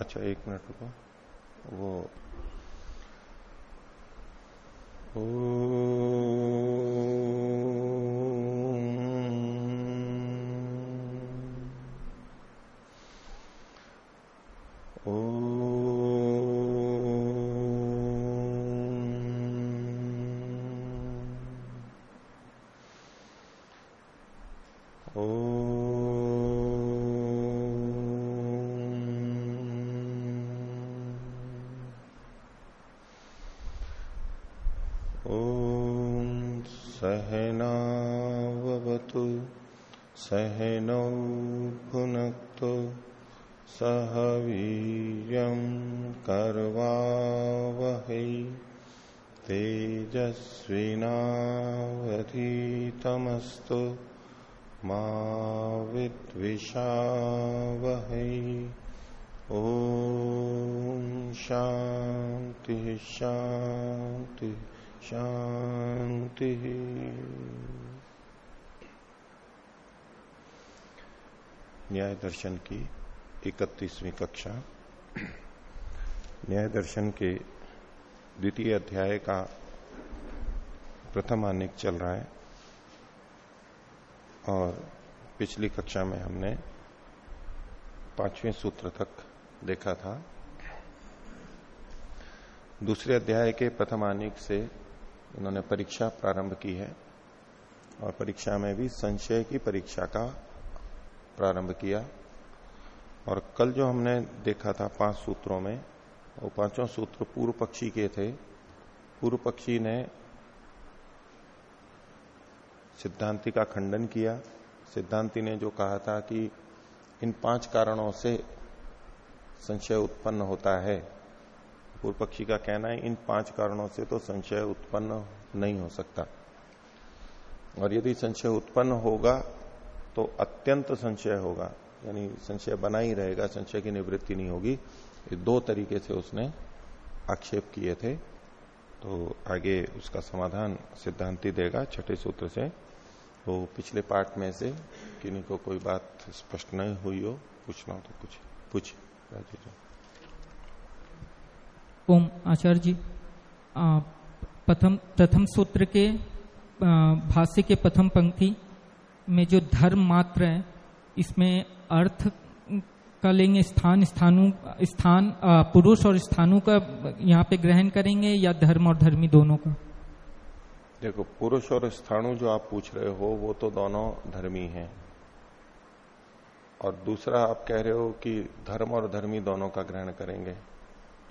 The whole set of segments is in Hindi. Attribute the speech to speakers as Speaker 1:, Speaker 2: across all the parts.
Speaker 1: अच्छा एक मिनट रुको। वो सहनावतु सहनौ भुनक्तु सह वीर्यं कर्वावहै तेजस्विनावधीतमस्तु मा विद्विषावहै। ॐ शान्तिः शान्तिः शांति न्याय दर्शन की इकतीसवीं कक्षा। न्याय दर्शन के द्वितीय अध्याय का प्रथम आनिक चल रहा है और पिछली कक्षा में हमने पाँचवें सूत्र तक देखा था। दूसरे अध्याय के प्रथम आनिक से उन्होंने परीक्षा प्रारंभ की है और परीक्षा में भी संशय की परीक्षा का प्रारंभ किया और कल जो हमने देखा था पाँच सूत्रों में, वो पाँचों सूत्र पूर्व पक्षी के थे। पूर्व पक्षी ने सिद्धांति का खंडन किया। सिद्धांति ने जो कहा था कि इन पाँच कारणों से संशय उत्पन्न होता है। पूर्व पक्षी का कहना है, इन पाँच कारणों से तो संशय उत्पन्न नहीं हो सकता। और यदि संशय उत्पन्न होगा तो अत्यंत संशय होगा, यानी संशय बना ही रहेगा, संशय की निवृत्ति नहीं होगी। ये दो तरीके से उसने आक्षेप किए थे। तो आगे उसका समाधान सिद्धांति देगा छठे सूत्र से। तो पिछले पार्ट में से किन्हीं को कोई बात स्पष्ट नहीं हुई हो, पूछना हो तो कुछ पूछ जी।
Speaker 2: ओम आचार्य जी प्रथम प्रथम सूत्र के भाष्य के प्रथम पंक्ति में जो धर्म मात्र है, इसमें अर्थ का लेंगे, स्थान, स्थानु, स्थान पुरुष और स्थानु का यहाँ पे ग्रहण करेंगे या धर्म और धर्मी दोनों का?
Speaker 1: देखो, पुरुष और स्थानु जो आप पूछ रहे हो, वो तो दोनों धर्मी हैं। और दूसरा, आप कह रहे हो कि धर्म और धर्मी दोनों का ग्रहण करेंगे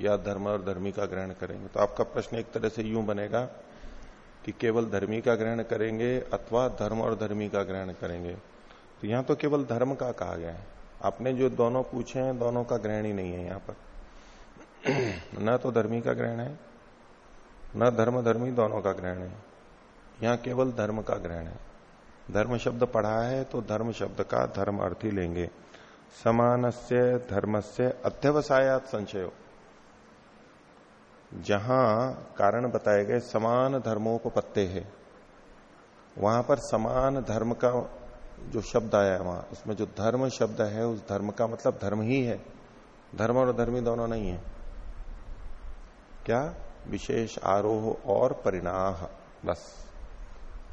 Speaker 1: या धर्म और धर्मी का ग्रहण करेंगे तो आपका प्रश्न एक तरह से यूँ बनेगा कि केवल धर्मी का ग्रहण करेंगे अथवा धर्म और धर्मी का ग्रहण करेंगे। तो यहाँ तो केवल धर्म का कहा गया है। आपने जो दोनों पूछे हैं, दोनों का ग्रहण ही नहीं है यहाँ पर। न तो धर्मी का ग्रहण है, न धर्म धर्मी दोनों का ग्रहण है। यहाँ केवल धर्म का ग्रहण है। धर्म शब्द पढ़ा है तो धर्म शब्द का धर्म अर्थ ही लेंगे। समान से धर्म से अध्यवसायात संशय। जहाँ कारण बताए गए समान धर्मोपत्ते है, वहाँ पर समान धर्म का जो शब्द आया है वहाँ, उसमें जो धर्म शब्द है, उस धर्म का मतलब धर्म ही है। धर्म और धर्मी दोनों नहीं है। क्या? विशेष आरोह और परिणाह, बस।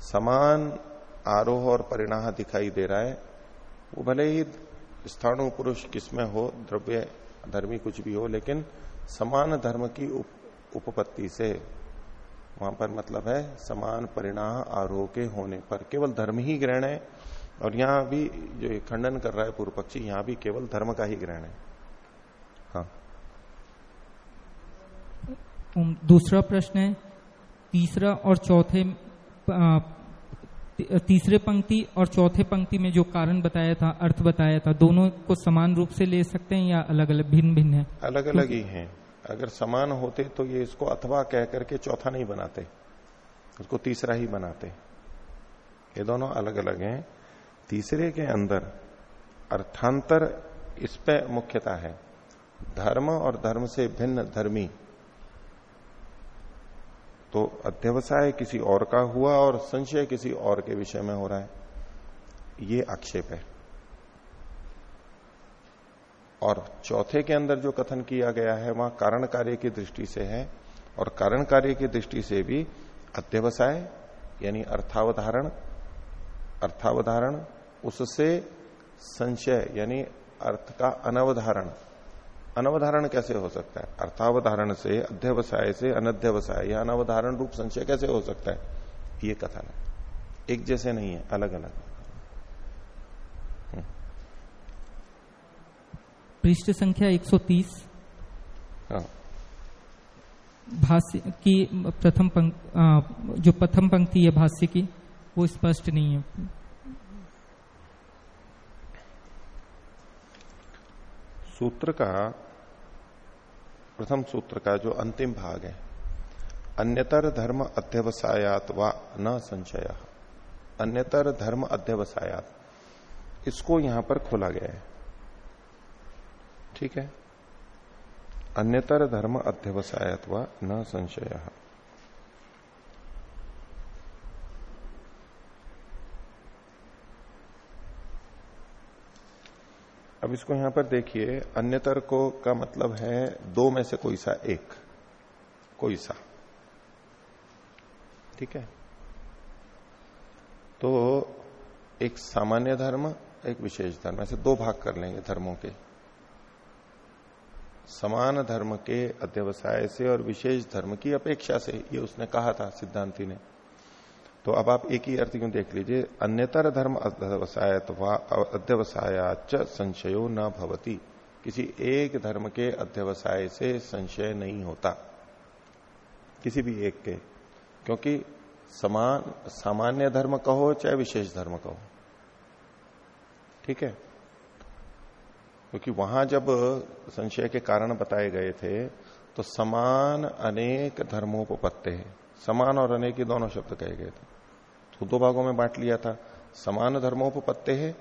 Speaker 1: समान आरोह और परिणाह दिखाई दे रहा है। वो भले ही स्थानु पुरुष किसमें हो, द्रव्य, धर्मी कुछ भी हो, लेकिन समान धर्म की उपपत्ति से। वहाँ पर मतलब है समान परिणाम आरोह के होने पर। केवल धर्म ही ग्रहण है और यहाँ भी जो खंडन कर रहा है पूर्व पक्षी यहाँ भी केवल धर्म का ही ग्रहण है। हाँ।
Speaker 2: दूसरा प्रश्न है तीसरा और चौथे तीसरे पंक्ति और चौथे पंक्ति में जो कारण बताया था अर्थ बताया था दोनों को समान रूप से ले सकते हैं या अलग अलग भिन्न भिन्न है
Speaker 1: अलग अलग ही हैं। अगर समान होते तो ये इसको अथवा कह करके चौथा नहीं बनाते उसको तीसरा ही बनाते। ये दोनों अलग अलग हैं। तीसरे के अंदर अर्थांतर इस पे मुख्यता है। धर्म और धर्म से भिन्न धर्मी। तो अध्यवसाय किसी और का हुआ और संशय किसी और के विषय में हो रहा है। ये आक्षेप है। और चौथे के अंदर जो कथन किया गया है, वहाँ कारण कार्य की दृष्टि से है और कारण कार्य की दृष्टि से भी अध्यवसाय यानी अर्थावधारण अर्थावधारण, उससे संशय, यानी अर्थ का अनवधारण। अनवधारण कैसे हो सकता है? अर्थावधारण से, अध्यवसाय से, अनध्यवसाय, या अनवधारण रूप संशय कैसे हो सकता है? ये कथन है। एक जैसे नहीं है अलग अलग
Speaker 2: पृष्ठ संख्या 130
Speaker 1: हाँ।
Speaker 2: भाष्य की प्रथम जो प्रथम पंक्ति है भाष्य की वो स्पष्ट नहीं है।
Speaker 1: सूत्र का प्रथम सूत्र का जो अंतिम भाग है अन्यतर धर्म अध्यवसायात व न संशय। अन्यतर धर्म अध्यवसायात। इसको यहाँ पर खोला गया है। ठीक है। अन्यतर धर्म अध्यवसायत व न संशय। अब इसको यहाँ पर देखिए, अन्यतर को का मतलब है दो में से कोई सा एक, कोई सा। ठीक है? तो एक सामान्य धर्म, एक विशेष धर्म, ऐसे दो भाग कर लेंगे धर्मों के। समान धर्म के अध्यवसाय से और विशेष धर्म की अपेक्षा से ये उसने कहा था सिद्धांति ने। तो अब आप एक ही अर्थ क्यों देख लीजिए? अन्यतर धर्म अध्यवसाय अध्यवसायाच संशयो न भवती। किसी एक धर्म के अध्यवसाय से संशय नहीं होता। किसी भी एक के। क्योंकि समान, सामान्य धर्म कहो चाहे विशेष धर्म कहो। ठीक है? क्योंकि वहाँ जब संशय के कारण बताए गए थे तो समान अनेक धर्मों को पत्ते है। समान और अनेक ये दोनों शब्द कहे गए थे। तो दो भागों में बांट लिया था। समान धर्मों को पत्ते है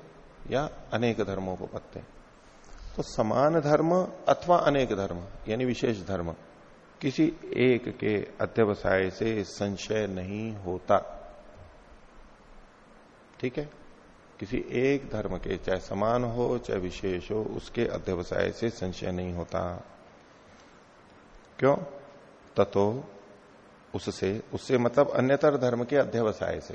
Speaker 1: या अनेक धर्मोपत्ते तो समान धर्म अथवा अनेक धर्म, यानी विशेष धर्म, किसी एक के अध्यवसाय से संशय नहीं होता। ठीक है? किसी एक धर्म के, चाहे समान हो, चाहे विशेष हो, उसके अध्यवसाय से संशय नहीं होता। क्यों? ततो उससे उससे मतलब अन्यतर धर्म के अध्यवसाय से।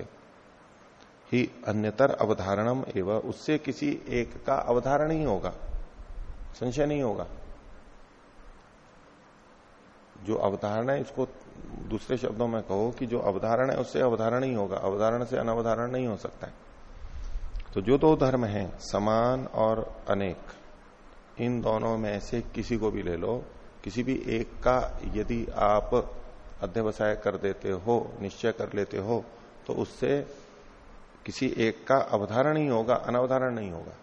Speaker 1: ही अन्यतर अवधारणम एवं उससे किसी एक का अवधारण ही होगा। संशय नहीं होगा। जो अवधारणा है, इसको दूसरे शब्दों में कहो कि जो अवधारण है, उससे अवधारण ही होगा। अवधारण से अनवधारण नहीं हो सकता है। तो जो दो धर्म हैं, समान और अनेक, इन दोनों में से किसी को भी ले लो। किसी भी एक का यदि आप अध्यवसाय कर देते हो, निश्चय कर लेते हो तो उससे किसी एक का अवधारण ही होगा, अनवधारण नहीं होगा।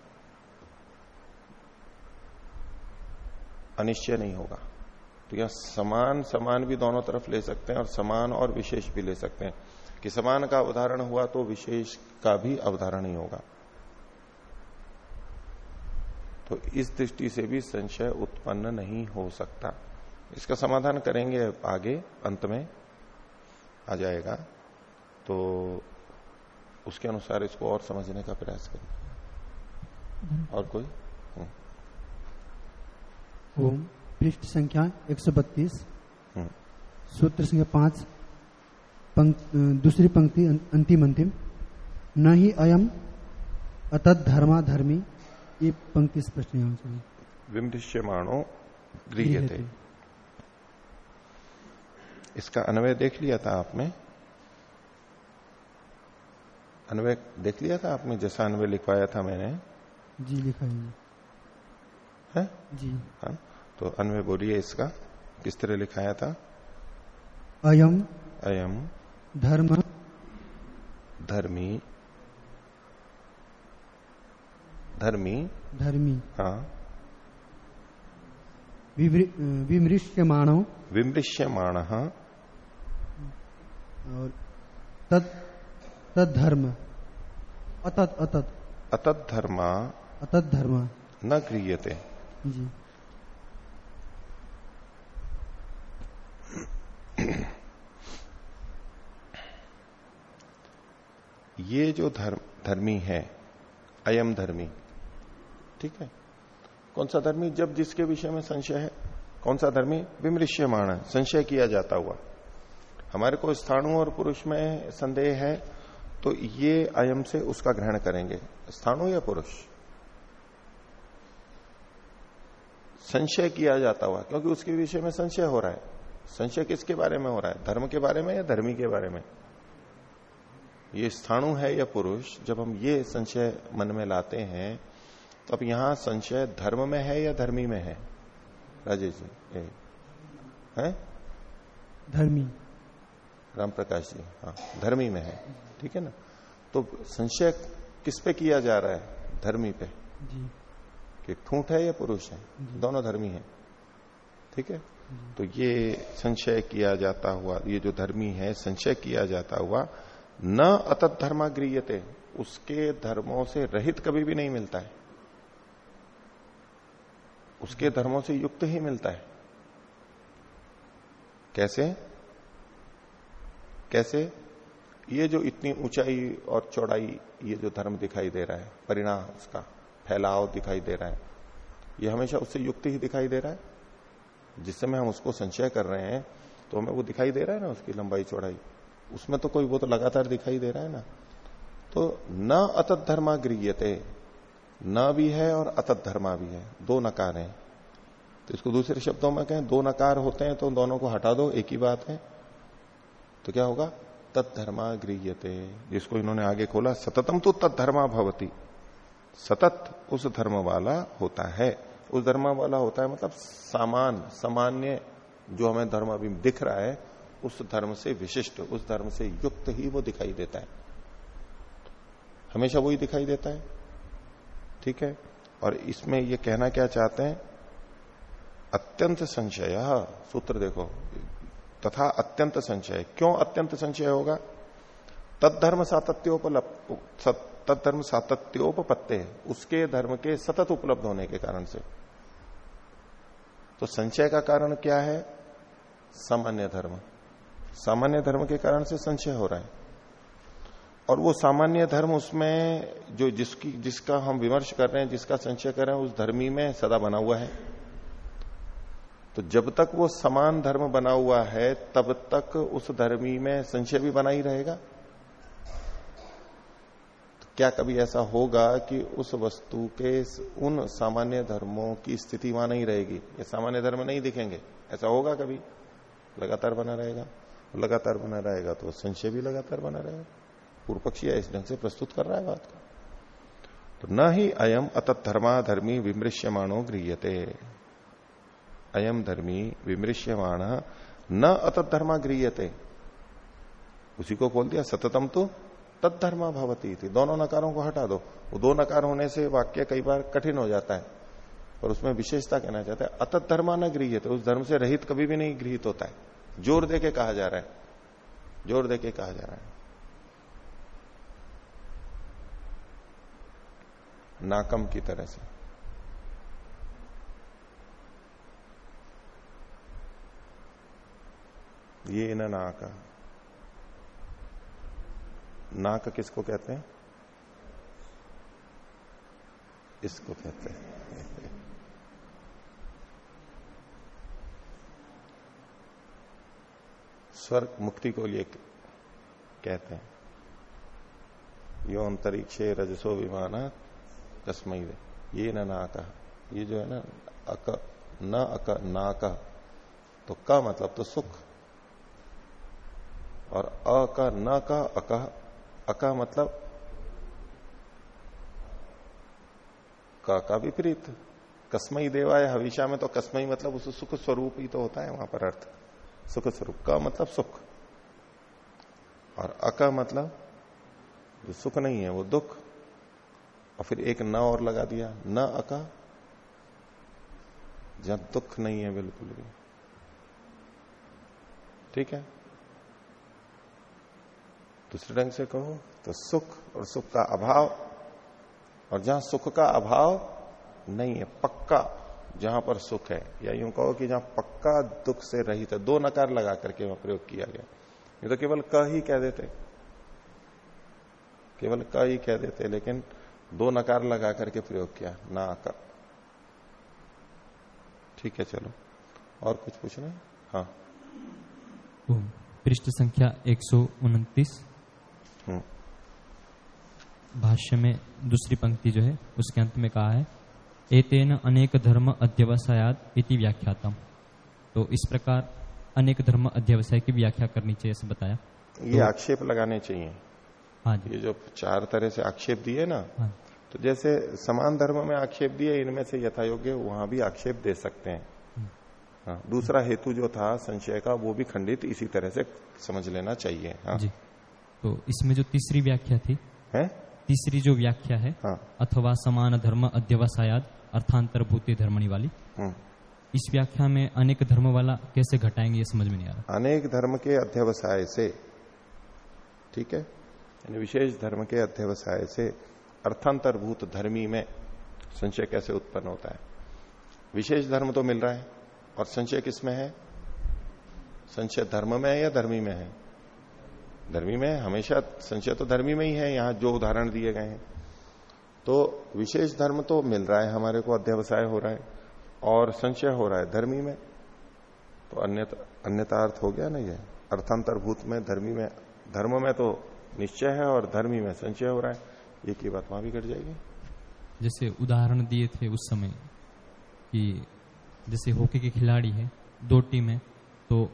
Speaker 1: अनिश्चय नहीं होगा। तो यह समान समान भी दोनों तरफ़ ले सकते हैं और समान और विशेष भी ले सकते हैं। कि समान का अवधारण हुआ तो विशेष का भी अवधारण ही होगा। तो इस दृष्टि से भी संशय उत्पन्न नहीं हो सकता। इसका समाधान करेंगे आगे अंत में आ जाएगा। तो उसके अनुसार इसको और समझने का प्रयास करें। और कोई? हम्म।
Speaker 3: ओम। पृष्ठ संख्या 132
Speaker 1: हम्म।
Speaker 3: सूत्र संख्या पाँच। पंक, दूसरी पंक्ति अंतिम अंतिम। न ही अयम अतत धर्मा धर्मी ये पंक्ति स्पष्ट नहीं होनी चाहिए।
Speaker 1: विमृश्यमाणो गृह थे इसका अन्वय देख लिया था आपने? अन्वय देख लिया था आपने? जैसा अन्वय लिखवाया था मैंने।
Speaker 3: जी लिखा है।
Speaker 1: है?
Speaker 3: जी।
Speaker 1: हाँ तो अन्वय बोलिए इसका। किस तरह लिखाया था?
Speaker 3: अयम
Speaker 1: अयम।
Speaker 3: धर्म
Speaker 1: धर्मी। धर्मी
Speaker 3: धर्मी।
Speaker 1: हाँ।
Speaker 3: विमृश्यमाणो।
Speaker 1: विमृश्यमाण।
Speaker 3: और तद तद धर्म अतत अतत।
Speaker 1: अतत धर्म
Speaker 3: अतत धर्म
Speaker 1: न क्रियते।
Speaker 3: जी।
Speaker 1: ये जो धर्म धर्मी है अयम धर्मी। ठीक है? कौन सा धर्मी जब जिसके विषय में संशय है? कौन सा धर्मी विमृश्यमाण है? संशय किया जाता हुआ। हमारे को स्थाणु और पुरुष में संदेह है तो ये अयम से उसका ग्रहण करेंगे। स्थाणु या पुरुष? संशय किया जाता हुआ, क्योंकि उसके विषय में संशय हो रहा है। संशय किसके बारे में हो रहा है? धर्म के बारे में या धर्मी के बारे में? ये स्थाणु है या पुरुष? जब हम ये संशय मन में लाते हैं तो अब यहाँ संशय धर्म में है या धर्मी में है? राजेश जी है?
Speaker 3: धर्मी।
Speaker 1: राम प्रकाश जी हाँ धर्मी में है। ठीक है ना? तो संशय किस पे किया जा रहा है? धर्मी पे।
Speaker 3: जी।
Speaker 1: कि ठूठ है या पुरुष है? दोनों धर्मी है। ठीक है? तो ये संशय किया जाता हुआ ये जो धर्मी है संशय किया जाता हुआ न अतत धर्मा गृहते उसके धर्मों से रहित कभी भी नहीं मिलता है। उसके धर्मों से युक्त ही मिलता है। कैसे? कैसे? ये जो इतनी ऊंचाई और चौड़ाई, ये जो धर्म दिखाई दे रहा है, परिणाम उसका, फैलाव दिखाई दे रहा है, ये हमेशा उससे युक्त ही दिखाई दे रहा है। जिस समय हम उसको संशय कर रहे हैं तो हमें वो दिखाई दे रहा है ना, उसकी लंबाई, चौड़ाई। उसमें तो कोई वो तो लगातार दिखाई दे रहा है ना। तो न अतत धर्मा गृहते न भी है और अतत धर्मा भी है। दो नकार हैं। तो इसको दूसरे शब्दों में कहें, दो नकार होते हैं तो दोनों को हटा दो, एक ही बात है। तो क्या होगा? तत्धर्मा गृहते जिसको इन्होंने आगे खोला, सततम तो तत्धर्मा भवती। सतत उस धर्म वाला होता है। उस धर्म वाला होता है मतलब सामान, सामान्य जो हमें धर्म अभी दिख रहा है, उस धर्म से विशिष्ट, उस धर्म से युक्त ही वो दिखाई देता है। हमेशा वही दिखाई देता है। ठीक है? और इसमें ये कहना क्या चाहते हैं? अत्यंत संशय सूत्र देखो। तथा अत्यंत संशय। क्यों अत्यंत संशय होगा? तत्धर्म सातत्योपलब्ध तत्धर्म सातत्योपत्ते उसके धर्म के सतत उपलब्ध होने के कारण से। तो संशय का कारण क्या है? सामान्य धर्म। सामान्य धर्म के कारण से संशय हो रहा है। और वो सामान्य धर्म उसमें जो जिसकी, जिसका हम विमर्श कर रहे हैं, जिसका संशय कर रहे हैं, उस धर्मी में सदा बना हुआ है। तो जब तक वो समान धर्म बना हुआ है, तब तक उस धर्मी में संशय भी बना ही रहेगा। तो क्या कभी ऐसा होगा कि उस वस्तु के उन सामान्य धर्मों की स्थिति वहाँ नहीं रहेगी? ये सामान्य धर्म नहीं दिखेंगे। ऐसा होगा कभी? लगातार बना रहेगा। लगातार बना रहेगा तो संशय भी लगातार बना रहेगा। पूर्व पक्षी इस ढंग से प्रस्तुत कर रहा है बात को। तो न ही अयम अतत धर्मा धर्मी विमृश्यमाणो गृहते अयम धर्मी विमृश्यमाण न अतत धर्मा गृहते उसी को बोल दिया, सततम तो तत्धर्मा भवती थी दोनों नकारों को हटा दो। वो दो नकार होने से वाक्य कई बार कठिन हो जाता है। और उसमें विशेषता कहना चाहता है, अतत धर्मा न गृहित उस धर्म से रहित कभी भी नहीं गृहित होता है। ज़ोर दे के कहा जा रहा है। ज़ोर दे के कहा जा रहा है। नाकम की तरह से। ये न नाक नाक किसको कहते हैं? इसको कहते हैं। स्वर्ग मुक्ति को लिए कहते हैं। यो अंतरिक्षे रजसो विमान कस्मई ये न नाक। ये जो है ना, अक, न अक, नाक। तो का मतलब तो सुख। और अ का, न का, अका। अका मतलब का का विपरीत। कस्मई देवाय हविषा में तो कस्मई मतलब उस सुख स्वरूप ही तो होता है वहाँ पर अर्थ। सुख स्वरूप। का मतलब सुख। और अका मतलब जो सुख नहीं है, वो दुख। और फिर एक न और लगा दिया, न अका। जहाँ दुख नहीं है बिल्कुल भी। ठीक है? दूसरे ढंग से कहो तो सुख और सुख का अभाव, और जहाँ सुख का अभाव नहीं है, पक्का, जहाँ पर सुख है। या यूँ कहो कि जहाँ पक्का दुख से रहित है, दो नकार लगा करके वहाँ प्रयोग किया गया। ये तो केवल क ही कह देते। केवल क ही कह देते, लेकिन दो नकार लगा करके प्रयोग किया ना क ठीक है चलो। और कुछ पूछना है? हाँ।
Speaker 4: पृष्ठ संख्या एक सौ उनतीस।
Speaker 1: हम्म,
Speaker 4: भाष्य में दूसरी पंक्ति जो है उसके अंत में कहा है एतेन अनेक धर्म अध्यवसायात इति व्याख्यातम। तो इस प्रकार अनेक धर्म अध्यवसाय की व्याख्या करनी चाहिए ऐसे बताया।
Speaker 1: ये तो, आक्षेप लगाने चाहिए।
Speaker 4: हाँ जी।
Speaker 1: ये जो चार तरह से आक्षेप दिए ना
Speaker 4: हाँ।
Speaker 1: तो जैसे समान धर्म में आक्षेप दिए इनमें से यथा योग्य वहाँ भी आक्षेप दे सकते हैं। हाँ दूसरा हेतु जो था संशय का वो भी खंडित इसी तरह से समझ लेना चाहिए। हाँ।
Speaker 4: जी। तो इसमें जो तीसरी व्याख्या थी
Speaker 1: है?
Speaker 4: तीसरी जो व्याख्या है
Speaker 1: हाँ।
Speaker 4: अथवा समान धर्म अध्यवसायाद अर्थांतरभूति धर्मणी वाली
Speaker 1: हम्म।
Speaker 4: इस व्याख्या में अनेक धर्म वाला कैसे घटाएँगे ये समझ में नहीं आ रहा।
Speaker 1: अनेक धर्म के अध्यवसाय से। ठीक है? यानी विशेष धर्म के अध्यवसाय से अर्थांतरभूत धर्मी में संशय कैसे उत्पन्न होता है? विशेष धर्म तो मिल रहा है, और संशय किसमें है? संशय धर्म में है या धर्मी में है? धर्मी में हमेशा संशय तो धर्मी में ही है, यहाँ जो उदाहरण दिए गए हैं। तो विशेष धर्म तो मिल रहा है, हमारे को अध्यवसाय हो रहा है, और संशय हो रहा है धर्मी में। तो अन्यथा अन्यथा अर्थ हो गया ना ये? अर्थांतरभूत में, धर्मी में, धर्म में तो निश्चय है और धर्मी में संचय हो रहा है ये की बात वहाँ भी घट जाएगी।
Speaker 4: जैसे उदाहरण दिए थे उस समय कि जैसे हॉकी के खिलाड़ी है दो टीम है तो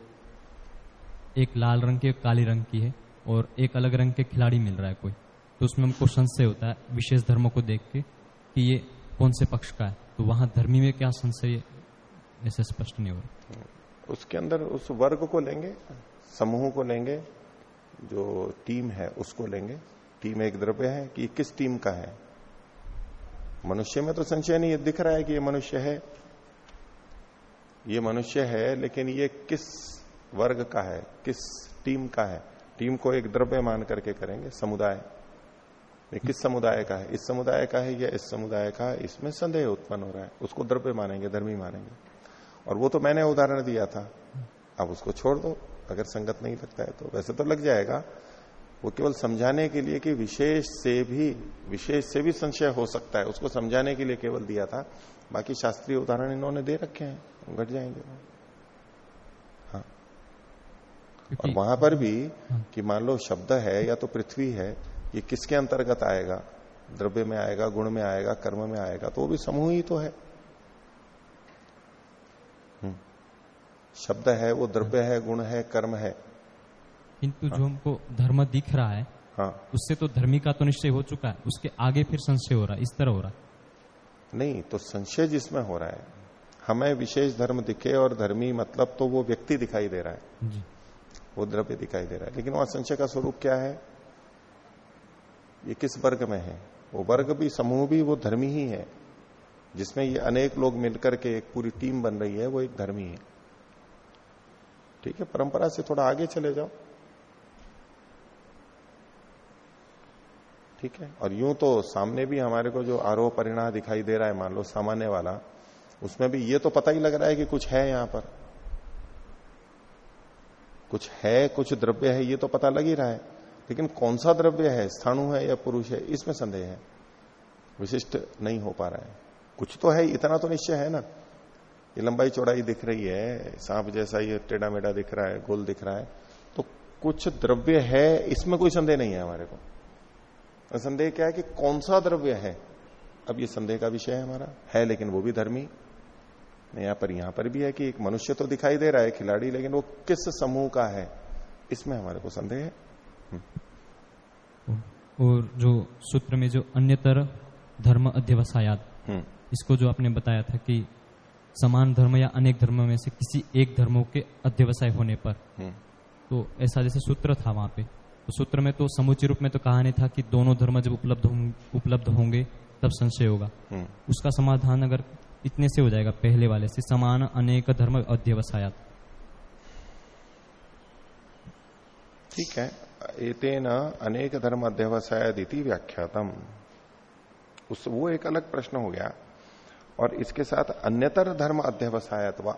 Speaker 4: एक लाल रंग की एक काली रंग की है और एक अलग रंग के खिलाड़ी मिल रहा है कोई। तो उसमें हमको संशय होता है विशेष धर्म को देख के कि ये कौन से पक्ष का है। तो वहाँ धर्मी में क्या संशय ऐसे स्पष्ट नहीं हो रहा।
Speaker 1: उसके अंदर उस वर्ग को लेंगे समूह को लेंगे जो टीम है उसको लेंगे। टीम एक द्रव्य है कि किस टीम का है? मनुष्य में तो संशय नहीं दिख रहा है कि ये मनुष्य है। ये मनुष्य है, लेकिन ये किस वर्ग का है? किस टीम का है? टीम को एक द्रव्य मान करके करेंगे, समुदाय। ये किस समुदाय का है? इस समुदाय का है या इस समुदाय का है? इसमें संदेह उत्पन्न हो रहा है। उसको द्रव्य मानेंगे, धर्मी मानेंगे। और वो तो मैंने उदाहरण दिया था। अब उसको छोड़ दो। अगर संगत नहीं लगता है तो वैसे तो लग जाएगा। वो केवल समझाने के लिए कि विशेष से भी विशेष से भी संशय हो सकता है। उसको समझाने के लिए केवल दिया था। बाकी शास्त्रीय उदाहरण इन्होंने दे रखे हैं। घट जाएँगे। हाँ। और वहाँ पर भी कि मान लो शब्द है या तो पृथ्वी है ये किसके अंतर्गत आएगा? द्रव्य में आएगा गुण में आएगा कर्म में आएगा तो वो भी समूह ही तो है। शब्द है वो द्रव्य है गुण है कर्म है।
Speaker 4: किंतु हाँ। जो हमको धर्म दिख रहा है
Speaker 1: हाँ।
Speaker 4: उससे तो धर्मी का तो निश्चय हो चुका है उसके आगे फिर संशय हो रहा है इस तरह हो रहा है।
Speaker 1: नहीं तो संशय जिसमें हो रहा है हमें विशेष धर्म दिखे और धर्मी मतलब तो वो व्यक्ति दिखाई दे रहा है।
Speaker 4: जी।
Speaker 1: वो द्रव्य दिखाई दे रहा है। लेकिन वहाँ संशय का स्वरूप क्या है? ये किस वर्ग में है? वो वर्ग भी समूह भी वो धर्मी ही है। जिसमें ये अनेक लोग मिलकर के एक पूरी टीम बन रही है वो एक धर्मी है। ठीक है, परंपरा से थोड़ा आगे चले जाओ। ठीक है, और यूँ तो सामने भी हमारे को जो आरोह परिणाम दिखाई दे रहा है, मान लो सामान्य वाला, उसमें भी ये तो पता ही लग रहा है कि कुछ है यहाँ पर। कुछ है, कुछ द्रव्य है, ये तो पता लग ही रहा है। लेकिन कौन सा द्रव्य है, स्थाणु है या पुरुष है, इसमें संदेह है। विशिष्ट नहीं हो पा रहा है। कुछ तो है, इतना तो निश्चय है ना। ये लंबाई चौड़ाई दिख रही है सांप जैसा ये टेढ़ा मेढ़ा दिख रहा है गोल दिख रहा है तो कुछ द्रव्य है इसमें कोई संदेह नहीं है हमारे को। संदेह क्या है कि कौन सा द्रव्य है? अब ये संदेह का विषय है हमारा। है लेकिन वो भी धर्मी। यहाँ पर यहाँ पर भी है कि एक मनुष्य तो दिखाई दे रहा है खिलाड़ी लेकिन वो किस समूह का है? इसमें हमारे को संदेह है।
Speaker 4: और जो सूत्र में जो अन्यतर धर्म अध्यवसायात
Speaker 1: हम्म।
Speaker 4: इसको जो आपने बताया था कि समान धर्म या अनेक धर्म में से किसी एक धर्मों के अध्यवसाय होने पर।
Speaker 1: हम्म।
Speaker 4: तो ऐसा जैसे सूत्र था वहाँ पे। तो सूत्र में तो समुचित रूप में तो कहा नहीं था कि दोनों धर्म जब उपलब्ध उपलब्ध होंगे तब संशय होगा।
Speaker 1: हम्म।
Speaker 4: उसका समाधान अगर इतने से हो जाएगा पहले वाले से समान अनेक धर्म अध्यवसायात।
Speaker 1: ठीक है। एतेन अनेक धर्म अध्यवसायदिति व्याख्यातम। उस वो एक अलग प्रश्न हो गया। और इसके साथ अन्यतर धर्म अध्यवसायत वा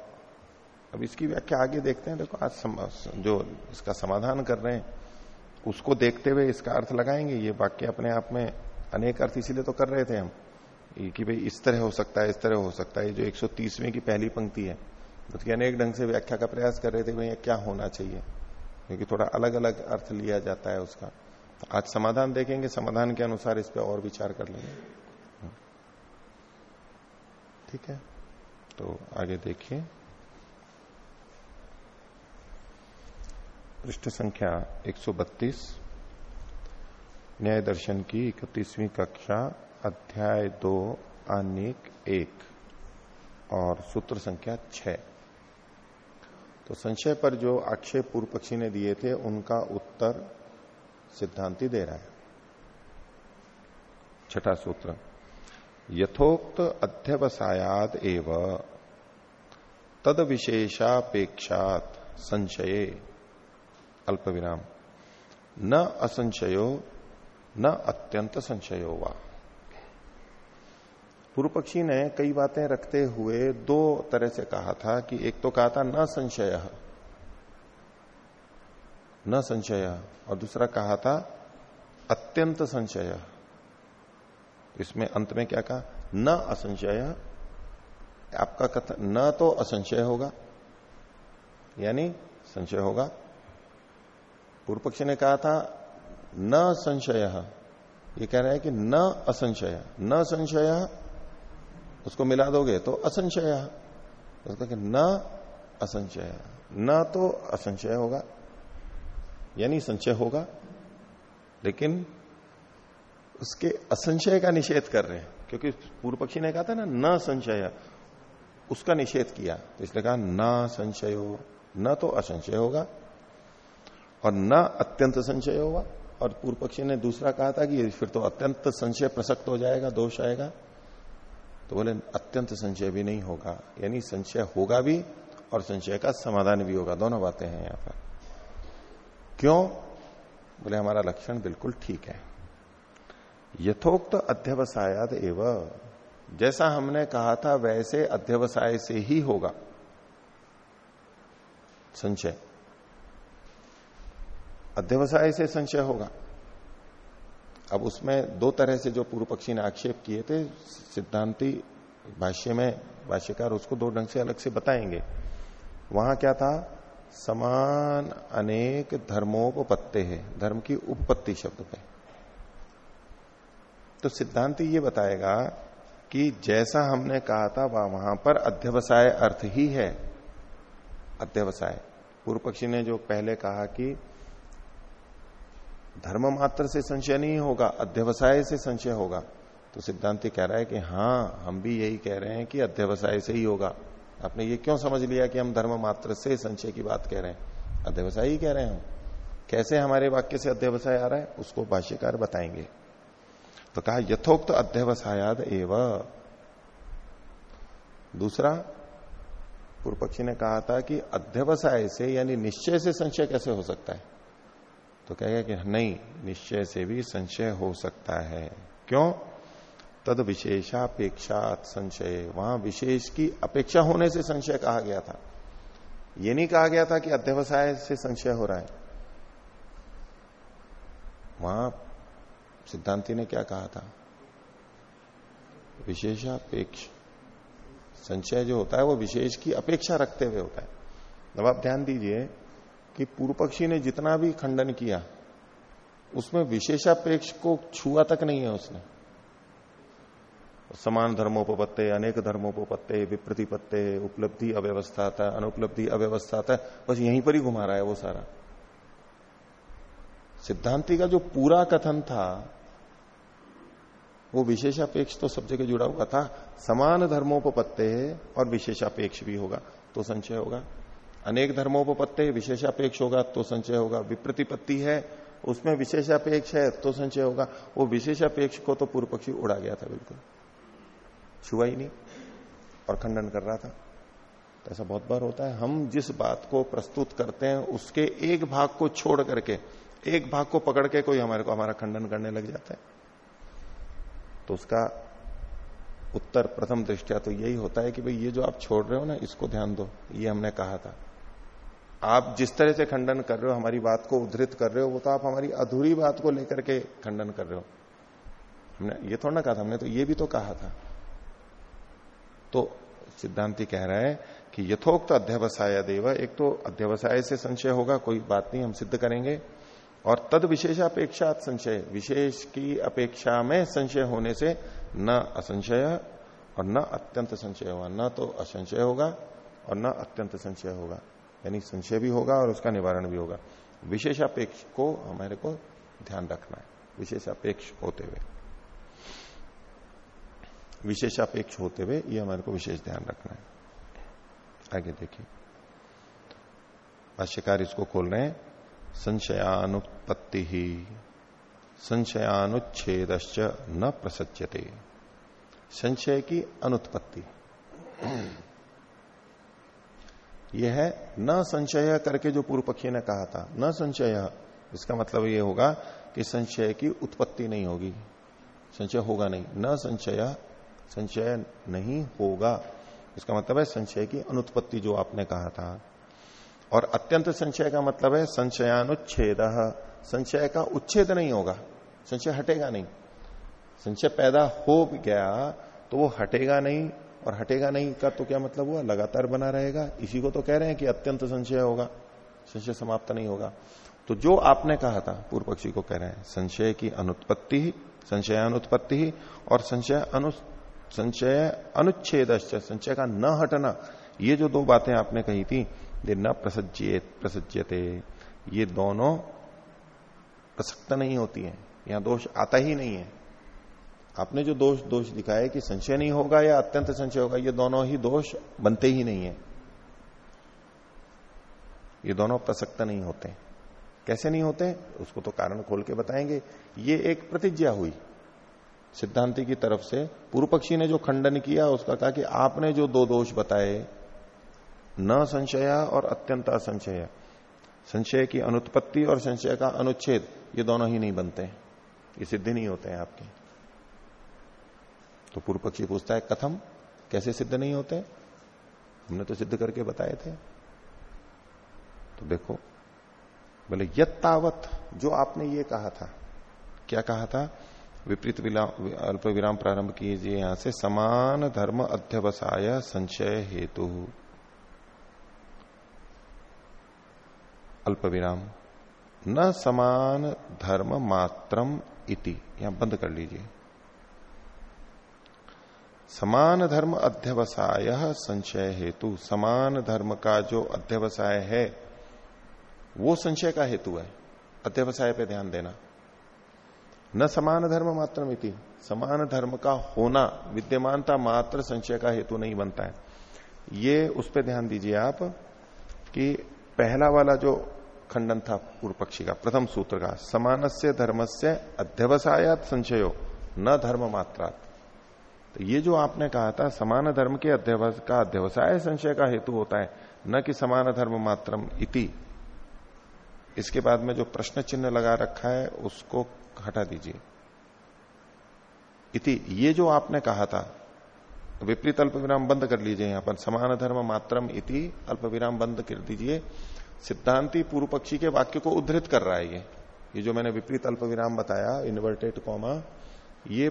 Speaker 1: अब इसकी व्याख्या आगे देखते हैं। देखो आज सम, जो इसका समाधान कर रहे हैं उसको देखते हुए इसका अर्थ लगाएँगे। ये वाक्य अपने आप में अनेक अर्थ इसीलिए तो कर रहे थे हम कि भाई इस तरह हो सकता है इस तरह हो सकता है। जो 130वें की पहली पंक्ति है उसकी अनेक ढंग से व्याख्या का प्रयास कर रहे थे भाई क्या होना चाहिए क्योंकि थोड़ा अलग अलग अर्थ लिया जाता है उसका। आज समाधान देखेंगे समाधान के अनुसार इस पर और विचार कर लेंगे। ठीक है? तो आगे देखिए। पृष्ठ संख्या 132 न्याय दर्शन की इकतीसवीं कक्षा, अध्याय दो, आनिक एक, और सूत्र संख्या छ तो संशय पर जो आक्षेप पूर्व पक्षी ने दिए थे, उनका उत्तर सिद्धांति दे रहा है। छठा सूत्र। यथोक्त अध्यवसायाद एव। तद विशेषापेक्षात संशये। अल्प विराम न असंशयो, न अत्यंत संशयो वा। पूर्व पक्षी ने कई बातें रखते हुए दो तरह से कहा था कि एक तो कहा था न संशय। न संशय। और दूसरा कहा था अत्यंत संशय। इसमें अंत में क्या कहा? न असंशय, आपका कथन न तो असंशय होगा। यानी संशय होगा। पूर्व पक्ष ने कहा था, न संशय, ये कह रहा है कि न असंशय, न संशय, उसको मिला दोगे तो असंशय। उसका कि न असंशय, न तो असंशय होगा। यानी संशय होगा। लेकिन उसके असंशय का निषेध कर रहे हैं। क्योंकि पूर्व पक्षी ने कहा था ना, न संशय। उसका निषेध किया। तो इसलिए कहा, न संशय हो, न तो असंशय होगा और न अत्यंत संशय होगा। और पूर्व पक्षी ने दूसरा कहा था कि फिर तो अत्यंत संशय प्रसक्त हो जाएगा, दोष आएगा। तो बोले, अत्यंत संशय भी नहीं होगा। यानी संशय होगा भी और संशय का समाधान भी होगा। दोनों बातें हैं यहाँ पर। क्यों? बोले, हमारा लक्षण बिल्कुल ठीक है। यथोक्त अध्यवसायद एव। जैसा हमने कहा था, वैसे अध्यवसाय से ही होगा। संशय। अध्यवसाय से संशय होगा। अब उसमें दो तरह से जो पूर्व पक्षी ने आक्षेप किए थे, सिद्धांति भाष्य में, भाष्यकार उसको दो ढंग से अलग से बताएँगे। वहाँ क्या था? समान अनेक धर्मोपत्ते है। धर्म की उपपत्ति शब्द पे। तो सिद्धांत ये बताएगा कि जैसा हमने कहा था, वह वहाँ पर अध्यवसाय अर्थ ही है। अध्यवसाय। पूर्व पक्षी ने जो पहले कहा कि धर्म मात्र से संशय नहीं होगा, अध्यवसाय से संशय होगा तो सिद्धांत कह रहा है कि हाँ हम भी यही कह रहे हैं कि अध्यवसाय से ही होगा। आपने ये क्यों समझ लिया कि हम धर्म मात्र से संशय की बात कह रहे हैं? अध्यवसाय ही कह रहे हैं हम। कैसे हमारे वाक्य से अध्यवसाय आ रहा है, उसको भाष्यकार बताएँगे। तो कहा, यथोक्त तो अध्यवसायाद एव। दूसरा पूर्व पक्षी ने कहा था कि अध्यवसाय से यानी निश्चय से संशय कैसे हो सकता है? तो कहेगा कि नहीं, निश्चय से भी संशय हो सकता है। क्यों? तद विशेषापेक्षा संशय। वहाँ विशेष की अपेक्षा होने से संशय कहा गया था। ये नहीं कहा गया था कि अध्यवसाय से संशय हो रहा है। वहाँ सिद्धांति ने क्या कहा था? विशेषापेक्ष। संशय जो होता है, वो विशेष की अपेक्षा रखते हुए होता है। अब आप ध्यान दीजिए कि पूर्व पक्षी ने जितना भी खंडन किया, उसमें विशेषापेक्ष को छुआ तक नहीं है उसने। समान धर्मोपत्ते अनेक धर्मोपत्ते विप्रतिपत्ते, उपलब्धि अव्यवस्था था अनुपलब्धि अव्यवस्था था बस यहीं पर ही घुमा रहा है वो सारा। सिद्धांति का जो पूरा कथन था, वो विशेषापेक्ष तो सब जगह जुड़ा हुआ था। समान धर्मोपत्ते और विशेषापेक्ष भी होगा तो संचय होगा। अनेक धर्मोपत्ते विशेषापेक्ष होगा तो संचय होगा। विप्रतिपत्ति है, उसमें विशेषापेक्ष है तो संचय होगा। वो विशेषापेक्ष को तो पूर्व पक्षी उड़ा गया था बिल्कुल। छुआ ही नहीं और खंडन कर रहा था। तो ऐसा बहुत बार होता है। हम जिस बात को प्रस्तुत करते हैं, उसके एक भाग को छोड़ करके एक भाग को पकड़ के कोई हमारे को हमारा खंडन करने लग जाता है। तो उसका उत्तर प्रथम दृष्टिया तो यही होता है कि भाई ये जो आप छोड़ रहे हो ना, इसको ध्यान दो। ये हमने कहा था। आप जिस तरह से खंडन कर रहे हो, हमारी बात को उद्धृत कर रहे हो, वो तो आप हमारी अधूरी बात को लेकर के खंडन कर रहे हो। हमने ये थोड़ा ना कहा था, हमने तो ये भी तो कहा था। तो सिद्धांति कह रहा है कि यथोक्त अध्यवसाय देव, एक तो अध्यवसाय से संशय होगा, कोई बात नहीं, हम सिद्ध करेंगे। और तद विशेषापेक्षा संशय। विशेष की अपेक्षा में संशय होने से न असंशय और न अत्यंत संशय होगा। न तो असंशय होगा और न अत्यंत संशय होगा। यानी संशय भी होगा और उसका निवारण भी होगा। विशेषापेक्ष को हमारे को ध्यान रखना है। विशेषापेक्ष होते हुए। विशेषापेक्ष होते हुए ये हमारे को विशेष ध्यान रखना है। आगे देखिए। भाष्यकार इसको खोल रहे हैं। संशयानुत्पत्ति। ही संशयानुच्छेद न प्रसज्यते। संशय की अनुत्पत्ति। यह है न संशय करके जो पूर्व पक्षी ने कहा था, न संशय, इसका मतलब ये होगा कि संशय की उत्पत्ति नहीं होगी। संशय होगा नहीं। न संशय संशय नहीं होगा। इसका मतलब है संशय की अनुत्पत्ति जो आपने कहा था। और अत्यंत संशय का मतलब है संशयानुच्छेद। संशय का उच्छेद नहीं होगा। संशय हटेगा नहीं। संशय पैदा हो गया तो वो हटेगा नहीं और हटेगा नहीं का तो क्या मतलब हुआ? लगातार बना रहेगा। इसी को तो कह रहे हैं कि अत्यंत संशय होगा। संशय समाप्त नहीं होगा। तो जो आपने कहा था, पूर्व पक्षी को कह रहे हैं, संशय की अनुत्पत्ति ही संशय अनुत्पत्ति ही और संशय अनु, संशय अनुच्छेद संशय का न हटना, ये जो दो बातें आपने कही थी न प्रसज्येत प्रसज्यते। ये दोनों प्रसक्त नहीं होती हैं, यहाँ दोष आता ही नहीं है। आपने जो दोष दोष दिखाया कि संशय नहीं होगा या अत्यंत संशय होगा, ये दोनों ही दोष बनते ही नहीं है। ये दोनों प्रसक्त नहीं होते। कैसे नहीं होते? उसको तो कारण खोल के बताएँगे। ये एक प्रतिज्ञा हुई। सिद्धांति की तरफ़ से पूर्व पक्षी ने जो खंडन किया, उसका कहा कि आपने जो दो दोष बताए न संशया और अत्यंत असंशय संशय की अनुत्पत्ति और संशय का अनुच्छेद, ये दोनों ही नहीं बनते ये सिद्ध नहीं होते हैं आपके। तो पूर्व पक्षी पूछता है, कथम? कैसे सिद्ध नहीं होते? हमने तो सिद्ध करके बताए थे। तो देखो, बोले यत्तावत जो आपने ये कहा था। क्या कहा था? विपरीत अल्प विराम प्रारंभ कीजिए यहाँ से। समान धर्म अध्यवसाय संशय हेतु अल्प विराम न समान धर्म मात्रम इति। यहाँ बंद कर लीजिए। समान धर्म अध्यवसाय संशय हेतु। समान धर्म का जो अध्यवसाय है, वो संशय का हेतु है। अध्यवसाय पे ध्यान देना। न समान धर्म मात्र मिति समान धर्म का होना, विद्यमानता मात्र संशय का हेतु नहीं बनता है। ये उस पर ध्यान दीजिए आप कि पहला वाला जो खंडन था पूर्व पक्षी का, प्रथम सूत्र का समान से धर्म से अध्यवसायत संशयो, न धर्म मात्रात। तो ये जो आपने कहा था, समान धर्म के अध्यवस, का अध्यवसाय संशय का हेतु होता है, न कि समान धर्म मात्रम इति। इसके बाद में जो प्रश्न चिन्ह लगा रखा है, उसको हटा दीजिए। इति, ये जो आपने कहा था, विपरीत अल्प विराम बंद कर लीजिए यहाँ पर, समान धर्म मात्रम इति अल्प विराम बंद कर दीजिए। सिद्धांति पूर्व पक्षी के वाक्य को उद्धृत कर रहा है ये। ये जो मैंने विपरीत अल्प विराम बताया इन्वर्टेड कॉमा ये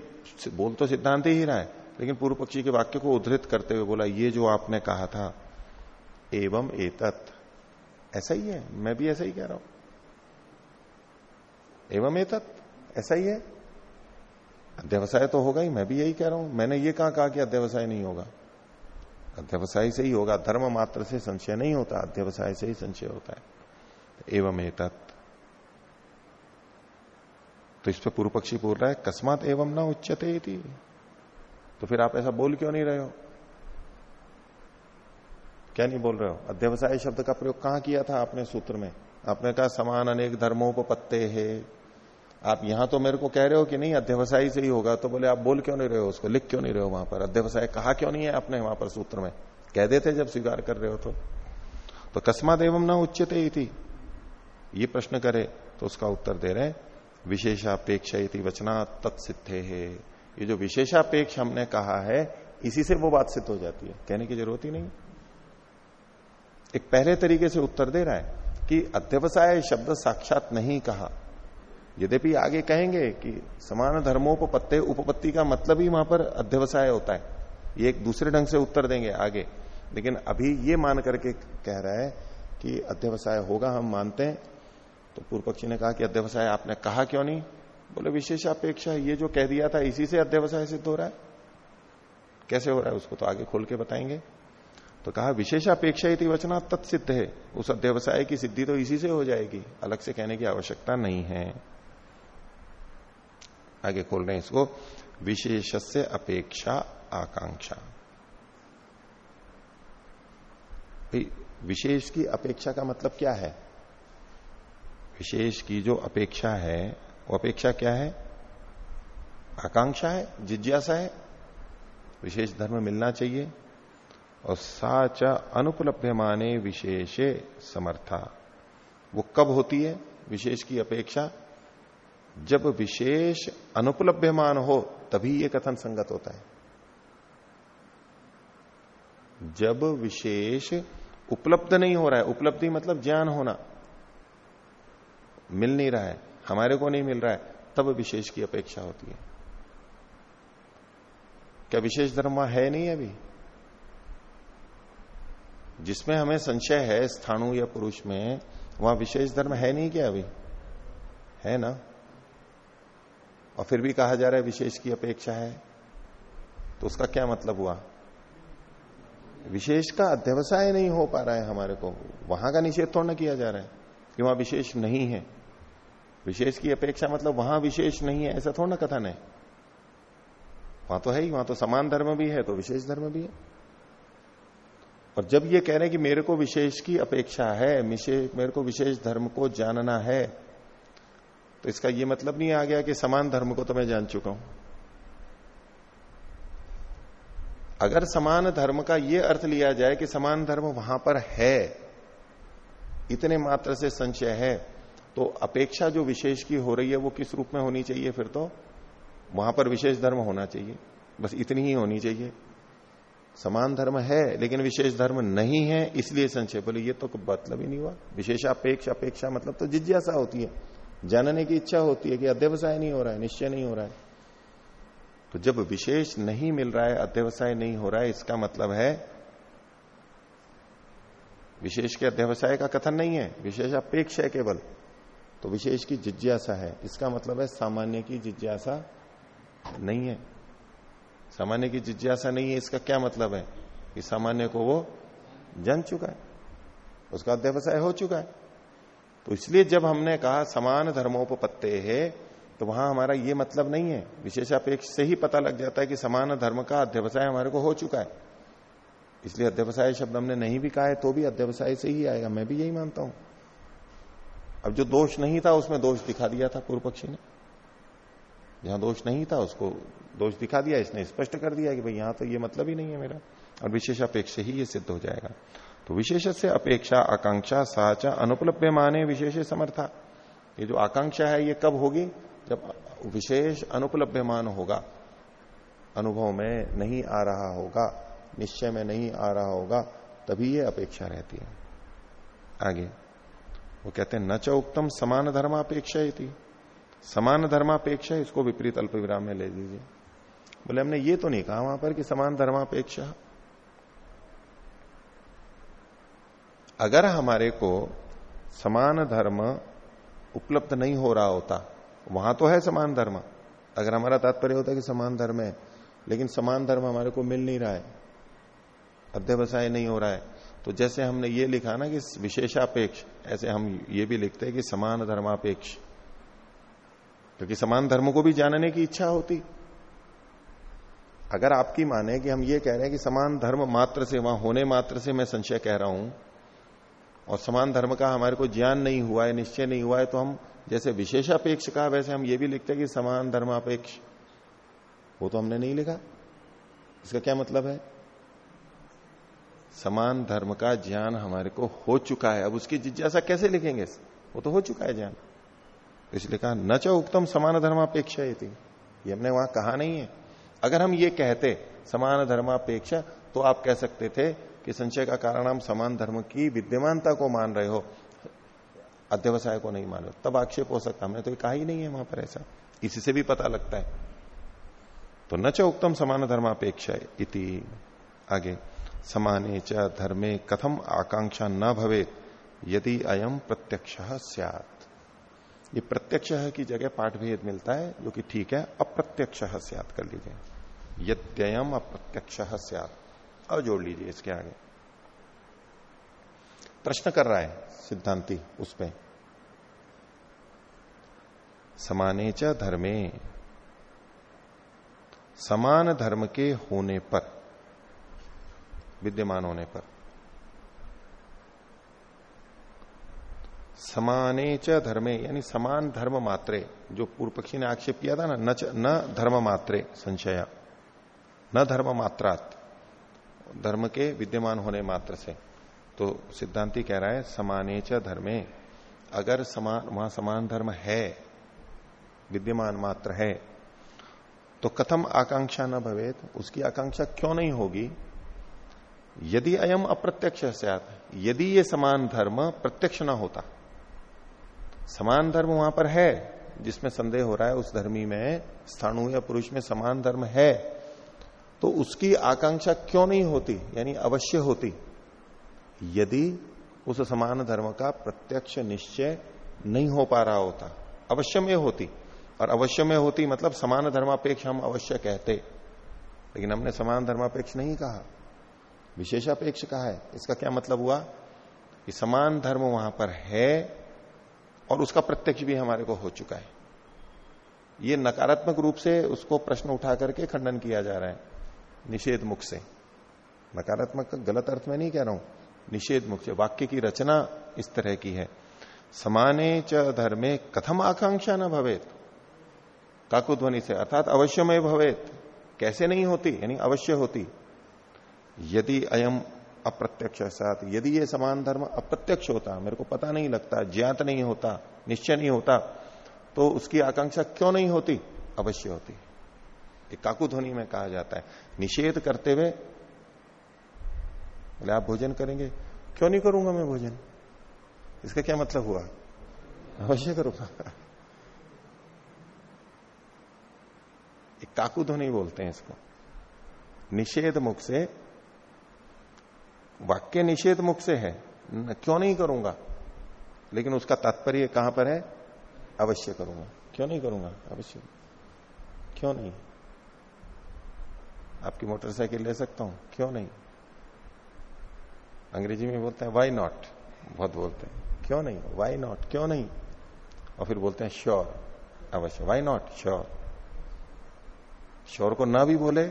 Speaker 1: बोल तो सिद्धांत ही रहा है, लेकिन पूर्व पक्षी के वाक्य को उद्धृत करते हुए बोला, ये जो आपने कहा था, एवं एतत्। ऐसा ही है, मैं भी ऐसा ही कह रहा हूँ। एवं एतत्, ऐसा ही है। अध्यवसाय तो होगा ही, मैं भी यही कह रहा हूँ। मैंने ये कहा कहा कि अध्यवसाय नहीं होगा। अध्यवसाय से ही होगा, धर्म मात्र से संशय नहीं होता, अध्यवसाय से ही संशय होता है। एवं एतत्। तो इस पर पूर्व पक्षी बोल रहा है, कस्मात एवं ना उच्चते थी तो फिर आप ऐसा बोल क्यों नहीं रहे हो? क्या नहीं बोल रहे हो? अध्यवसाय शब्द का प्रयोग कहाँ किया था आपने सूत्र में? आपने कहा, समान अनेक धर्मों पत्ते है। आप यहाँ तो मेरे को कह रहे हो कि नहीं, अध्यवसायी से ही होगा। तो बोले, आप बोल क्यों नहीं रहे हो उसको? लिख क्यों नहीं रहे हो वहाँ पर? अध्यवसाय कहा क्यों नहीं है आपने वहाँ पर सूत्र में? कह देते जब स्वीकार कर रहे हो तो। तो कस्मात एवं ना उच्चते ही थी ये प्रश्न करे तो उसका उत्तर दे रहे विशेषापेक्षा वचना तत्सिद्धे। है ये जो विशेषापेक्ष हमने कहा है, इसी से वो बात सिद्ध हो जाती है। कहने की ज़रूरत ही नहीं। एक पहले तरीके से उत्तर दे रहा है कि अध्यवसाय शब्द साक्षात नहीं कहा। यद्यपि आगे कहेंगे कि समान धर्मोपत्ति उपपत्ति का मतलब ही वहाँ पर अध्यवसाय होता है। ये एक दूसरे ढंग से उत्तर देंगे आगे। लेकिन अभी ये मान करके कह रहा है कि अध्यवसाय होगा, हम मानते हैं। तो पूर्व पक्षी ने कहा कि अध्यवसाय आपने कहा क्यों नहीं? बोले विशेषापेक्षा ये जो कह दिया था, इसी से अध्यवसाय सिद्ध हो रहा है। कैसे हो रहा है उसको तो आगे खोल के बताएँगे। तो कहा विशेषापेक्षा यदि वचना तत्सिद्ध है। उस अध्यवसाय की सिद्धि तो इसी से हो जाएगी। अलग से कहने की आवश्यकता नहीं है। आगे खोल रहे हैं इसको। विशेष से अपेक्षा आकांक्षा। विशेष की अपेक्षा का मतलब क्या है? विशेष की जो अपेक्षा है, वो अपेक्षा क्या है? आकांक्षा है, जिज्ञासा है। विशेष धर्म मिलना चाहिए। और साच अनुपलभ्य माने विशेषे समर्था। वो कब होती है? विशेष की अपेक्षा जब विशेष अनुपलभ्यमान हो, तभी ये कथन संगत होता है। जब विशेष उपलब्ध नहीं हो रहा है, उपलब्धि मतलब ज्ञान होना, मिल नहीं रहा है, हमारे को नहीं मिल रहा है, तब विशेष की अपेक्षा होती है। क्या विशेष धर्म है नहीं अभी? जिसमें हमें संशय है स्थाणु या पुरुष में, वहाँ विशेष धर्म है नहीं क्या अभी? है ना? और फिर भी कहा जा रहा है विशेष की अपेक्षा है। तो उसका क्या मतलब हुआ? विशेष का अध्यवसाय नहीं हो पा रहा है हमारे को। वहाँ का निषेध थोड़ा किया जा रहा है कि वहाँ विशेष नहीं है। विशेष की अपेक्षा मतलब वहाँ विशेष नहीं है, ऐसा थोड़ा कथन है। वहाँ तो है ही, वहाँ तो समान धर्म भी है तो विशेष धर्म भी है। और जब ये कह रहे हैं कि मेरे को विशेष की अपेक्षा है मेरे को विशेष धर्म को जानना है तो इसका यह मतलब नहीं आ गया कि समान धर्म को तो मैं जान चुका हूँ। अगर समान धर्म का यह अर्थ लिया जाए कि समान धर्म वहाँ पर है, इतने मात्र से संशय है तो अपेक्षा जो विशेष की हो रही है वो किस रूप में होनी चाहिए फिर तो? वहाँ पर विशेष धर्म होना चाहिए। बस इतनी ही होनी चाहिए। समान धर्म है, लेकिन विशेष धर्म नहीं है, इसलिए संशय। बोले, ये तो मतलब ही नहीं हुआ। विशेषापेक्ष, अपेक्षा मतलब तो जिज्ञासा होती है। जानने की इच्छा होती है कि अध्यवसाय नहीं हो रहा है, निश्चय नहीं हो रहा है। तो जब विशेष नहीं मिल रहा है, अध्यवसाय नहीं हो रहा है, इसका मतलब है विशेष के अध्यवसाय का कथन नहीं है, विशेष अपेक्ष है केवल। तो विशेष की जिज्ञासा है, इसका मतलब है सामान्य की जिज्ञासा नहीं है। सामान्य की जिज्ञासा नहीं है, इसका क्या मतलब है? कि सामान्य को वो जन चुका है, उसका अध्यवसाय हो चुका है। तो इसलिए जब हमने कहा समान धर्मोपत्ते है तो वहाँ हमारा ये मतलब नहीं है। विशेषापेक्ष से ही पता लग जाता है कि समान धर्म का अध्यवसाय हमारे को हो चुका है। इसलिए अध्यवसाय शब्द हमने नहीं भी कहा है तो भी अध्यवसाय से ही आएगा। मैं भी यही मानता हूँ। अब जो दोष नहीं था, उसमें दोष दिखा दिया था पूर्व पक्षी ने। जहाँ दोष नहीं था, उसको दोष दिखा दिया, इसने स्पष्ट कर दिया कि भाई यहाँ तो ये मतलब ही नहीं है मेरा। और विशेषापेक्ष ही ये सिद्ध हो जाएगा। तो विशेष से अपेक्षा, आकांक्षा, साचा अनुपलब्ध माने विशेष समर्था। ये जो आकांक्षा है, ये कब होगी? जब विशेष अनुपलभ्यमान होगा। अनुभव में नहीं आ रहा होगा, निश्चय में नहीं आ रहा होगा, तभी ये अपेक्षा रहती है। आगे, वो कहते हैं, न च उत्तम समान धर्मापेक्षा थी समान धर्मापेक्षा, इसको विपरीत अल्प विराम में ले लीजिए। बोले, हमने ये तो नहीं कहा वहाँ पर कि समान धर्मापेक्षा अगर हमारे को समान धर्म उपलब्ध नहीं हो रहा होता, वहाँ तो है समान धर्म। अगर हमारा तात्पर्य होता है कि समान धर्म है, लेकिन समान धर्म हमारे को मिल नहीं रहा है, अध्यवसाय नहीं हो रहा है तो जैसे हमने ये लिखा ना कि विशेषापेक्ष, ऐसे हम ये भी लिखते हैं कि समान धर्मापेक्ष। क्योंकि समान धर्म को भी जानने की इच्छा होती। अगर आपकी माने कि हम ये कह रहे हैं कि समान धर्म मात्र से, वहाँ होने मात्र से मैं संशय कह रहा हूँ और समान धर्म का हमारे को ज्ञान नहीं हुआ है, निश्चय नहीं हुआ है तो हम जैसे विशेषापेक्ष का, वैसे हम ये भी लिखते हैं कि समान धर्मापेक्ष। वो तो हमने नहीं लिखा। इसका क्या मतलब है? समान धर्म का ज्ञान हमारे को हो चुका है। अब उसकी जिज्ञासा कैसे लिखेंगे? वो तो हो चुका है ज्ञान। इसलिए कहा, न च उत्तम समान धर्मापेक्षा ये थी ये हमने वहाँ कहा नहीं है। अगर हम ये कहते, समान धर्मापेक्षा तो आप कह सकते थे कि संशय का कारण हम समान धर्म की विद्यमानता को मान रहे हो। अध्यवसाय को नहीं मान। रहे तब आक्षेप हो सकता हमने तो कहा ही नहीं है वहाँ पर ऐसा। इसी से भी पता लगता है। तो न च उत्तम समान धर्मापेक्षा इति। आगे, समाने च धर्मे कथम आकांक्षा न भवे यदि अयम प्रत्यक्ष सियात। ये प्रत्यक्ष की जगह पाठ भेद मिलता है, जो कि ठीक है, अप्रत्यक्ष सियात कर लीजिए। यद्ययम अप्रत्यक्ष सियात। और जोड़ लीजिए इसके आगे। प्रश्न कर रहा है सिद्धांति उस पर समाने च धर्मे। समान धर्म के होने पर विद्यमान होने पर। समाने च धर्मे यानी समान धर्म मात्रे जो पूर्व पक्षी ने आक्षेप किया था ना न, धर्म मात्रे संशया न धर्म मात्रात। धर्म के विद्यमान होने मात्र से। तो सिद्धांति कह रहा है, समाने च धर्मे। अगर समान, वहाँ समान धर्म है, विद्यमान मात्र है तो कथम आकांक्षा न भवे उसकी आकांक्षा क्यों नहीं होगी? यदि अयम अप्रत्यक्ष यदि ये समान धर्म प्रत्यक्ष ना होता। समान धर्म वहाँ पर है, जिसमें संदेह हो रहा है, उस धर्मी में स्थाणु या पुरुष में समान धर्म है। तो उसकी आकांक्षा क्यों नहीं होती? यानी अवश्य होती। यदि उस समान धर्म का प्रत्यक्ष निश्चय नहीं हो पा रहा होता, अवश्य में होती। और अवश्य में होती मतलब समान धर्मापेक्ष हम अवश्य कहते। लेकिन हमने समान धर्मापेक्ष नहीं कहा। विशेषापेक्ष कहा है। इसका क्या मतलब हुआ? कि समान धर्म वहाँ पर है और उसका प्रत्यक्ष भी हमारे को हो चुका है। ये नकारात्मक रूप से उसको प्रश्न उठा करके खंडन किया जा रहा है। निषेध मुख से। नकारात्मक गलत अर्थ में नहीं कह रहा हूँ। निषेध मुख से, वाक्य की रचना इस तरह की है। समाने च धर्मे कथम आकांक्षा न भवेत। काकुध्वनि से, अर्थात अवश्यमय भवेत। कैसे नहीं होती? यानी अवश्य होती। यदि अयम अप्रत्यक्ष साथ, यदि ये समान धर्म अप्रत्यक्ष होता, मेरे को पता नहीं लगता, ज्ञात नहीं होता, निश्चय नहीं होता तो उसकी आकांक्षा क्यों नहीं होती? अवश्य होती। एक काकुध्वनि में कहा जाता है। निषेध करते हुए, बोले, आप भोजन करेंगे? क्यों नहीं करूँगा मैं भोजन? इसका क्या मतलब हुआ? अवश्य करूँगा। एक काकू ध्वनि बोलते हैं इसको। निषेध मुख से, वाक्य निषेध मुख से है। क्यों नहीं करूँगा? लेकिन उसका तात्पर्य कहाँ पर है? अवश्य करूँगा। क्यों नहीं करूँगा? अवश्य। क्यों नहीं? आपकी मोटरसाइकिल ले सकता हूँ? क्यों नहीं? अंग्रेज़ी में बोलते हैं वाई नॉट बहुत बोलते हैं क्यों नहीं? वाई नॉट क्यों नहीं? और फिर बोलते हैं श्योर अवश्य वाई नॉट श्योर श्योर को ना भी बोले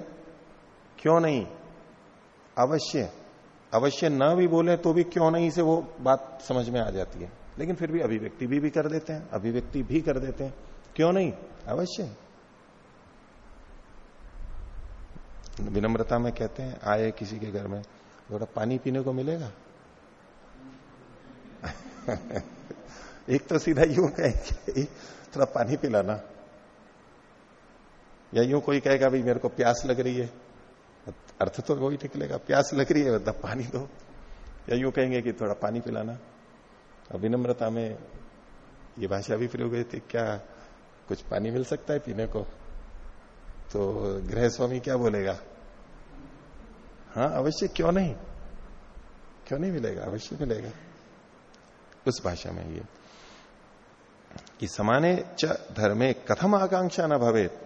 Speaker 1: क्यों नहीं? अवश्य अवश्य ना भी बोले तो भी क्यों नहीं से वो बात समझ में आ जाती है। लेकिन फिर भी अभिव्यक्ति भी, भी कर देते हैं अभिव्यक्ति भी कर देते हैं। क्यों नहीं? अवश्य। विनम्रता में कहते हैं, आए किसी के घर में। थोड़ा पानी पीने को मिलेगा? एक तो सीधा यूँ कहेंगे थोड़ा पानी पिलाना। या यूँ कोई कहेगा, भाई, मेरे को प्यास लग रही है। अर्थ तो वही निकलेगा, प्यास लग रही है मतलब पानी दो। या यूँ कहेंगे कि, थोड़ा पानी पिलाना। अब विनम्रता में ये भाषा भी प्रयोग हुई थी क्या कुछ पानी मिल सकता है पीने को? तो गृह स्वामी क्या बोलेगा? हाँ अवश्य क्यों नहीं? क्यों नहीं मिलेगा? अवश्य मिलेगा। उस भाषा में ये। कि समाने च धर्मे कथम आकांक्षा न भवे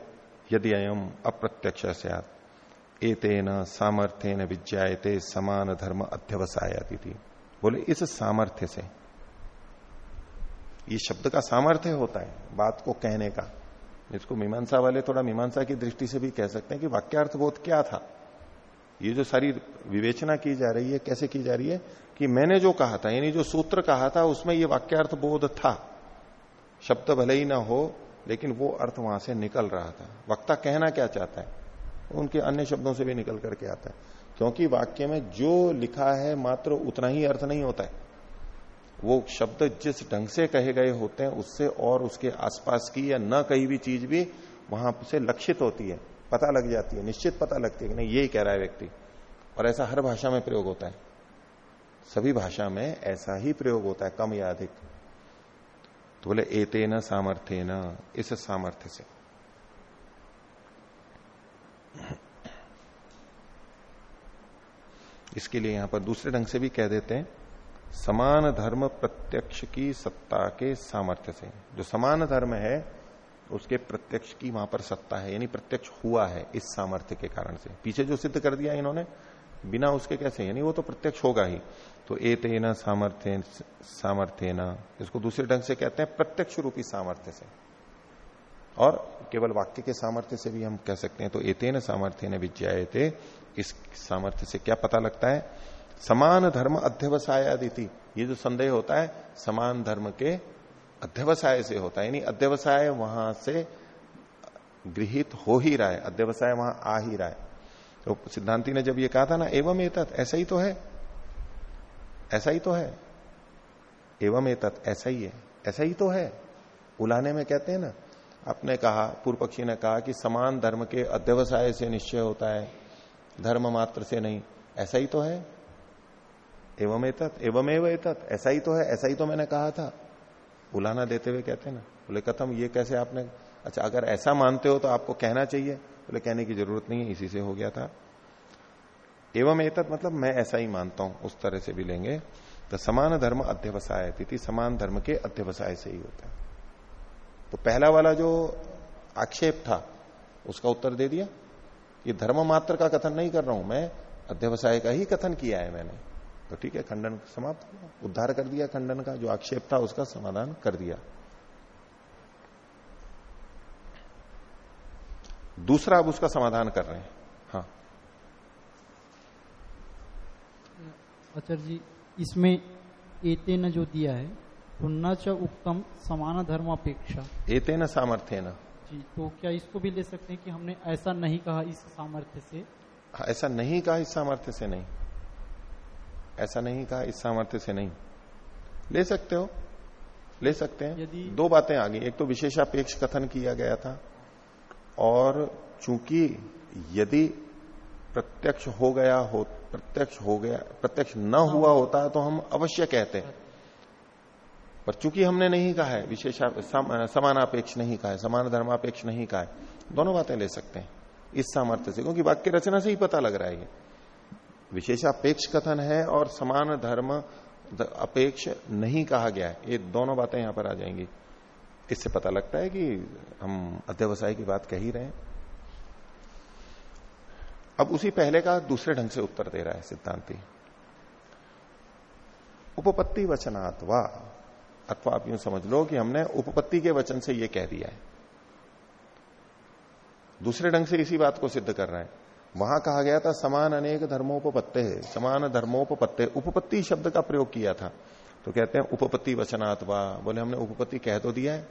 Speaker 1: यदि अयम अप्रत्यक्ष एतेन सामर्थ्य न विज्ञाते समान धर्म अध्यवसायती थी बोले, इस सामर्थ्य से। ये शब्द का सामर्थ्य होता है, बात को कहने का। इसको मीमांसा वाले थोड़ा मीमांसा की दृष्टि से भी कह सकते हैं कि वाक्यार्थ बोध क्या था? ये जो सारी विवेचना की जा रही है, कैसे की जा रही है कि मैंने जो कहा था, यानी जो सूत्र कहा था, उसमें ये वाक्यार्थ बोध था। शब्द भले ही ना हो, लेकिन वो अर्थ वहाँ से निकल रहा था। वक्ता कहना क्या चाहता है? उनके अन्य शब्दों से भी निकल करके आता है। क्योंकि वाक्य में जो लिखा है, मात्र उतना ही अर्थ नहीं होता है। वो शब्द जिस ढंग से कहे गए होते हैं, उससे और उसके आसपास की या न कही भी चीज़ भी वहाँ से लक्षित होती है, पता लग जाती है, निश्चित पता लगती है कि नहीं यही कह रहा है व्यक्ति। और ऐसा हर भाषा में प्रयोग होता है। सभी भाषा में ऐसा ही प्रयोग होता है, कम या अधिक। तो बोले एते न सामर्थ्य न इस सामर्थ्य से। इसके लिए यहाँ पर दूसरे ढंग से भी कह देते हैं समान धर्म प्रत्यक्ष की सत्ता के सामर्थ्य से। जो समान धर्म है, उसके प्रत्यक्ष की वहाँ पर सत्ता है, यानी प्रत्यक्ष हुआ है इस सामर्थ्य के कारण से। पीछे जो सिद्ध कर दिया इन्होंने, बिना उसके कैसे यानी वो तो प्रत्यक्ष होगा ही। तो ए तेना सामर्थ्य सामर्थ्य न इसको दूसरे ढंग से कहते हैं प्रत्यक्ष रूपी सामर्थ्य से। और केवल वाक्य के सामर्थ्य से भी हम कह सकते हैं तो एतेन सामर्थ्य ने विज्ञाए इस सामर्थ्य से क्या पता लगता है? समान धर्म अध्यवसाय अदिति ये जो संदेह होता है, समान धर्म के अध्यवसाय से होता है। यानी अध्यवसाय वहाँ से गृहित हो ही रहा है, अध्यवसाय वहाँ आ ही रहा है। तो सिद्धांति ने जब ये कहा था ना, एवं एतत, ऐसा ही तो है। ऐसा ही तो है। एवं एतत, ऐसा ही है। ऐसा ही तो है। उलाने में कहते हैं ना, आपने कहा, पूर्व पक्षी ने कहा कि समान धर्म के अध्यवसाय से निश्चय होता है, धर्म मात्र से नहीं। ऐसा ही तो है। एवं एतत, एवं एवं एतत। ऐसा ही तो है, ऐसा ही तो मैंने कहा था। बुलाना देते हुए कहते ना। बोले, कथम, ये कैसे आपने अच्छा अगर ऐसा मानते हो तो आपको कहना चाहिए। बोले, कहने की ज़रूरत नहीं है, इसी से हो गया था। एवं एतत मतलब मैं ऐसा ही मानता हूँ, उस तरह से भी लेंगे। तो समान धर्म अध्यवसाय तिथि समान धर्म के अध्यवसाय से ही होता है। तो पहला वाला जो आक्षेप था, उसका उत्तर दे दिया। ये धर्म मात्र का कथन नहीं कर रहा हूँ मैं, अध्यवसाय का ही कथन किया है मैंने। तो ठीक है खंडन समाप्त उद्धार कर दिया खंडन का जो आक्षेप था उसका समाधान कर दिया। दूसरा अब उसका समाधान कर रहे हैं। हाँ।
Speaker 5: आचार्य जी इसमें एते न जो दिया है पुण्य च उत्तम समान धर्म अपेक्षा
Speaker 1: एते न सामर्थ्य न
Speaker 5: जी तो क्या इसको भी ले सकते हैं कि हमने ऐसा नहीं कहा इस सामर्थ्य से?
Speaker 1: हाँ, ऐसा नहीं कहा इस सामर्थ्य से नहीं। ऐसा नहीं कहा इस सामर्थ्य से नहीं। ले सकते हो ले सकते हैं।
Speaker 5: यदि
Speaker 1: दो बातें आ गई। एक तो विशेषापेक्ष कथन किया गया था और चूँकि यदि प्रत्यक्ष हो गया हो प्रत्यक्ष हो गया प्रत्यक्ष न हुआ होता तो हम अवश्य कहते। हैं पर चूँकि हमने नहीं कहा है विशेष सम, समानापेक्ष नहीं कहा है समान धर्मापेक्ष नहीं कहा है दोनों बातें ले सकते हैं इस सामर्थ्य से क्योंकि वाक्य रचना से ही पता लग रहा है ये। विशेषापेक्ष कथन है और समान धर्म अपेक्ष नहीं कहा गया है। ये दोनों बातें यहाँ पर आ जाएँगी। इससे पता लगता है कि हम अध्यवसाय की बात कह ही रहे हैं। अब उसी पहले का दूसरे ढंग से उत्तर दे रहा है सिद्धांति। उपपत्ति वचनात्वा अथवा आप यूँ समझ लो कि हमने उपपत्ति के वचन से यह कह दिया है। दूसरे ढंग से इसी बात को सिद्ध कर रहे हैं। वहाँ कहा गया था, समान अनेक धर्मोपत्ते है। समान धर्मोपत्ते उपपत्ति शब्द का प्रयोग किया था। तो कहते हैं, उपपत्ति वचनात्वा बोले, हमने उपपत्ति कह तो दिया है।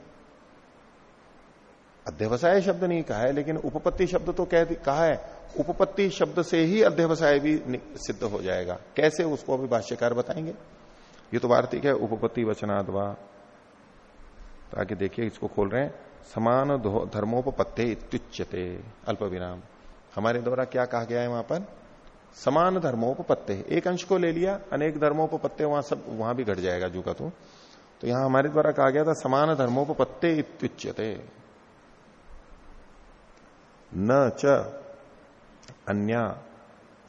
Speaker 1: अध्यवसाय शब्द नहीं कहा है, लेकिन उपपत्ति शब्द तो कह कहा है। उपपत्ति शब्द से ही अध्यवसाय भी सिद्ध हो जाएगा। कैसे, उसको अभी भाष्यकार बताएँगे। ये तो वार्तिक है, उपपत्ति वचनाद्वा तो आगे देखिए, इसको खोल रहे हैं। समान धर्मोपत्ते इत्युच्यते, अल्प विराम। हमारे द्वारा क्या कहा गया है वहाँ पर? समान धर्मोपत्ते एक अंश को ले लिया, अनेक धर्मोपत्ते वहाँ सब, वहाँ भी घट जाएगा, जू का तो। तो यहाँ हमारे द्वारा कहा गया था, समान धर्मोपत्ते इत्युच्यते। न च अन्य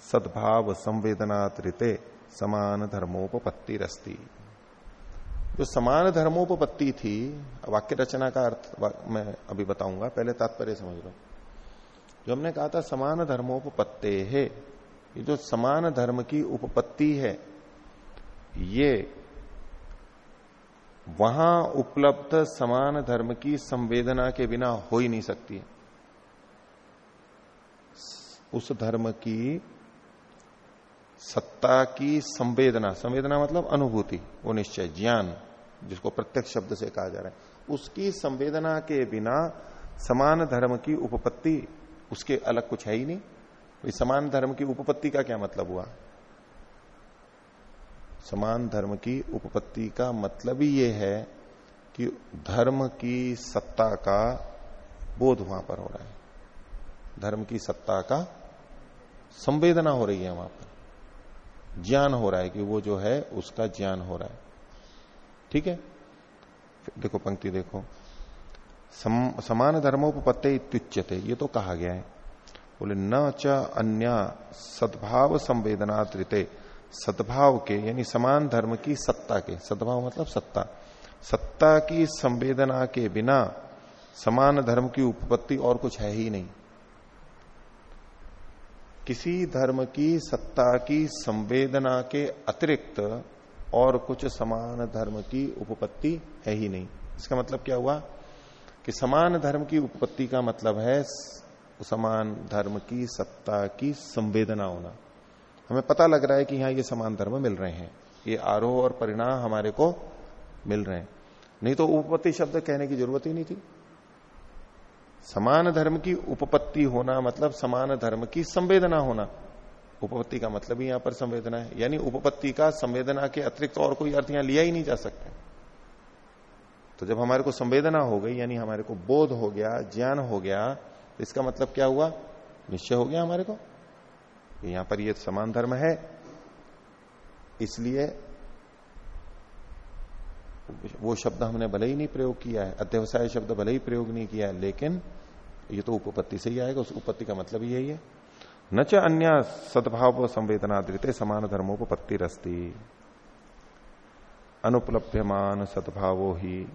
Speaker 1: सद्भाव संवेदनात्रिते समान धर्मोपत्ति रस्ती जो समान धर्मोपत्ति थी वाक्य रचना का अर्थ, मैं अभी बताऊँगा, पहले तात्पर्य समझ लो। जो हमने कहा था, समान धर्मोपत्ते है ये जो समान धर्म की उपपत्ति है, ये वहाँ उपलब्ध समान धर्म की संवेदना के बिना हो ही नहीं सकती है। उस धर्म की सत्ता की संवेदना संवेदना मतलब अनुभूति, वो निश्चय, ज्ञान, जिसको प्रत्यक्ष शब्द से कहा जा रहा है। उसकी संवेदना के बिना समान धर्म की उपपत्ति उसके अलग कुछ है ही नहीं। इस समान धर्म की उपपत्ति का क्या मतलब हुआ? समान धर्म की उपपत्ति का मतलब ही यह है कि धर्म की सत्ता का बोध वहाँ पर हो रहा है। धर्म की सत्ता का संवेदना हो रही है वहाँ पर। ज्ञान हो रहा है कि वो जो है उसका ज्ञान हो रहा है। ठीक है? देखो पंक्ति देखो। सम, समान धर्मोपत्ति इत्युच्यते ये तो कहा गया है। बोले न च अन्य सद्भाव संवेदना त्रिते सद्भाव के यानी समान धर्म की सत्ता के। सद्भाव मतलब सत्ता। सत्ता की संवेदना के बिना समान धर्म की उपपत्ति और कुछ है ही नहीं। किसी धर्म की सत्ता की संवेदना के अतिरिक्त और कुछ समान धर्म की उपपत्ति है ही नहीं। इसका मतलब क्या हुआ? कि समान धर्म की उपपत्ति का मतलब है समान धर्म की सत्ता की संवेदना होना। हमें पता लग रहा है कि यहाँ ये समान धर्म मिल रहे हैं। ये आरोह और परिणाम हमारे को मिल रहे हैं। नहीं तो उपपत्ति शब्द कहने की ज़रूरत ही नहीं थी। समान धर्म की उपपत्ति होना मतलब समान धर्म की संवेदना होना। उपपत्ति का मतलब ही यहाँ पर संवेदना है। यानी उपपत्ति का संवेदना के अतिरिक्त और कोई अर्थ यहाँ लिया ही नहीं जा सकता। तो जब हमारे को संवेदना हो गई, यानी हमारे को बोध हो गया, ज्ञान हो गया तो इसका मतलब क्या हुआ? निश्चय हो गया हमारे को यहाँ पर यह समान धर्म है। इसलिए वो शब्द हमने भले ही नहीं प्रयोग किया है, अध्यवसाय शब्द भले ही प्रयोग नहीं किया है, लेकिन ये तो उपपत्ति से ही आएगा, उस उपपत्ति का मतलब यही है। न च अन्य सद्भाव संवेदनादृत समान धर्मोपत्ति रस्ती अनुपलभ्यमान सद्भावो ही।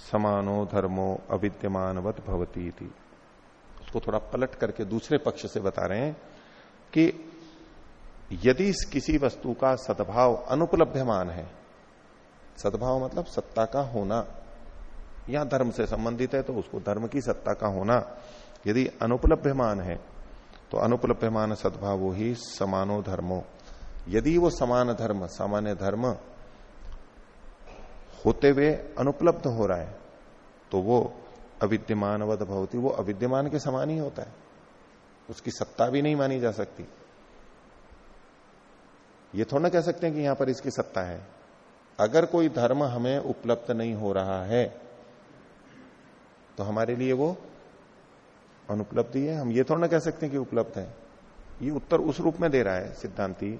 Speaker 1: समानो धर्मो अविद्यमानवत भवती थी उसको थोड़ा पलट करके दूसरे पक्ष से बता रहे हैं कि यदि किसी वस्तु का सद्भाव अनुपलभ्यमान है, सद्भाव मतलब सत्ता का होना, या धर्म से संबंधित है तो उसको धर्म की सत्ता का होना। यदि अनुपलभ्यमान है तो अनुपलभ्यमान सद्भाव ही समानो धर्मो। यदि वो समान धर्म, सामान्य धर्म होते हुए अनुपलब्ध हो रहा है तो वो अविद्यमान भवती, वो अविद्यमान के समान ही होता है। उसकी सत्ता भी नहीं मानी जा सकती। ये थोड़ा ना कह सकते हैं कि यहाँ पर इसकी सत्ता है। अगर कोई धर्म हमें उपलब्ध नहीं हो रहा है तो हमारे लिए वो अनुपलब्धि है। हम ये थोड़ा ना कह सकते हैं कि उपलब्ध है। ये उत्तर उस रूप में दे रहा है सिद्धांति,